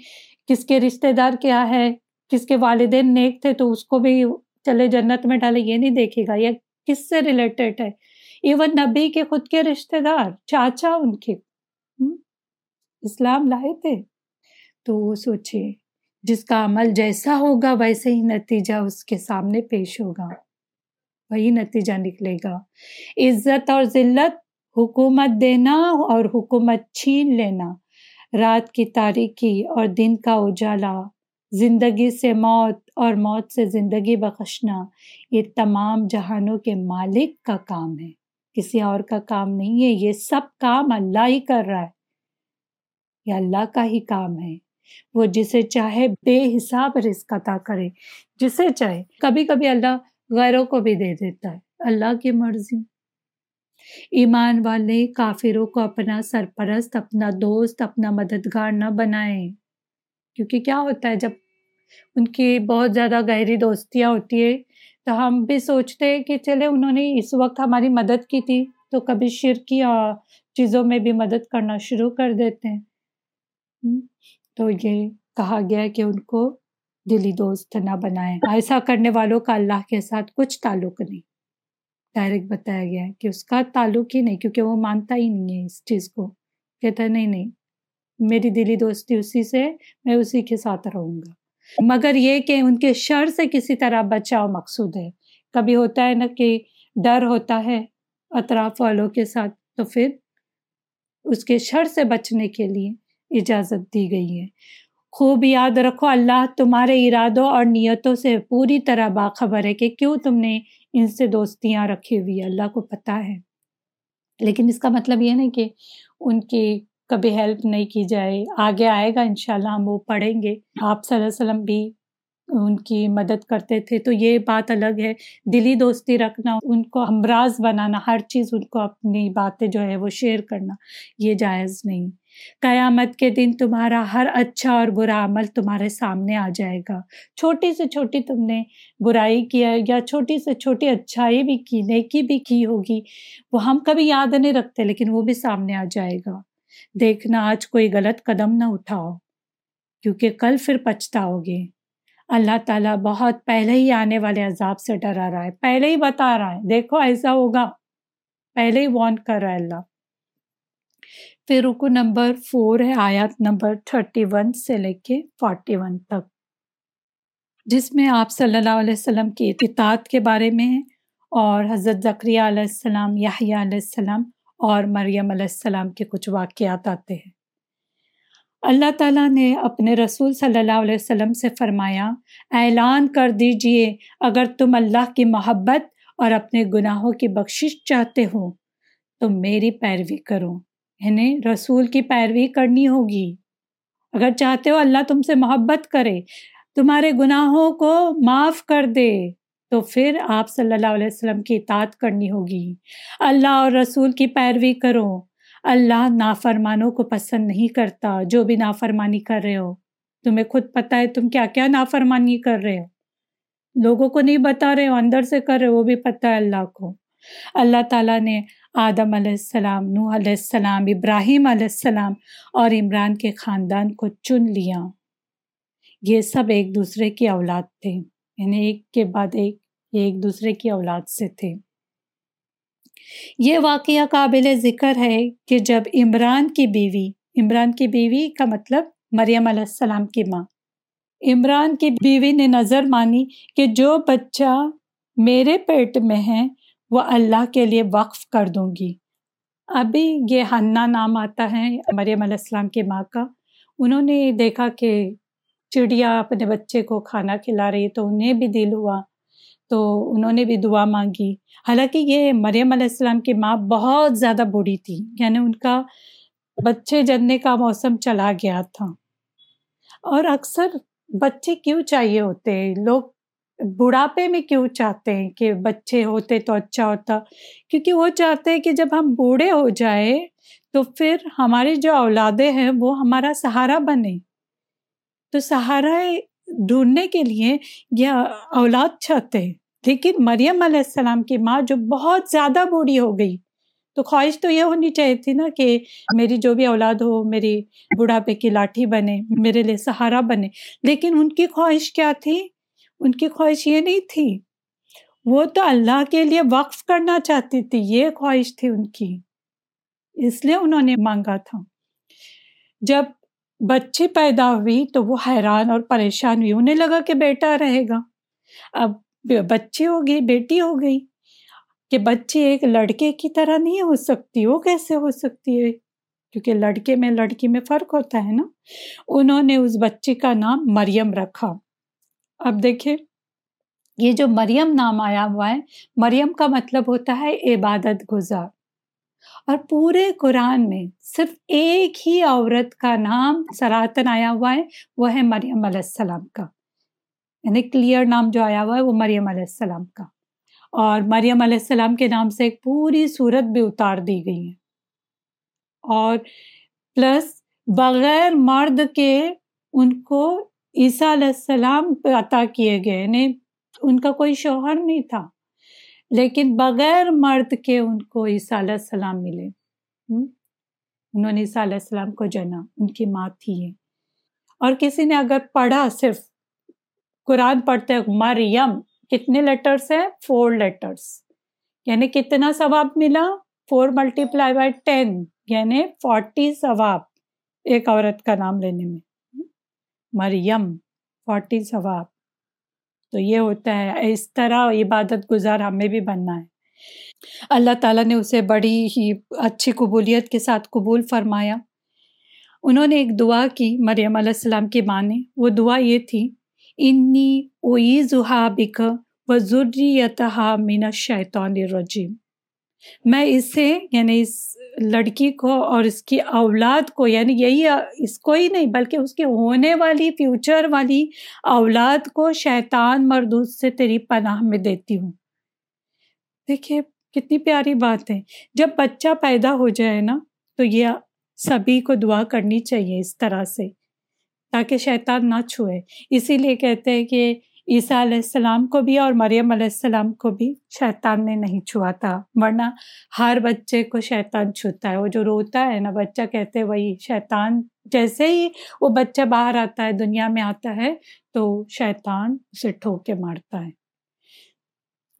کس کے رشتے دار کیا ہے، کس کے والدین نیک تھے تو اس کو بھی چلے جنت میں ڈالے، یہ نہیں دیکھے گا۔ یا کس سے ریلیٹڈ ہے؟ ایون نبی کے خود کے رشتے دار، چاچا ان کے۔ اسلام لائے تھے۔ تو وہ سوچے جس کا عمل جیسا ہوگا ویسے ہی نتیجہ اس کے سامنے پیش ہوگا۔ وہی نتیجہ نکلے گا۔ عزت اور ذلت، حکومت دینا اور حکومت چھین لینا۔ رات کی تاریکی اور دن کا اجالا۔ زندگی سے موت اور موت سے زندگی بخشنا۔ یہ تمام جہانوں کے مالک کا کام ہے۔ کسی اور کا کام نہیں ہے۔ یہ سب کام اللہ ہی کر رہا ہے۔ یہ اللہ کا ہی کام ہے۔ وہ جسے چاہے بے حساب رزق عطا کرے، جسے چاہے۔ کبھی کبھی اللہ غیروں کو بھی دے دیتا ہے، اللہ کی مرضی۔ ایمان والے کافروں کو اپنا سرپرست، اپنا دوست، اپنا مددگار نہ بنائیں۔ کیونکہ کیا ہوتا ہے، جب ان کی بہت زیادہ گہری دوستیاں ہوتی ہے تو ہم بھی سوچتے ہیں کہ چلے، انہوں نے اس وقت ہماری مدد کی تھی، تو کبھی شرکی اور چیزوں میں بھی مدد کرنا شروع کر دیتے ہیں۔ تو یہ کہا گیا کہ ان کو دلی دوست نہ بنائیں۔ ایسا کرنے والوں کا اللہ کے ساتھ کچھ تعلق نہیں۔ ڈائریکٹ بتایا گیا ہے کہ اس کا تعلق ہی نہیں، کیونکہ وہ مانتا ہی نہیں ہے اس چیز کو۔ کہتا ہے، نہیں نہیں، میری دلی دوستی اسی سے، میں اسی کے ساتھ رہوں گا۔ مگر یہ کہ ان کے شر سے کسی طرح بچاؤ مقصود ہے۔ کبھی ہوتا ہے نا کہ ڈر ہوتا ہے اطراف والوں کے ساتھ، تو پھر اس کے شر سے بچنے کے لیے اجازت دی گئی ہے۔ خوب یاد رکھو، اللہ تمہارے ارادوں اور نیتوں سے پوری طرح باخبر ہے کہ کیوں تم نے ان سے دوستیاں رکھی ہوئی اللہ کو پتہ ہے۔ لیکن اس کا مطلب یہ نہیں کہ ان کی کبھی ہیلپ نہیں کی جائے، آگے آئے گا، انشاءاللہ ہم وہ پڑھیں گے۔ آپ صلی اللہ علیہ وسلم بھی ان کی مدد کرتے تھے۔ تو یہ بات الگ ہے، دلی دوستی رکھنا، ان کو ہمراز بنانا، ہر چیز ان کو اپنی باتیں جو ہے وہ شیئر کرنا، یہ جائز نہیں۔ قیامت کے دن تمہارا ہر اچھا اور برا عمل تمہارے سامنے آ جائے گا۔ چھوٹی سے چھوٹی تم نے برائی کیا یا چھوٹی سے چھوٹی اچھائی بھی کی، نیکی بھی کی ہوگی، وہ ہم کبھی یاد نہیں رکھتے، لیکن وہ بھی سامنے آ جائے گا۔ دیکھنا، آج کوئی غلط قدم نہ اٹھاؤ، کیونکہ کل پھر پچھتاؤ گے اللہ تعالیٰ بہت پہلے ہی آنے والے عذاب سے ڈرا رہا ہے، پہلے ہی بتا رہا ہے۔ دیکھو، ایسا ہوگا۔ پہلے ہی وارن کر رہا ہے اللہ۔ پھر رکو نمبر فور ہے آیات نمبر تھرٹی ون سے لے کے فورٹی ون تک۔ جس میں آپ صلی اللہ علیہ وسلم کی اطاعت کے بارے میں ہے اور حضرت ذکریہ علیہ السلام یاہیا علیہ السلام اور مریم علیہ السلام کے کچھ واقعات آتے ہیں۔ اللہ تعالیٰ نے اپنے رسول صلی اللہ علیہ وسلم سے فرمایا، اعلان کر دیجیے، اگر تم اللہ کی محبت اور اپنے گناہوں کی بخشش چاہتے ہو تو میری پیروی کرو۔ یعنی رسول کی پیروی کرنی ہوگی۔ اگر چاہتے ہو اللہ تم سے محبت کرے، تمہارے گناہوں کو معاف کر دے، تو پھر آپ صلی اللہ علیہ وسلم کی اطاعت کرنی ہوگی۔ اللہ اور رسول کی پیروی کرو۔ اللہ نافرمانوں کو پسند نہیں کرتا، جو بھی نافرمانی کر رہے ہو۔ تمہیں خود پتہ ہے تم کیا کیا نافرمانی کر رہے ہو۔ لوگوں کو نہیں بتا رہے ہو، اندر سے کر رہے ہو، وہ بھی پتہ ہے اللہ کو۔ اللہ تعالیٰ نے آدم علیہ السلام، نوح علیہ السلام، ابراہیم علیہ السلام اور عمران کے خاندان کو چن لیا۔ یہ سب ایک دوسرے کی اولاد تھے۔ یعنی ایک کے بعد ایک، یہ ایک دوسرے کی اولاد سے تھے۔ یہ واقعہ قابل ذکر ہے کہ جب عمران کی بیوی، عمران کی بیوی کا مطلب مریم علیہ السلام کی ماں۔ عمران کی بیوی نے نظر مانی کہ جو بچہ میرے پیٹ میں ہے وہ اللہ کے لیے وقف کر دوں گی۔ ابھی یہ ہننا نام آتا ہے، مریم علیہ السلام کی ماں کا۔ انہوں نے دیکھا کہ چڑیا اپنے بچے کو کھانا کھلا رہی تو انہیں بھی دل ہوا۔ تو انہوں نے بھی دعا مانگی۔ حالانکہ یہ مریم علیہ السلام کی ماں بہت زیادہ بوڑھی تھی یعنی ان کا بچے جننے کا موسم چلا گیا تھا۔ اور اکثر بچے کیوں چاہیے ہوتے؟ لوگ بڑھاپے میں کیوں چاہتے ہیں کہ بچے ہوتے تو اچھا ہوتا؟ کیونکہ وہ چاہتے ہیں کہ جب ہم بوڑھے ہو جائے تو پھر ہماری جو اولادیں ہیں وہ ہمارا سہارا بنے تو سہارا ڈھونڈنے کے لیے یہ اولاد چاہتے ہیں۔ لیکن مریم علیہ السلام کی ماں جو بہت زیادہ بوڑھی ہو گئی، تو خواہش تو یہ ہونی چاہیے تھی نا کہ میری جو بھی اولاد ہو، میری بڑھاپے کی لاٹھی بنے، میرے لیے سہارا بنے۔ لیکن ان کی خواہش کیا تھی؟ ان کی خواہش یہ نہیں تھی۔ وہ تو اللہ کے لیے وقف کرنا چاہتی تھی، یہ خواہش تھی ان کی۔ اس لیے انہوں نے مانگا تھا۔ جب بچی پیدا ہوئی تو وہ حیران اور پریشان ہوئی۔ انہیں لگا کہ بیٹا رہے گا۔ اب بچی ہو گئی بیٹی ہو گئی۔ کہ بچی ایک لڑکے کی طرح نہیں ہو سکتی، وہ کیسے ہو سکتی ہے؟ کیونکہ لڑکے میں لڑکی میں فرق ہوتا ہے نا۔ انہوں نے اس بچی کا نام مریم رکھا۔ اب دیکھیں، یہ جو مریم نام آیا ہوا ہے، مریم کا مطلب ہوتا ہے عبادت گزار۔ اور پورے قرآن میں صرف ایک ہی عورت کا نام سراتن آیا ہوا ہے، وہ ہے مریم علیہ السلام کا۔ یعنی کلیئر نام جو آیا ہوا ہے، وہ مریم علیہ السلام کا۔ اور مریم علیہ السلام کے نام سے ایک پوری صورت بھی اتار دی گئی ہے۔ اور پلس بغیر مرد کے ان کو عیسیٰ علیہ السلام پہ عطا کیے گئے۔ یعنی ان کا کوئی شوہر نہیں تھا، لیکن بغیر مرد کے ان کو عیسیٰ علیہ السلام ملے۔ انہوں نے عیسیٰ علیہ السلام کو جنا، ان کی ماں تھی اور کسی نے اگر پڑھا، صرف قرآن پڑھتے مریم، کتنے لیٹرس ہیں؟ فور لیٹرس یعنی کتنا ثواب ملا؟ Four multiply by ten یعنی فورٹی ثواب ایک عورت کا نام لینے میں۔ مریم فورٹی ثواب۔ تو یہ ہوتا ہے، اس طرح عبادت گزار ہمیں بھی بننا ہے۔ اللہ تعالیٰ نے اسے بڑی ہی اچھی قبولیت کے ساتھ قبول فرمایا۔ انہوں نے ایک دعا کی مریم علیہ السلام کی ماں نے۔ وہ دعا یہ تھی، انی اوئی زحا بک و ضروریتہ مین شیطان الرجیم میں اسے یعنی اس لڑکی کو اور اس کی اولاد کو یعنی یہی، اس کو ہی نہیں، بلکہ اس کی ہونے والی فیوچر والی اولاد کو شیطان مردود سے تیری پناہ میں دیتی ہوں۔ دیکھیے، کتنی پیاری بات ہے۔ جب بچہ پیدا ہو جائے نا، تو یہ سبھی کو دعا کرنی چاہیے اس طرح سے، تاکہ شیطان نہ چھوئے۔ اسی لیے کہتے ہیں کہ عیسیٰ علیہ السلام کو بھی اور مریم علیہ السلام کو بھی شیطان نے نہیں چھوا تھا، ورنہ ہر بچے کو شیطان چھوتا ہے۔ وہ جو روتا ہے نا، بچہ کہتے وہی شیطان۔ جیسے ہی وہ بچہ باہر آتا ہے، دنیا میں آتا ہے، تو شیطان اسے ٹھوک کے مارتا ہے۔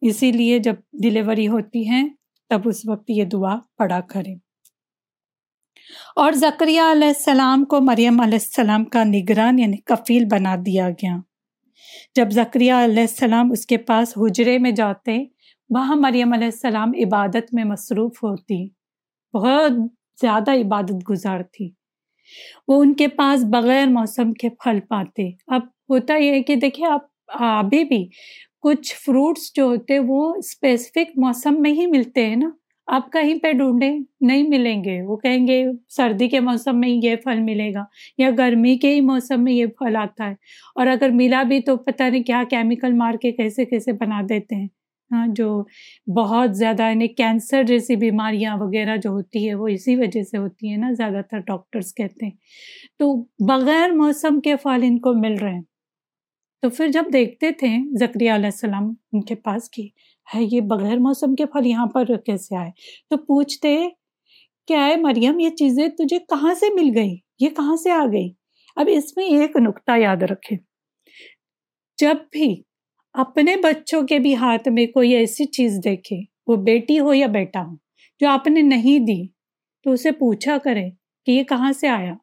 اسی لیے جب ڈلیوری ہوتی ہے، تب اس وقت یہ دعا پڑا کرے اور زکریہ علیہ السلام کو مریم علیہ السلام کا نگران یعنی کفیل بنا دیا گیا۔ جب ذکریہ علیہ السلام اس کے پاس حجرے میں جاتے، وہاں مریم علیہ السلام عبادت میں مصروف ہوتی۔ بہت زیادہ عبادت گزار تھی۔ وہ ان کے پاس بغیر موسم کے پھل پاتے۔ اب ہوتا یہ ہے کہ دیکھیں آپ ابھی بھی کچھ فروٹس جو ہوتے، وہ اسپیسیفک موسم میں ہی ملتے ہیں نا۔ آپ کہیں پہ ڈھونڈیں، نہیں ملیں گے۔ وہ کہیں گے، سردی کے موسم میں یہ پھل ملے گا یا گرمی کے ہی موسم میں یہ پھل آتا ہے۔ اور اگر ملا بھی تو پتہ نہیں کیا کیمیکل مار کے کیسے کیسے بنا دیتے ہیں۔ ہاں جو بہت زیادہ یعنی کینسر جیسی بیماریاں وغیرہ جو ہوتی ہے، وہ اسی وجہ سے ہوتی ہیں نا، زیادہ تر ڈاکٹرس کہتے ہیں۔ تو بغیر موسم کے پھل ان کو مل رہے ہیں۔ تو پھر جب دیکھتے تھے زکریہ علیہ السلام ان کے پاس کی ہے یہ بغیر موسم کے پھل یہاں پر کیسے آئے؟ تو پوچھتے، کیا ہے مریم، یہ چیزیں تجھے کہاں سے مل گئی یہ کہاں سے آ گئی اب اس میں ایک نقطہ یاد رکھے جب بھی اپنے بچوں کے بھی ہاتھ میں کوئی ایسی چیز دیکھے، وہ بیٹی ہو یا بیٹا ہو، جو آپ نے نہیں دی، تو اسے پوچھا کرے کہ یہ کہاں سے آیا؟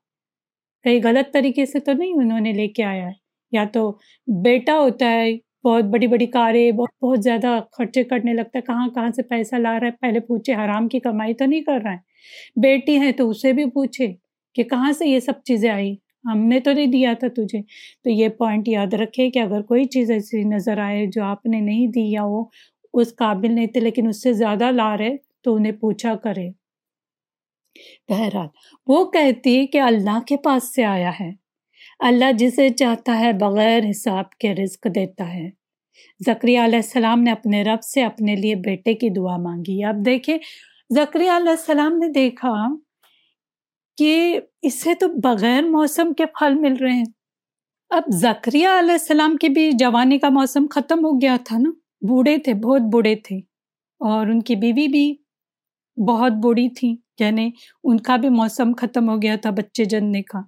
کہیں غلط طریقے سے تو نہیں انہوں نے لے کے آیا ہے؟ یا تو بیٹا ہوتا ہے بہت بڑی بڑی کاریں، بہت بہت زیادہ خرچے کرنے لگتا ہے، کہاں کہاں سے پیسہ لا رہا ہے، پہلے پوچھے حرام کی کمائی تو نہیں کر رہا ہے۔ بیٹی ہے تو اسے بھی پوچھے کہ کہاں سے یہ سب چیزیں آئی ہم نے تو نہیں دیا تھا تجھے۔ تو یہ پوائنٹ یاد رکھے کہ اگر کوئی چیز ایسی نظر آئے جو آپ نے نہیں دی یا وہ اس قابل نہیں تھے لیکن اس سے زیادہ لا رہے، تو انہیں پوچھا کرے۔ بہرحال، وہ کہتی کہ اللہ کے پاس سے آیا ہے۔ اللہ جسے چاہتا ہے بغیر حساب کے رزق دیتا ہے۔ زکری علیہ السلام نے اپنے رب سے اپنے لیے بیٹے کی دعا مانگی۔ اب دیکھیں زکری علیہ السلام نے دیکھا کہ اس سے تو بغیر موسم کے پھل مل رہے ہیں۔ اب زکریہ علیہ السلام کی بھی جوانی کا موسم ختم ہو گیا تھا نا۔ بوڑھے تھے، بہت بوڑھے تھے۔ اور ان کی بیوی بھی بہت بوڑھی تھی یعنی ان کا بھی موسم ختم ہو گیا تھا بچے جننے کا۔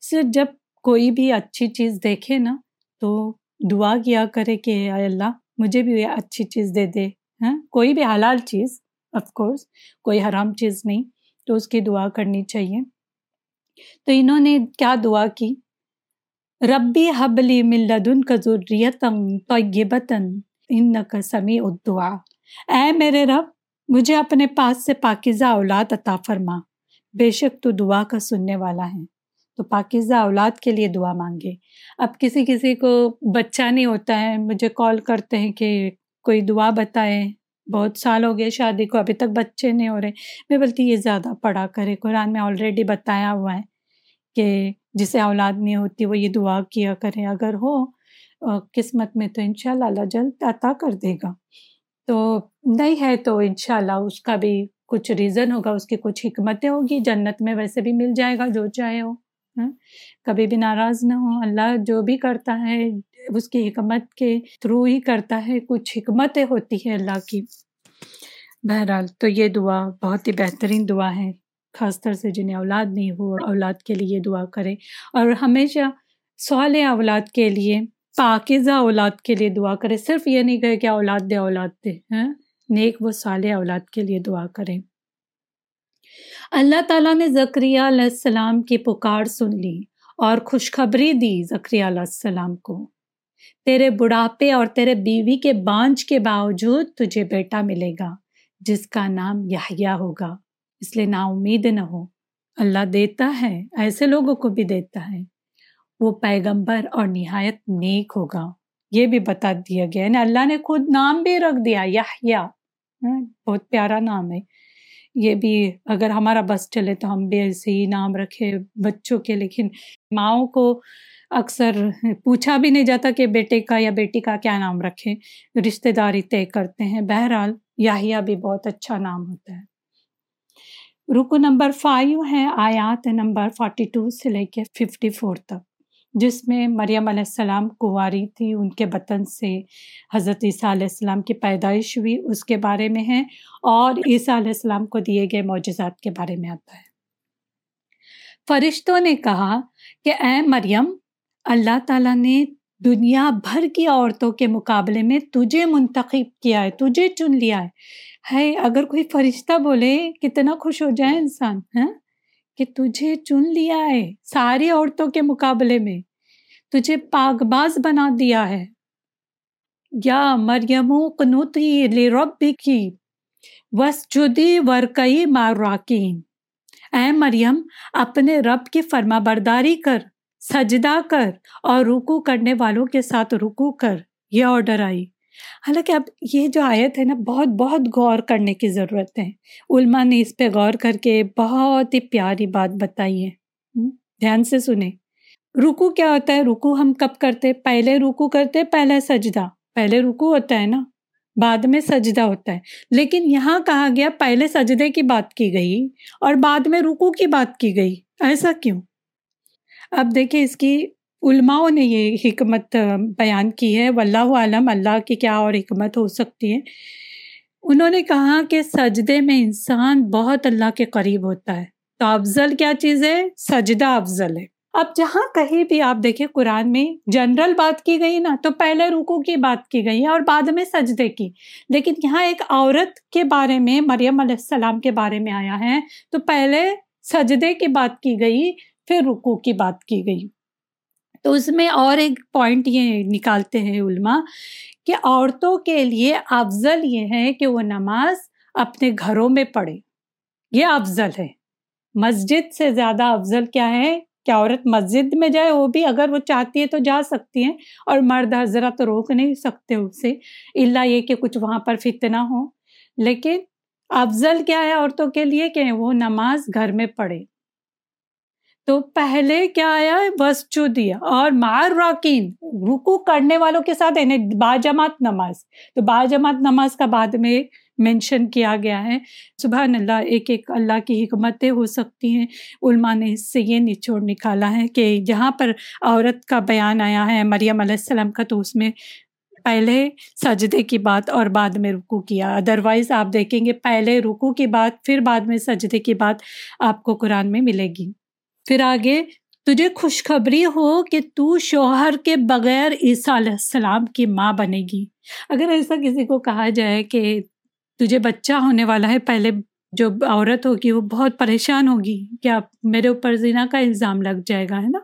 اس لیے جب کوئی بھی اچھی چیز دیکھے نا، تو دعا کیا کرے کہ اے اللہ، مجھے بھی اچھی چیز دے دے ہاں؟ کوئی بھی حلال چیز آف کورس کوئی حرام چیز نہیں، تو اس کی دعا کرنی چاہیے۔ تو انہوں نے کیا دعا کی؟ ربی حبلی ملدن کا ضروریتم طیبتن ان کا سمی الدعا۔ اے میرے رب، مجھے اپنے پاس سے پاکیزہ اولاد عطا فرما۔ بے شک تو دعا کا سننے والا ہے۔ تو پاکیزہ اولاد کے لیے دعا مانگے۔ اب کسی کسی کو بچہ نہیں ہوتا ہے، مجھے کال کرتے ہیں کہ کوئی دعا بتائے۔ بہت سال ہو گئے شادی کو، ابھی تک بچے نہیں ہو رہے۔ میں بولتی، یہ زیادہ پڑھا کرے۔ قرآن میں آلریڈی بتایا ہوا ہے کہ جسے اولاد نہیں ہوتی، وہ یہ دعا کیا کرے۔ اگر ہو قسمت میں تو انشاءاللہ اللہ جلد عطا کر دے گا۔ تو نہیں ہے تو انشاءاللہ اس کا بھی کچھ ریزن ہوگا، اس کی کچھ حکمتیں ہوگی۔ جنت میں ویسے بھی مل جائے گا جو چاہے ہو۔ ہاں، کبھی بھی ناراض نہ ہو اللہ جو بھی کرتا ہے، اس کی حکمت کے تھرو ہی کرتا ہے۔ کچھ حکمتیں ہوتی ہے اللہ کی۔ بہرحال تو یہ دعا بہت ہی بہترین دعا ہے۔ خاص طور سے جنہیں اولاد نہیں ہو، اولاد کے لیے دعا کرے اور ہمیشہ سوال اولاد کے لیے، پاکیزہ اولاد کے لیے دعا کرے صرف یہ نہیں کہے کہ اولاد دے اولاد دے۔ ہاں نیک وہ صالح اولاد کے لیے دعا کریں۔ اللہ تعالیٰ نے ذکریہ علیہ السلام کی پکار سن لی اور خوشخبری دی ذکریہ علیہ السلام کو۔ تیرے بڑھاپے اور تیرے بیوی کے بانج کے باوجود تجھے بیٹا ملے گا، جس کا نام یحییٰ ہوگا۔ اس لیے نا امید نہ ہو۔ اللہ دیتا ہے، ایسے لوگوں کو بھی دیتا ہے۔ وہ پیغمبر اور نہایت نیک ہوگا۔ یہ بھی بتا دیا گیا۔ یعنی اللہ نے خود نام بھی رکھ دیا، یحییٰ۔ ہاں، بہت پیارا نام ہے۔ یہ بھی اگر ہمارا بس چلے تو ہم بھی ایسے ہی نام رکھے بچوں کے، لیکن ماؤں کو اکثر پوچھا بھی نہیں جاتا کہ بیٹے کا یا بیٹی کا کیا نام رکھے رشتے داری طے کرتے ہیں۔ بہرحال یاہیا بھی بہت اچھا نام ہوتا ہے۔ رکو نمبر فائیو ہے، آیات نمبر فورٹی ٹو سے لے کے ففٹی فور تک۔ جس میں مریم علیہ السلام کنواری تھی، ان کے بطن سے حضرت عیسیٰ علیہ السلام کی پیدائش ہوئی، اس کے بارے میں ہے اور عیسیٰ علیہ السلام کو دیے گئے معجزات کے بارے میں آتا ہے۔ فرشتوں نے کہا کہ اے مریم، اللہ تعالیٰ نے دنیا بھر کی عورتوں کے مقابلے میں تجھے منتخب کیا ہے، تجھے چن لیا ہے۔ ہے اگر کوئی فرشتہ بولے، کتنا خوش ہو جائے انسان ہاں؟ کہ تجھے چن لیا ہے ساری عورتوں کے مقابلے میں۔ تجھے پاک باز بنا دیا ہے۔ یا مریم قنوتی رب کی وس جدی ورکئی ماراکین اے مریم، اپنے رب کی فرما برداری کر، سجدہ کر اور رکو کرنے والوں کے ساتھ رکو کر۔ یہ آرڈر آئی۔ حالانکہ اب یہ جو آیت ہے نا، بہت بہت غور کرنے کی ضرورت ہے۔ علماء نے اس پہ غور کر کے بہت ہی پیاری بات بتائی ہے۔ دھیان سے سنیں۔ رکو کیا ہوتا ہے؟ رکو ہم کب کرتے پہلے رکو کرتے پہلے سجدہ۔ پہلے رکو ہوتا ہے نا، بعد میں سجدہ ہوتا ہے۔ لیکن یہاں کہا گیا، پہلے سجدے کی بات کی گئی اور بعد میں رکو کی بات کی گئی۔ ایسا کیوں؟ اب دیکھیں اس کی علماؤں نے یہ حکمت بیان کی ہے۔ واللہ عالم، اللہ کی کیا اور حکمت ہو سکتی ہے۔ انہوں نے کہا کہ سجدے میں انسان بہت اللہ کے قریب ہوتا ہے۔ تو افضل کیا چیز ہے؟ سجدہ افضل ہے۔ اب جہاں کہیں بھی آپ دیکھیں قرآن میں جنرل بات کی گئی نا، تو پہلے رکو کی بات کی گئی ہے اور بعد میں سجدے کی۔ لیکن یہاں ایک عورت کے بارے میں، مریم علیہ السلام کے بارے میں آیا ہے۔ تو پہلے سجدے کی بات کی گئی، پھر رکو کی بات کی گئی۔ تو اس میں اور ایک پوائنٹ یہ نکالتے ہیں علماء کہ عورتوں کے لیے افضل یہ ہے کہ وہ نماز اپنے گھروں میں پڑھے۔ یہ افضل ہے۔ مسجد سے زیادہ افضل کیا ہے؟ کہ عورت مسجد میں جائے، وہ بھی اگر وہ چاہتی ہے تو جا سکتی ہیں اور مرد حضرت روک نہیں سکتے اسے اللہ یہ کہ کچھ وہاں پر فتنہ ہو۔ لیکن افضل کیا ہے عورتوں کے لیے؟ کہ وہ نماز گھر میں پڑھے۔ تو پہلے کیا آیا؟ بس جو دیا۔ اور مار راکین رکو کرنے والوں کے ساتھ یعنی باجماعت نماز۔ تو باجماعت نماز کا بعد میں مینشن کیا گیا ہے۔ سبحان اللہ، ایک ایک اللہ کی حکمتیں ہو سکتی ہیں۔ علماء نے اس سے یہ نچوڑ نکالا ہے کہ جہاں پر عورت کا بیان آیا ہے، مریم علیہ السلام کا، تو اس میں پہلے سجدے کی بات اور بعد میں رکو کیا۔ ادروائز آپ دیکھیں گے، پہلے رکو کی بات، پھر بعد میں سجدے کی بات آپ کو قرآن میں ملے گی۔ پھر آگے، تجھے خوشخبری ہو کہ تو شوہر کے بغیر عیسیٰ علیہ السلام کی ماں بنے گی۔ اگر ایسا کسی کو کہا جائے کہ تجھے بچہ ہونے والا ہے، پہلے جو عورت ہوگی وہ بہت پریشان ہوگی کیا میرے اوپر زنا کا الزام لگ جائے گا، ہے نا؟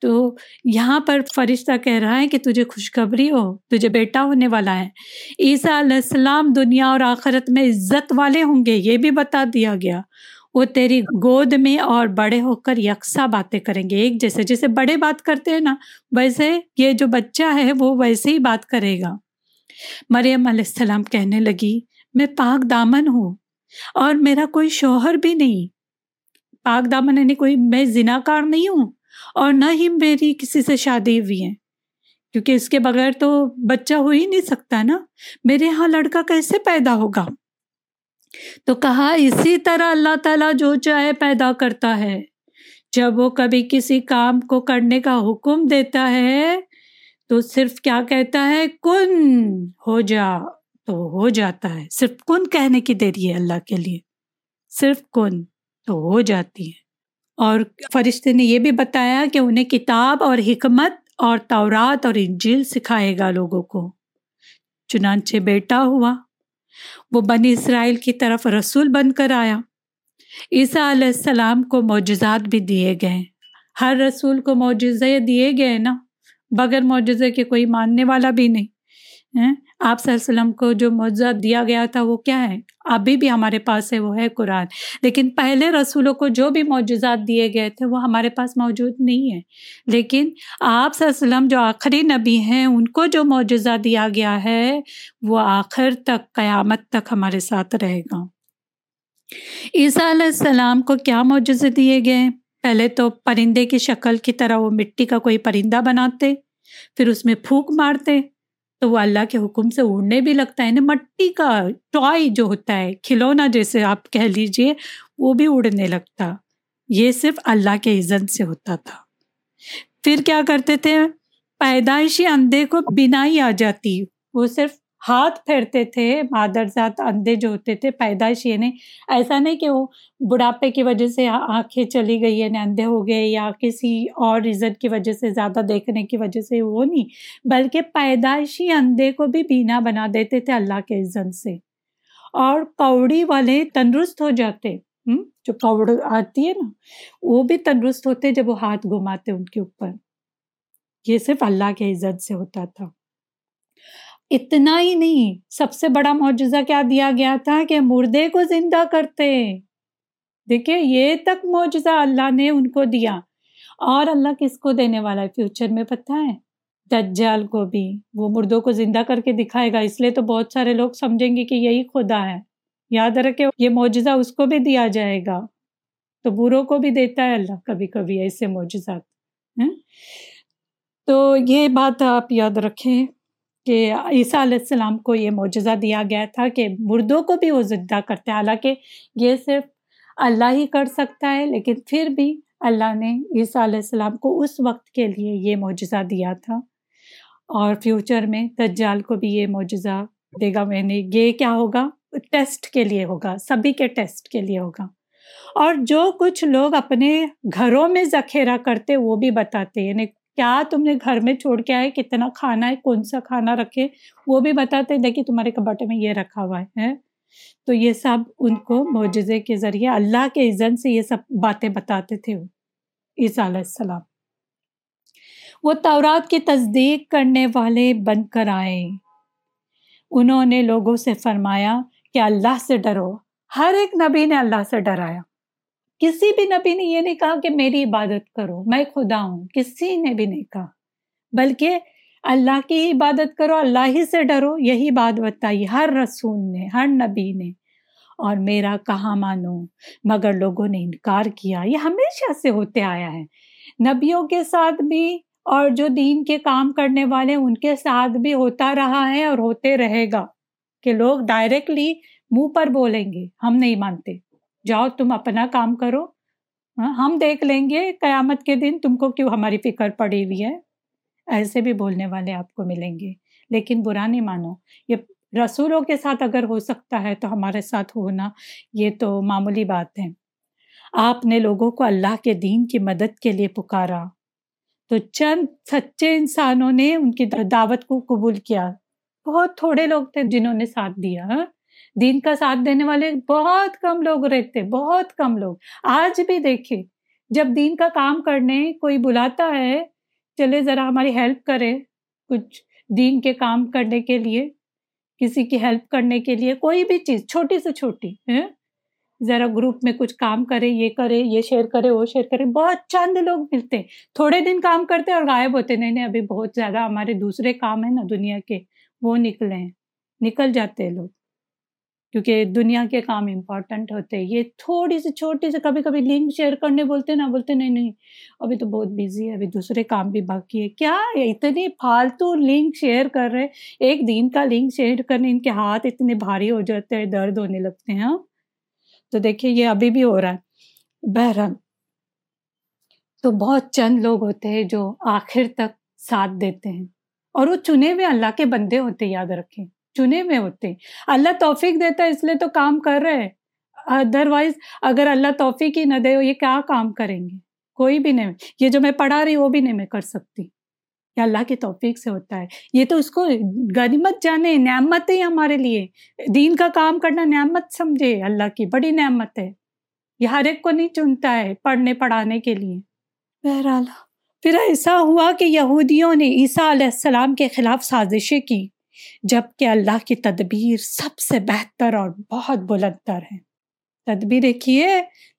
تو یہاں پر فرشتہ کہہ رہا ہے کہ تجھے خوشخبری ہو، تجھے بیٹا ہونے والا ہے۔ عیسیٰ علیہ السلام دنیا اور آخرت میں عزت والے ہوں گے، یہ بھی بتا دیا گیا۔ وہ تیری گود میں اور بڑے ہو کر یکساں باتیں کریں گے۔ ایک جیسے جیسے بڑے بات کرتے ہیں نا، ویسے یہ جو بچہ ہے وہ ویسے ہی بات کرے گا۔ مریم علیہ السلام کہنے لگی، میں پاک دامن ہوں اور میرا کوئی شوہر بھی نہیں۔ پاک دامن یعنی کوئی میں زنا کار نہیں ہوں اور نہ ہی میری کسی سے شادی ہوئی ہے۔ کیونکہ اس کے بغیر تو بچہ ہو ہی نہیں سکتا نا۔ میرے یہاں لڑکا کیسے پیدا ہوگا؟ تو کہا، اسی طرح اللہ تعالیٰ جو چاہے پیدا کرتا ہے۔ جب وہ کبھی کسی کام کو کرنے کا حکم دیتا ہے، تو صرف کیا کہتا ہے؟ کن، ہو جا۔ تو ہو جاتا ہے۔ صرف کن کہنے کی دیری ہے اللہ کے لیے۔ صرف کن، تو ہو جاتی ہے۔ اور فرشتے نے یہ بھی بتایا کہ انہیں کتاب اور حکمت اور تورات اور انجیل سکھائے گا لوگوں کو۔ چنانچہ بیٹا ہوا۔ وہ بنی اسرائیل کی طرف رسول بن کر آیا۔ عیسیٰ علیہ السلام کو معجزات بھی دیے گئے۔ ہر رسول کو معجزے دیے گئے نا، بغیر معجزے کے کوئی ماننے والا بھی نہیں۔ ہاں، آپ صلی اللہ علیہ وسلم کو جو معجزہ دیا گیا تھا وہ کیا ہے؟ ابھی بھی ہمارے پاس ہے، وہ ہے قرآن۔ لیکن پہلے رسولوں کو جو بھی معجزات دیے گئے تھے وہ ہمارے پاس موجود نہیں ہے لیکن آپ صلی اللہ علیہ وسلم جو آخری نبی ہیں، ان کو جو معجزہ دیا گیا ہے، وہ آخر تک، قیامت تک ہمارے ساتھ رہے گا۔ عیسیٰ علیہ السلام کو کیا معجزے دیے گئے؟ پہلے تو پرندے کی شکل کی طرح وہ مٹی کا کوئی پرندہ بناتے، پھر اس میں پھونک مارتے۔ تو وہ اللہ کے حکم سے اڑنے بھی لگتا ہے نا، مٹی کا ٹوائے جو ہوتا ہے، کھلونا جیسے آپ کہہ لیجیے، وہ بھی اڑنے لگتا۔ یہ صرف اللہ کے عزن سے ہوتا تھا۔ پھر کیا کرتے تھے؟ پیدائشی اندھے کو بینائی آ جاتی۔ وہ صرف ہاتھ پھیرتے تھے، مادر ذات اندھے جو ہوتے تھے، پیدائش یعنی ایسا نہیں کہ وہ بڑھاپے کی وجہ سے آنکھیں چلی گئی یعنی اندھے ہو گئے یا کسی اور ریزن کی وجہ سے، زیادہ دیکھنے کی وجہ سے وہ نہیں، بلکہ پیدائشی اندھے کو بھی بینا بنا دیتے تھے اللہ کے عزت سے۔ اور کوڑی والے تندرست ہو جاتے جو کوڑ آتی ہے نا، وہ بھی تندرست ہوتے جب وہ ہاتھ گھماتے ان کے اوپر۔ یہ صرف اللہ کے عزت سے ہوتا تھا۔ اتنا ہی نہیں، سب سے بڑا معجزہ کیا دیا گیا تھا کہ مردے کو زندہ کرتے۔ دیکھیں، یہ تک معجزہ اللہ نے ان کو دیا۔ اور اللہ کس کو دینے والا ہے؟ فیوچر میں پتہ ہے۔ دجال کو بھی۔ وہ مردوں کو زندہ کر کے دکھائے گا۔ اس لیے تو بہت سارے لوگ سمجھیں گے کہ یہی خدا ہے۔ یاد رکھے یہ معجزہ اس کو بھی دیا جائے گا۔ تو بروں کو بھی دیتا ہے اللہ کبھی کبھی ایسے معجزات۔ ہاں؟ تو یہ بات آپ یاد رکھیں۔ کہ عیسیٰ علیہ السلام کو یہ معجزہ دیا گیا تھا کہ مردوں کو بھی وہ زندہ کرتے ہیں۔ حالانکہ یہ صرف اللہ ہی کر سکتا ہے، لیکن پھر بھی اللہ نے عیسیٰ علیہ السلام کو اس وقت کے لیے یہ معجزہ دیا تھا۔ اور فیوچر میں دجال کو بھی یہ معجزہ دے گا۔ میں نے یہ کیا ہوگا؟ ٹیسٹ کے لیے ہوگا، سبھی کے ٹیسٹ کے لیے ہوگا۔ اور جو کچھ لوگ اپنے گھروں میں ذخیرہ کرتے، وہ بھی بتاتے یعنی کیا تم نے گھر میں چھوڑ کے آئے؟ کتنا کھانا ہے؟ کون سا کھانا رکھے؟ وہ بھی بتاتے دیکھیے تمہارے کباٹے میں یہ رکھا ہوا ہے، تو یہ سب ان کو معجزے کے ذریعے اللہ کے عزن سے یہ سب باتیں بتاتے تھے عیسیٰ علیہ السلام۔ وہ تورات کی تصدیق کرنے والے بن کر آئے۔ انہوں نے لوگوں سے فرمایا کہ اللہ سے ڈرو، ہر ایک نبی نے اللہ سے ڈرایا۔ کسی بھی نبی نے یہ نہیں کہا کہ میری عبادت کرو، میں خدا ہوں، کسی نے بھی نہیں کہا۔ بلکہ اللہ کی عبادت کرو، اللہ ہی سے ڈرو، یہی بات بتائی ہر رسول نے، ہر نبی نے۔ اور میرا کہاں مانو، مگر لوگوں نے انکار کیا، یہ ہمیشہ سے ہوتے آیا ہے۔ نبیوں کے ساتھ بھی اور جو دین کے کام کرنے والے ان کے ساتھ بھی ہوتا رہا ہے اور ہوتے رہے گا کہ لوگ ڈائریکٹلی منہ پر بولیں گے، ہم نہیں مانتے۔ جاؤ تم اپنا کام کرو۔ ہاں، ہم دیکھ لیں گے قیامت کے دن تم کو کیوں ہماری فکر پڑی ہوئی ہے۔ ایسے بھی بولنے والے آپ کو ملیں گے۔ لیکن برا نہیں مانو۔ یہ رسولوں کے ساتھ اگر ہو سکتا ہے تو ہمارے ساتھ ہونا یہ تو معمولی بات ہے۔ آپ نے لوگوں کو اللہ کے دین کی مدد کے لیے پکارا۔ تو چند سچے انسانوں نے ان کی دعوت کو قبول کیا۔ بہت تھوڑے لوگ تھے جنہوں نے ساتھ دیا۔ ہاں۔ دین کا ساتھ دینے والے بہت کم لوگ رہتے، بہت کم لوگ۔ آج بھی دیکھے جب دین کا کام کرنے کوئی بلاتا ہے، چلے ذرا ہماری ہیلپ کرے کچھ دین کے کام کرنے کے لیے، کسی کی ہیلپ کرنے کے لیے، کوئی بھی چیز، چھوٹی سے چھوٹی ہاں؟ ذرا گروپ میں کچھ کام کرے، یہ کرے، یہ شیئر کرے، وہ شیئر کرے۔ بہت چند لوگ ملتے تھوڑے دن کام کرتے اور غائب ہوتے نہیں نہیں، ابھی بہت زیادہ ہمارے دوسرے کام ہیں نا دنیا کے، وہ نکلے ہیں، نکل جاتے لوگ۔ کیونکہ دنیا کے کام امپورٹنٹ ہوتے یہ تھوڑی سی چھوٹی سی کبھی کبھی لنک شیئر کرنے بولتے نا بولتے نہیں نہیں۔ ابھی تو بہت بزی ہے، ابھی دوسرے کام بھی باقی ہے۔ کیا اتنی فالتو لنک شیئر کر رہے ایک دن کا لنک شیئر کرنے، ان کے ہاتھ اتنے بھاری ہو جاتے ہیں، درد ہونے لگتے ہیں۔ ہاں؟ تو دیکھیے، یہ ابھی بھی ہو رہا ہے۔ بہرحال، تو بہت چند لوگ ہوتے ہیں جو آخر تک ساتھ دیتے ہیں۔ اور وہ چنے ہوئے اللہ کے بندے ہوتے یاد رکھیں۔ چنے ہوئے ہوتے ہیں۔ اللہ توفیق دیتا ہے، اس لیے تو کام کر رہے ادر وائز اگر اللہ توفیق ہی نہ دے، یہ کیا کام کریں گے؟ کوئی بھی نہیں۔ یہ جو میں پڑھا رہی، وہ بھی نہیں میں کر سکتی۔ یہ اللہ کی توفیق سے ہوتا ہے۔ یہ تو اس کو غنیمت جانے، نعمت ہی ہمارے لیے۔ دین کا کام کرنا نعمت سمجھے، اللہ کی۔ بڑی نعمت ہے۔ یہ ہر ایک کو نہیں چنتا ہے پڑھنے، پڑھانے کے لیے۔ بہرحال۔ پھر ایسا ہوا کہ یہودیوں نے عیسیٰ علیہ السلام کے خلاف سازشیں کی۔ جبکہ اللہ کی تدبیر سب سے بہتر اور بہت بلند تر ہے۔ تدبیر دیکھیے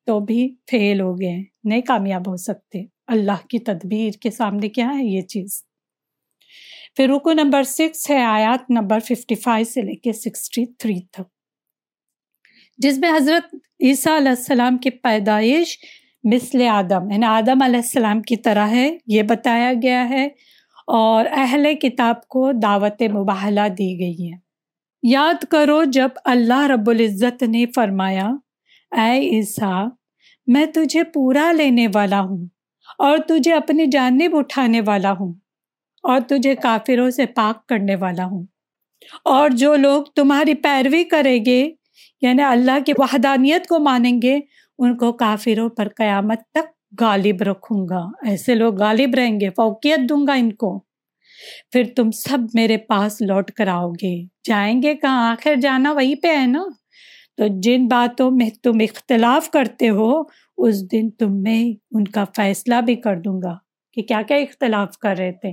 تو بھی فیل ہو گئے نہیں کامیاب ہو سکتے۔ اللہ کی تدبیر کے سامنے کیا ہے یہ چیز؟ پھر رکو نمبر سکس ہے، آیات نمبر ففٹی فائیو سے لے کے سکسٹی تھری تک۔ جس میں حضرت عیسیٰ علیہ السلام کی پیدائش مثل آدم یعنی آدم علیہ السلام کی طرح ہے، یہ بتایا گیا ہے۔ اور اہل کتاب کو دعوت مباحلہ دی گئی ہے۔ یاد کرو جب اللہ رب العزت نے فرمایا، اے عیسیٰ، میں تجھے پورا لینے والا ہوں اور تجھے اپنی جانب اٹھانے والا ہوں اور تجھے کافروں سے پاک کرنے والا ہوں۔ اور جو لوگ تمہاری پیروی کریں گے یعنی اللہ کی وحدانیت کو مانیں گے، ان کو کافروں پر قیامت تک غالب رکھوں گا ایسے لوگ غالب رہیں گے، فوقیت دوں گا ان کو۔ پھر تم سب میرے پاس لوٹ کر آؤ گے۔ جائیں گے کہاں؟ آخر جانا وہی پہ ہے نا۔ تو جن باتوں میں تم اختلاف کرتے ہو، اس دن تم میں ان کا فیصلہ بھی کر دوں گا کہ کیا کیا اختلاف کر رہے تھے۔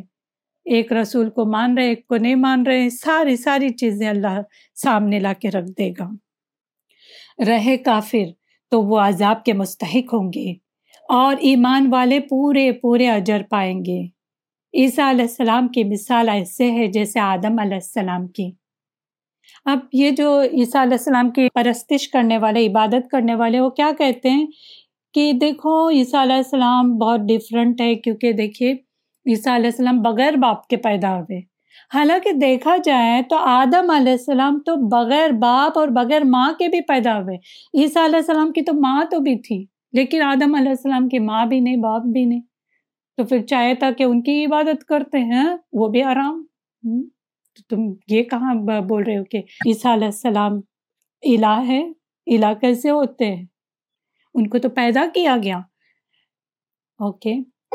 ایک رسول کو مان رہے، ایک کو نہیں مان رہے، ساری ساری چیزیں اللہ سامنے لا کے رکھ دے گا۔ رہے کافر، تو وہ عذاب کے مستحق ہوں گے۔ اور ایمان والے پورے پورے اجر پائیں گے۔ عیسیٰ علیہ السلام کی مثال ایسے ہے جیسے آدم علیہ السلام کی۔ اب یہ جو عیسیٰ علیہ السلام کی پرستش کرنے والے، عبادت کرنے والے، وہ کیا کہتے ہیں؟ کہ دیکھو، عیسیٰ علیہ السلام بہت ڈفرینٹ ہے، کیونکہ دیکھیے، عیسیٰ علیہ السلام بغیر باپ کے پیدا ہوئے۔ حالانکہ دیکھا جائے تو آدم علیہ السلام تو بغیر باپ اور بغیر ماں کے بھی پیدا ہوئے۔ عیسیٰ علیہ السلام کی تو ماں تو بھی تھی۔ لیکن آدم علیہ السلام کی ماں بھی نہیں، باپ بھی نہیں۔ تو پھر چاہے تھا کہ ان کی عبادت کرتے ہیں، وہ بھی آرام۔ تو تم یہ کہاں بول رہے ہو کہ عیسیٰ علیہ السلام الہ ہے؟ الہ کیسے ہوتے ہیں؟ ان کو تو پیدا کیا گیا۔ اوکے۔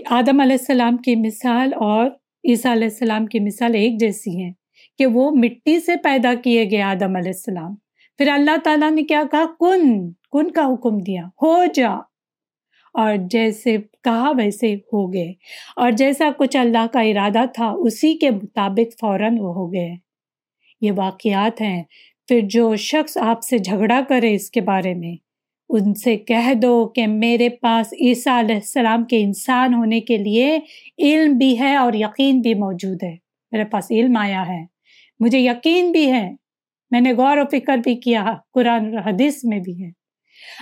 آدم علیہ السلام کی مثال اور عیسیٰ علیہ السلام کی مثال ایک جیسی ہے کہ وہ مٹی سے پیدا کیے گئے آدم علیہ السلام۔ پھر اللہ تعالیٰ نے کیا کہا؟ کن کن کا حکم دیا؟ ہو جا۔ اور جیسے کہا ویسے ہو گئے۔ اور جیسا کچھ اللہ کا ارادہ تھا، اسی کے مطابق فوراً وہ ہو گئے۔ یہ واقعات ہیں۔ پھر جو شخص آپ سے جھگڑا کرے اس کے بارے میں، ان سے کہہ دو کہ میرے پاس عیسیٰ علیہ السلام کے انسان ہونے کے لیے علم بھی ہے اور یقین بھی موجود ہے۔ میرے پاس علم آیا ہے۔ مجھے یقین بھی ہے۔ میں نے غور و فکر بھی کیا، قرآن حدیث میں بھی ہے۔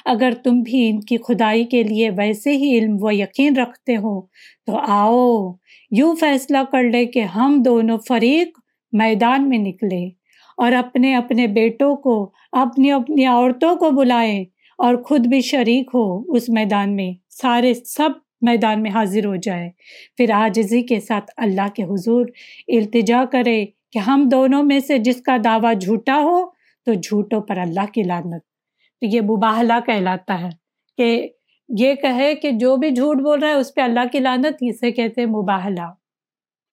اگر تم بھی ان کی خدائی کے لیے ویسے ہی علم و یقین رکھتے ہو، تو آؤ، یوں فیصلہ کر لے کہ ہم دونوں فریق میدان میں نکلے اور اپنے اپنے بیٹوں کو، اپنی اپنی عورتوں کو بلائیں اور خود بھی شریک ہو اس میدان میں، سارے سب میدان میں حاضر ہو جائے۔ پھر آجزی کے ساتھ اللہ کے حضور التجا کرے کہ ہم دونوں میں سے جس کا دعویٰ جھوٹا ہو تو جھوٹوں پر اللہ کی لانت تو یہ مباہلا کہلاتا ہے کہ یہ کہے کہ جو بھی جھوٹ بول رہا ہے اس پہ اللہ کی لانت اسے کہتے ہیں مباہلا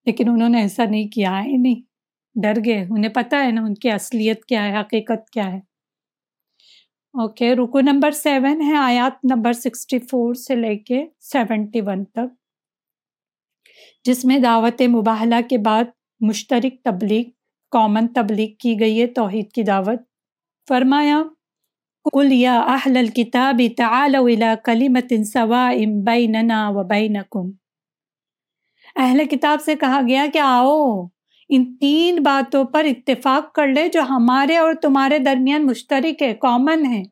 لیکن انہوں نے ایسا نہیں کیا ہے نہیں، ڈر گئے۔ انہیں پتا ہے نا ان کی اصلیت کیا ہے، حقیقت کیا ہے۔ اوکے، رکو نمبر سیون ہے، آیات نمبر سکسٹی فور سے لے کے سیونٹی ون تک۔ جس میں دعوت مباہلا کے بعد مشترک تبلیغ کامن تبلیغ کی گئی ہے، توحید کی دعوت۔ فرمایا، قل یا اہل الكتاب تعالوا الى کلمت سواء بیننا و بینکم۔ اہل کتاب سے کہا گیا کہ آؤ، ان تین باتوں پر اتفاق کر لے جو ہمارے اور تمہارے درمیان مشترک ہے کامن ہے۔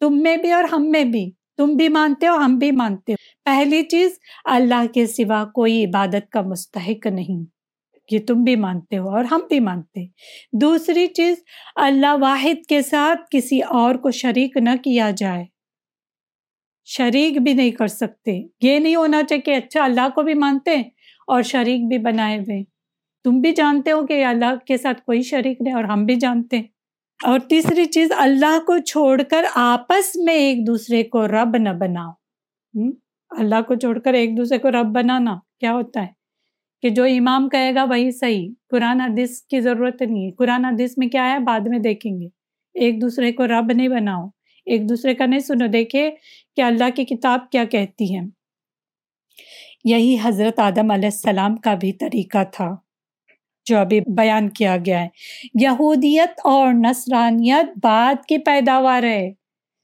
تم میں بھی اور ہم میں بھی۔ تم بھی مانتے ہو، ہم بھی مانتے ہو۔ پہلی چیز، اللہ کے سوا کوئی عبادت کا مستحق نہیں۔ یہ تم بھی مانتے ہو اور ہم بھی مانتے دوسری چیز، اللہ واحد کے ساتھ کسی اور کو شریک نہ کیا جائے۔ شریک بھی نہیں کر سکتے۔ یہ نہیں ہونا چاہیے کہ اچھا اللہ کو بھی مانتے اور شریک بھی بنائے ہوئے۔ تم بھی جانتے ہو کہ اللہ کے ساتھ کوئی شریک نہیں اور ہم بھی جانتے ہیں۔ اور تیسری چیز، اللہ کو چھوڑ کر آپس میں ایک دوسرے کو رب نہ بناؤ۔ اللہ کو چھوڑ کر ایک دوسرے کو رب بنانا کیا ہوتا ہے؟ کہ جو امام کہے گا وہی صحیح، قرآن حدیث کی ضرورت نہیں ہے۔ قرآن حدیث میں کیا ہے؟ بعد میں دیکھیں گے۔ ایک دوسرے کو رب نہیں بناؤ، ایک دوسرے کا نہیں سنو دیکھے کہ اللہ کی کتاب کیا کہتی ہے۔ یہی حضرت آدم علیہ السلام کا بھی طریقہ تھا جو ابھی بیان کیا گیا ہے۔ یہودیت اور نصرانیت بعد کی پیداوار ہے۔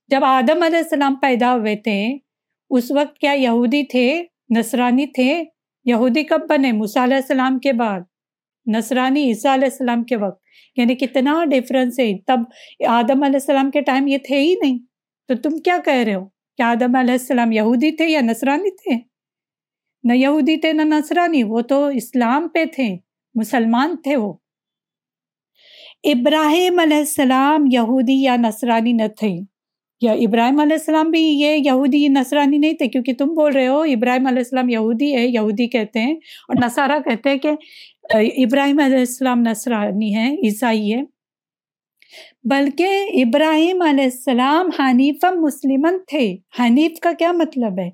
جب آدم علیہ السلام پیدا ہوئے تھے، اس وقت کیا یہودی تھے، نصرانی تھے؟ یہودی کب بنے؟ علیہ السلام کے بعد، نصرانی عیسیٰ علیہ السلام کے وقت۔ یعنی کتنا ڈفرینس ہے؟ تب آدم علیہ السلام کے ٹائم یہ تھے ہی نہیں۔ تو تم کیا کہہ رہے ہو؟ کہ آدم علیہ السلام یہودی تھے یا نصرانی تھے؟ نہ یہودی تھے نہ نصرانی، وہ تو اسلام پہ تھے، مسلمان تھے وہ۔ ابراہیم علیہ السلام یہودی یا نصرانی نہ تھے۔ یا ابراہیم علیہ السلام بھی یہ یہودی نصرانی نہیں تھے، کیونکہ تم بول رہے ہو ابراہیم علیہ السلام یہودی ہے، یہودی کہتے ہیں اور نصارہ کہتے ہیں کہ ابراہیم علیہ السلام نصرانی ہے عیسائی ہے بلکہ ابراہیم علیہ السلام حنیف مسلمن تھے۔ حنیف کا کیا مطلب ہے؟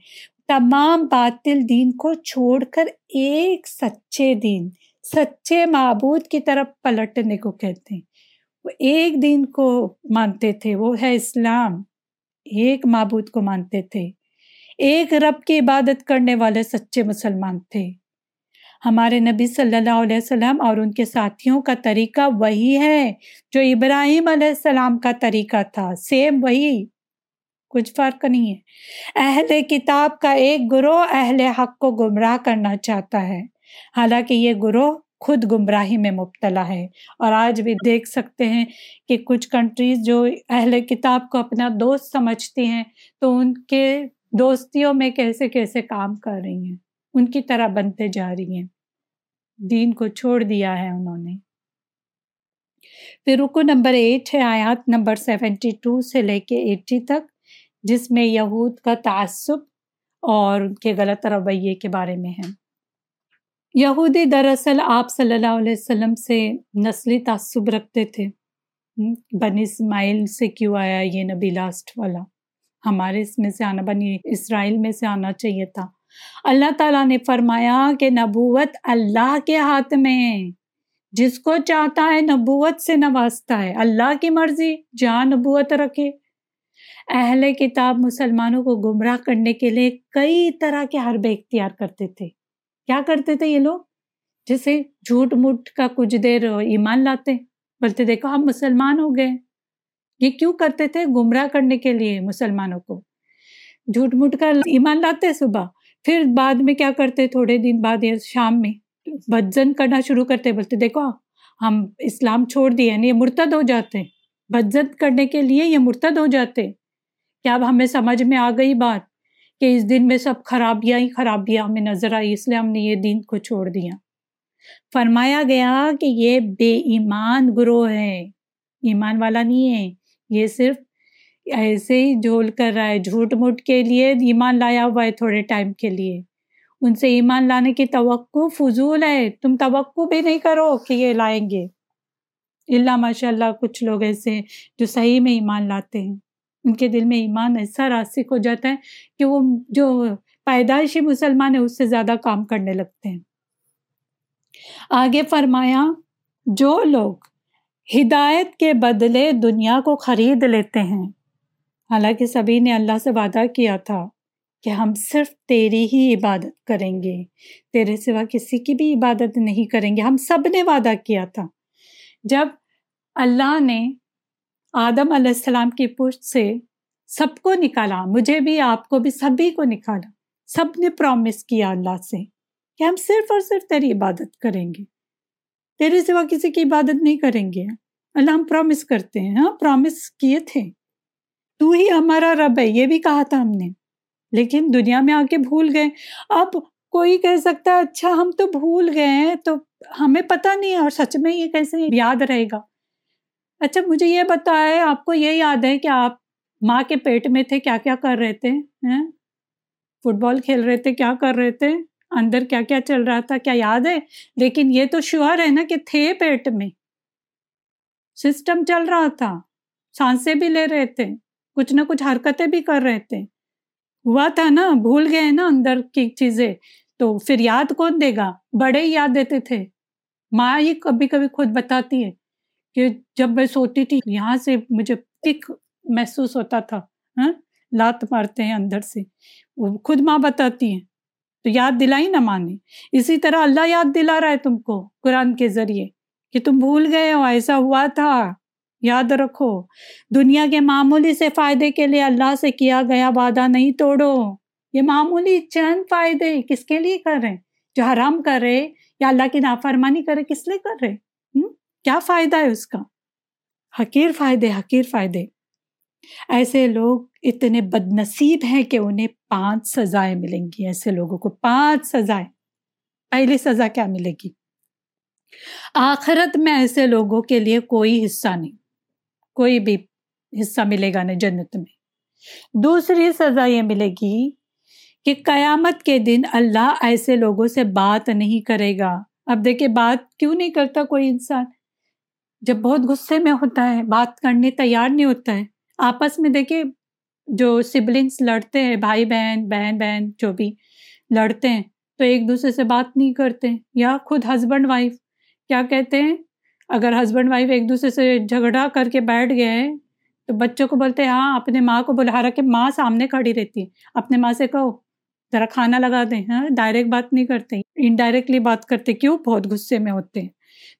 تمام باطل دین کو چھوڑ کر ایک سچے دین، سچے معبود کی طرف پلٹنے کو کہتے ہیں۔ وہ ایک دین کو مانتے تھے، وہ ہے اسلام۔ ایک معبود کو مانتے تھے۔ ایک رب کی عبادت کرنے والے سچے مسلمان تھے۔ ہمارے نبی صلی اللہ علیہ وسلم اور ان کے ساتھیوں کا طریقہ وہی ہے جو ابراہیم علیہ السلام کا طریقہ تھا۔ سیم وہی۔ کچھ فرق نہیں ہے۔ اہل کتاب کا ایک گروہ اہل حق کو گمراہ کرنا چاہتا ہے۔ حالانکہ یہ گروہ خود گمراہی میں مبتلا ہے۔ اور آج بھی دیکھ سکتے ہیں کہ کچھ کنٹریز جو اہل کتاب کو اپنا دوست سمجھتی ہیں، تو ان کے دوستیوں میں کیسے کیسے کام کر رہی ہیں؟ ان کی طرح بنتے جا رہی ہیں۔ دین کو چھوڑ دیا ہے انہوں نے۔ پھر رکو نمبر ایٹ ہے، آیات نمبر سیونٹی ٹو سے لے کے ایٹی تک، جس میں یہود کا تعصب اور ان کے غلط رویے کے بارے میں ہے۔ یہودی دراصل آپ صلی اللہ علیہ وسلم سے نسلی تعصب رکھتے تھے۔ بنی اسماعیل سے کیوں آیا یہ نبی لاسٹ والا؟ ہمارے اس میں سے آنا، بنی اسرائیل میں سے آنا چاہیے تھا۔ اللہ تعالیٰ نے فرمایا کہ نبوت اللہ کے ہاتھ میں جس کو چاہتا ہے نبوت سے نوازتا ہے۔ اللہ کی مرضی، جہاں نبوت رکھے۔ اہل کتاب مسلمانوں کو گمراہ کرنے کے لیے کئی طرح کے حربے اختیار کرتے تھے۔ کیا کرتے تھے یہ لوگ؟ جیسے جھوٹ موٹ کا کچھ دیر ایمان لاتے، بولتے دیکھو ہم مسلمان ہو گئے۔ یہ کیوں کرتے تھے گمراہ کرنے کے لیے مسلمانوں کو؟ جھوٹ موٹ کا ایمان لاتے صبح، پھر بعد میں کیا کرتے؟ تھوڑے دن بعد یا شام میں بجن کرنا شروع کرتے، بولتے دیکھو ہم اسلام چھوڑ دیے یعنی یہ مرتد ہو جاتے۔ بجن کرنے کے لیے یہ مرتد ہو جاتے۔ کیا اب ہمیں سمجھ میں آ گئی بات؟ کہ اس دن میں سب خرابیاں ہی خرابیاں ہمیں نظر آئی، اس لیے ہم نے یہ دین کو چھوڑ دیا۔ فرمایا گیا کہ یہ بے ایمان گروہ ہے ایمان والا نہیں ہے، یہ صرف ایسے ہی جھول کر رہا ہے، جھوٹ موٹ کے لیے ایمان لایا ہوا ہے تھوڑے ٹائم کے لیے۔ ان سے ایمان لانے کی توقع فضول ہے۔ تم توقع بھی نہیں کرو کہ یہ لائیں گے۔ اللہ ماشاء اللہ کچھ لوگ ایسے جو صحیح میں ایمان لاتے ہیں۔ ان کے دل میں ایمان ایسا راسک ہو جاتا ہے کہ وہ جو پیدائشی مسلمان ہے اس سے زیادہ کام کرنے لگتے ہیں۔ آگے فرمایا، جو لوگ ہدایت کے بدلے دنیا کو خرید لیتے ہیں، حالانکہ سبھی نے اللہ سے وعدہ کیا تھا کہ ہم صرف تیری ہی عبادت کریں گے، تیرے سوا کسی کی بھی عبادت نہیں کریں گے۔ ہم سب نے وعدہ کیا تھا۔ جب اللہ نے آدم علیہ السلام کی پشت سے سب کو نکالا، مجھے بھی، آپ کو بھی، سبھی کو نکالا۔ سب نے پرومس کیا اللہ سے کہ ہم صرف اور صرف تیری عبادت کریں گے۔ تیرے سوا کسی کی عبادت نہیں کریں گے۔ اللہ ہم پرومس کرتے ہیں ہاں پرومس کیے تھے۔ تو ہی ہمارا رب ہے، یہ بھی کہا تھا ہم نے۔ لیکن دنیا میں آ کے بھول گئے۔ اب کوئی کہہ سکتا ہے اچھا ہم تو بھول گئے ہیں، تو ہمیں پتہ نہیں ہے اور سچ میں یہ کیسے یاد رہے گا۔ اچھا مجھے یہ بتائے، آپ کو یہ یاد ہے کہ آپ ماں کے پیٹ میں تھے، کیا کیا کر رہے تھے؟ فٹ بال کھیل رہے تھے، کیا کر رہے تھے؟ اندر کیا کیا چل رہا تھا؟ کیا یاد ہے؟ لیکن یہ تو شوہر ہے نا کہ تھے پیٹ میں۔ سسٹم چل رہا تھا۔ سانسیں بھی لے رہے تھے۔ کچھ نہ کچھ حرکتیں بھی کر رہے تھے۔ ہوا تھا نا، بھول گئے نا اندر کی چیزیں۔ تو پھر یاد کون دے گا؟ بڑے ہی یاد دیتے تھے۔ ماں ہی کبھی کبھی خود بتاتی ہے۔ کہ جب میں سوتی تھی، یہاں سے مجھے کک محسوس ہوتا تھا ہاں لات مارتے ہیں اندر سے۔ وہ خود ماں بتاتی ہیں، تو یاد دلائی نہ مانے اسی طرح اللہ یاد دلا رہا ہے تم کو قرآن کے ذریعے کہ تم بھول گئے ہو، ایسا ہوا تھا۔ یاد رکھو، دنیا کے معمولی سے فائدے کے لیے اللہ سے کیا گیا وعدہ نہیں توڑو۔ یہ معمولی چند فائدے کس کے لیے کر رہے جو حرام کر رہے یا اللہ کی نافرمانی کرے کس لیے کر رہے؟ کیا فائدہ ہے اس کا؟ حقیر فائدے حقیر فائدے۔ ایسے لوگ اتنے بد نصیب ہیں کہ انہیں پانچ سزائیں ملیں گی۔ ایسے لوگوں کو پانچ سزائیں۔ پہلی سزا کیا ملے گی؟ آخرت میں ایسے لوگوں کے لیے کوئی حصہ نہیں۔ کوئی بھی حصہ ملے گا نہیں جنت میں۔ دوسری سزا یہ ملے گی کہ قیامت کے دن اللہ ایسے لوگوں سے بات نہیں کرے گا۔ اب دیکھیں بات کیوں نہیں کرتا کوئی انسان؟ جب بہت غصے میں ہوتا ہے، بات کرنے تیار نہیں ہوتا ہے۔ آپس میں دیکھیں جو سبلنگس لڑتے ہیں، بھائی بہن بہن بہن، جو بھی لڑتے ہیں، تو ایک دوسرے سے بات نہیں کرتے۔ یا خود ہسبینڈ وائف کیا کہتے ہیں؟ اگر ہسبینڈ وائف ایک دوسرے سے جھگڑا کر کے بیٹھ گئے تو بچوں کو بولتے ہیں ہاں اپنے ماں کو بلا رہا کہ ماں سامنے کھڑی رہتی ہے۔ اپنے ماں سے کہو، ذرا کھانا لگا دیں۔ ہاں ڈائریکٹ بات نہیں کرتے انڈائریکٹلی بات کرتے۔ کیوں؟ بہت غصے میں ہوتے ہیں۔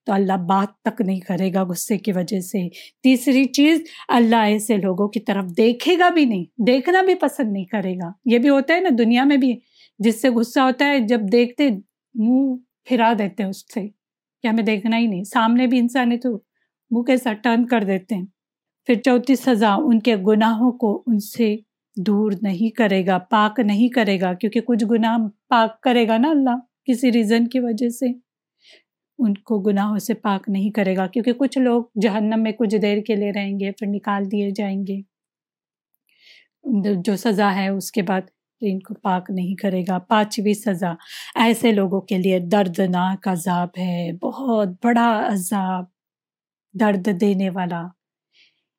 تو اللہ بات تک نہیں کرے گا غصے کی وجہ سے۔ تیسری چیز، اللہ ایسے لوگوں کی طرف دیکھے گا بھی نہیں، دیکھنا بھی پسند نہیں کرے گا۔ یہ بھی ہوتا ہے نا دنیا میں بھی، جس سے غصہ ہوتا ہے، جب دیکھتے منہ پھرا دیتے ہیں اس سے۔ کہ ہمیں دیکھنا ہی نہیں، سامنے بھی انسان ہے تو منہ کیسا ٹرن کر دیتے ہیں۔ پھر چوتھی سزا، ان کے گناہوں کو ان سے دور نہیں کرے گا، پاک نہیں کرے گا۔ کیونکہ کچھ گناہ پاک کرے گا نا اللہ، کسی ریزن کی وجہ سے۔ ان کو گناہوں سے پاک نہیں کرے گا، کیونکہ کچھ لوگ جہنم میں کچھ دیر کے لیے رہیں گے، پھر نکال دیے جائیں گے۔ جو سزا ہے اس کے بعد ان کو پاک نہیں کرے گا۔ پانچویں سزا، ایسے لوگوں کے لیے دردناک عذاب ہے، بہت بڑا عذاب، درد دینے والا۔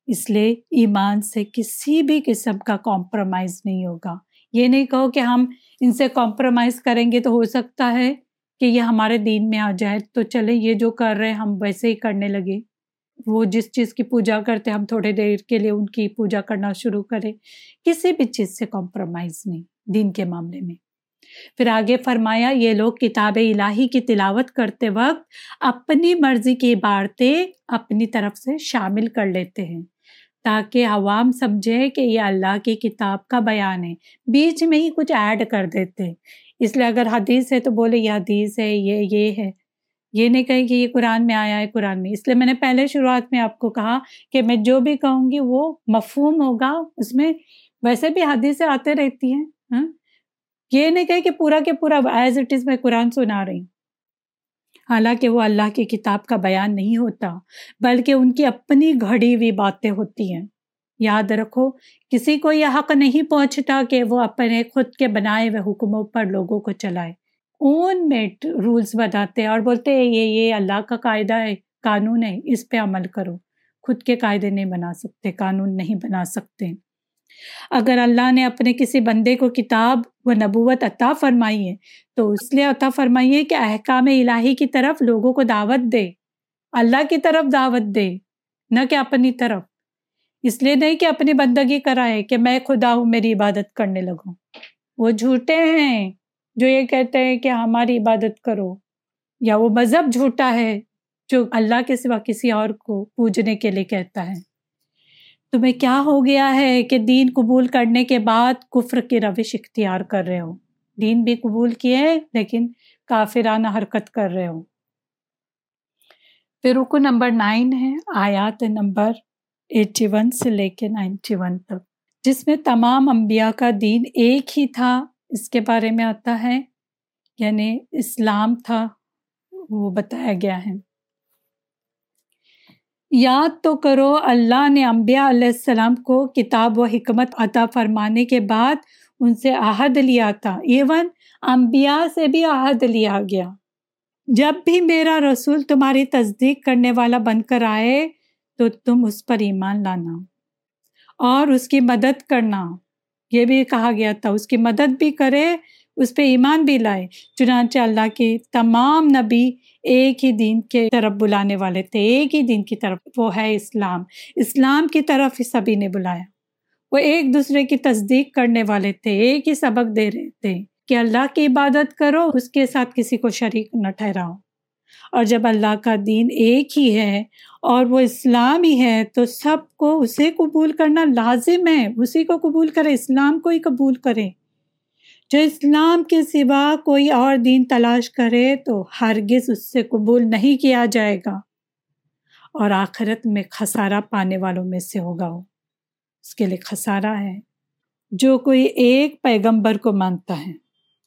اس لیے ایمان سے کسی بھی قسم کا کمپرومائز نہیں ہوگا۔ یہ نہیں کہو کہ ہم ان سے کمپرومائز کریں گے تو ہو سکتا ہے۔ کہ یہ ہمارے دین میں آ جائے، تو چلے یہ جو کر رہے ہم ویسے ہی کرنے لگے۔ وہ جس چیز کی پوجا کرتے ہم تھوڑے دیر کے لیے ان کی پوجا کرنا شروع کریں۔ کسی بھی چیز سے کمپرومائز نہیں، دین کے معاملے میں۔ پھر آگے فرمایا، یہ لوگ کتاب الہی کی تلاوت کرتے وقت اپنی مرضی کی عبارتیں اپنی طرف سے شامل کر لیتے ہیں، تاکہ عوام سمجھے کہ یہ اللہ کی کتاب کا بیان ہے۔ بیچ میں ہی کچھ ایڈ کر دیتے۔ اس لیے اگر حدیث ہے تو بولے یہ حدیث ہے، یہ یہ ہے۔ یہ نہیں کہیں کہ یہ قرآن میں آیا ہے، قرآن میں۔ اس لیے میں نے پہلے شروعات میں آپ کو کہا کہ میں جو بھی کہوں گی وہ مفہوم ہوگا۔ اس میں ویسے بھی حدیثیں آتے رہتی ہیں ہاں؟ یہ نہیں کہیں کہ پورا کے پورا ایز اٹ از میں قرآن سنا رہی ہوں۔ حالانکہ وہ اللہ کی کتاب کا بیان نہیں ہوتا، بلکہ ان کی اپنی گھڑی ہوئی باتیں ہوتی ہیں۔ یاد رکھو، کسی کو یہ حق نہیں پہنچتا کہ وہ اپنے خود کے بنائے ہوئے حکموں پر لوگوں کو چلائے۔ اون میٹ رولس بتاتے اور بولتے یہ یہ اللہ کا قاعدہ ہے، قانون ہے، اس پہ عمل کرو۔ خود کے قاعدے نہیں بنا سکتے، قانون نہیں بنا سکتے۔ اگر اللہ نے اپنے کسی بندے کو کتاب و نبوت عطا فرمائی ہے، تو اس لیے عطا فرمائی ہے کہ احکام الہی کی طرف لوگوں کو دعوت دے۔ اللہ کی طرف دعوت دے، نہ کہ اپنی طرف۔ اس لیے نہیں کہ اپنی بندگی کرائے کہ میں خدا ہوں، میری عبادت کرنے لگوں۔ وہ جھوٹے ہیں جو یہ کہتے ہیں کہ ہماری عبادت کرو، یا وہ مذہب جھوٹا ہے جو اللہ کے سوا کسی اور کو پوجنے کے لیے کہتا ہے۔ تمہیں کیا ہو گیا ہے کہ دین قبول کرنے کے بعد کفر کی روش اختیار کر رہے ہو؟ دین بھی قبول کیے لیکن کافرانہ حرکت کر رہے ہو۔ پھر رکو نمبر نائن ہے، آیات نمبر ایٹی ون سے لے کے نائنٹی ون تک۔ جس میں تمام انبیاء کا دین ایک ہی تھا، اس کے بارے میں آتا ہے یعنی اسلام تھا، وہ بتایا گیا ہے۔ یاد تو کرو، اللہ نے انبیاء علیہ السلام کو کتاب و حکمت عطا فرمانے کے بعد ان سے عہد لیا تھا۔ ایون انبیاء سے بھی عہد لیا گیا۔ جب بھی میرا رسول تمہاری تصدیق کرنے والا بن کر آئے تو تم اس پر ایمان لانا اور اس کی مدد کرنا۔ یہ بھی کہا گیا تھا، اس کی مدد بھی کرے، اس پہ ایمان بھی لائے۔ چنانچہ اللہ کے تمام نبی ایک ہی دین کے طرف بلانے والے تھے، ایک ہی دین کی طرف۔ وہ ہے اسلام۔ اسلام کی طرف ہی سبھی نے بلایا۔ وہ ایک دوسرے کی تصدیق کرنے والے تھے، ایک ہی سبق دے رہے تھے کہ اللہ کی عبادت کرو، اس کے ساتھ کسی کو شریک نہ ٹھہراؤ۔ اور جب اللہ کا دین ایک ہی ہے اور وہ اسلام ہی ہے، تو سب کو اسے قبول کرنا لازم ہے۔ اسی کو قبول کرے، اسلام کو ہی قبول کرے۔ جو اسلام کے سوا کوئی اور دین تلاش کرے، تو ہرگز اس سے قبول نہیں کیا جائے گا۔ اور آخرت میں خسارہ پانے والوں میں سے ہوگا وہ۔ اس کے لیے خسارہ ہے۔ جو کوئی ایک پیغمبر کو مانتا ہے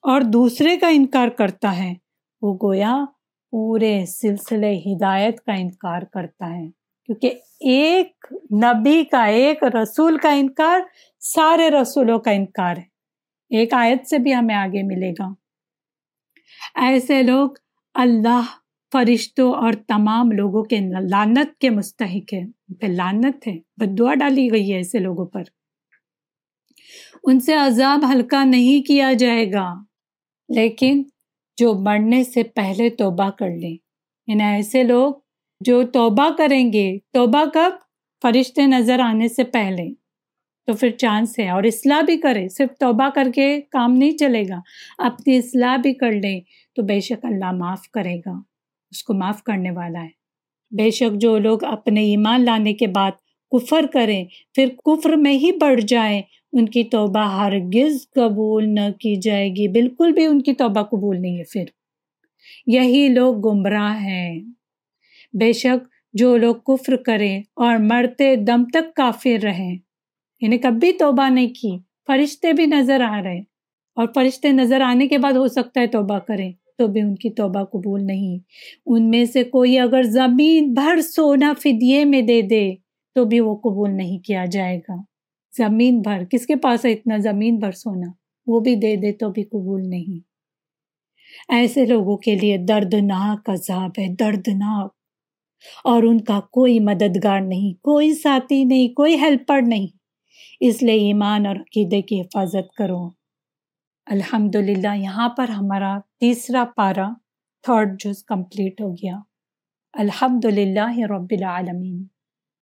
اور دوسرے کا انکار کرتا ہے، وہ گویا پورے سلسلے ہدایت کا انکار کرتا ہے۔ کیونکہ ایک نبی کا، ایک رسول کا انکار سارے رسولوں کا انکار ہے۔ ایک آیت سے بھی ہمیں آگے ملے گا۔ ایسے لوگ اللہ، فرشتوں اور تمام لوگوں کے لانت کے مستحق ہے پہ لانت ہے، بدعا ڈالی گئی ہے ایسے لوگوں پر۔ ان سے عذاب ہلکا نہیں کیا جائے گا۔ لیکن جو مرنے سے پہلے توبہ کر لیں۔ یعنی ایسے لوگ جو توبہ کریں گے، توبہ کب فرشتے نظر آنے سے پہلے۔ تو پھر چانس ہے، اور اصلاح بھی کرے۔ صرف توبہ کر کے کام نہیں چلے گا، اپنی اصلاح بھی کر لے تو بے شک اللہ معاف کرے گا۔ اس کو معاف کرنے والا ہے۔ بے شک جو لوگ اپنے ایمان لانے کے بعد کفر کریں، پھر کفر میں ہی بڑھ جائیں۔ ان کی توبہ ہرگز قبول نہ کی جائے گی۔ بالکل بھی ان کی توبہ قبول نہیں ہے پھر۔ یہی لوگ گمراہ ہیں۔ بے شک جو لوگ کفر کریں اور مرتے دم تک کافر رہیں یعنی کبھی توبہ نہیں کی۔ فرشتے بھی نظر آ رہے اور فرشتے نظر آنے کے بعد ہو سکتا ہے توبہ کریں، تو بھی ان کی توبہ قبول نہیں۔ ان میں سے کوئی اگر زمین بھر سونا فدیے میں دے دے، تو بھی وہ قبول نہیں کیا جائے گا۔ زمین بھر۔ کس کے پاس ہے اتنا زمین بھر سونا؟ وہ بھی دے دے تو بھی قبول نہیں۔ ایسے لوگوں کے لیے دردناک عذاب ہے، دردناک۔ اور ان کا کوئی مددگار نہیں، کوئی ساتھی نہیں، کوئی ہیلپر نہیں۔ اس لیے ایمان اور عقیدے کی حفاظت کرو۔ الحمد للہ یہاں پر ہمارا تیسرا پارا تھرڈ جز کمپلیٹ ہو گیا۔ الحمد للہ رب العالمین۔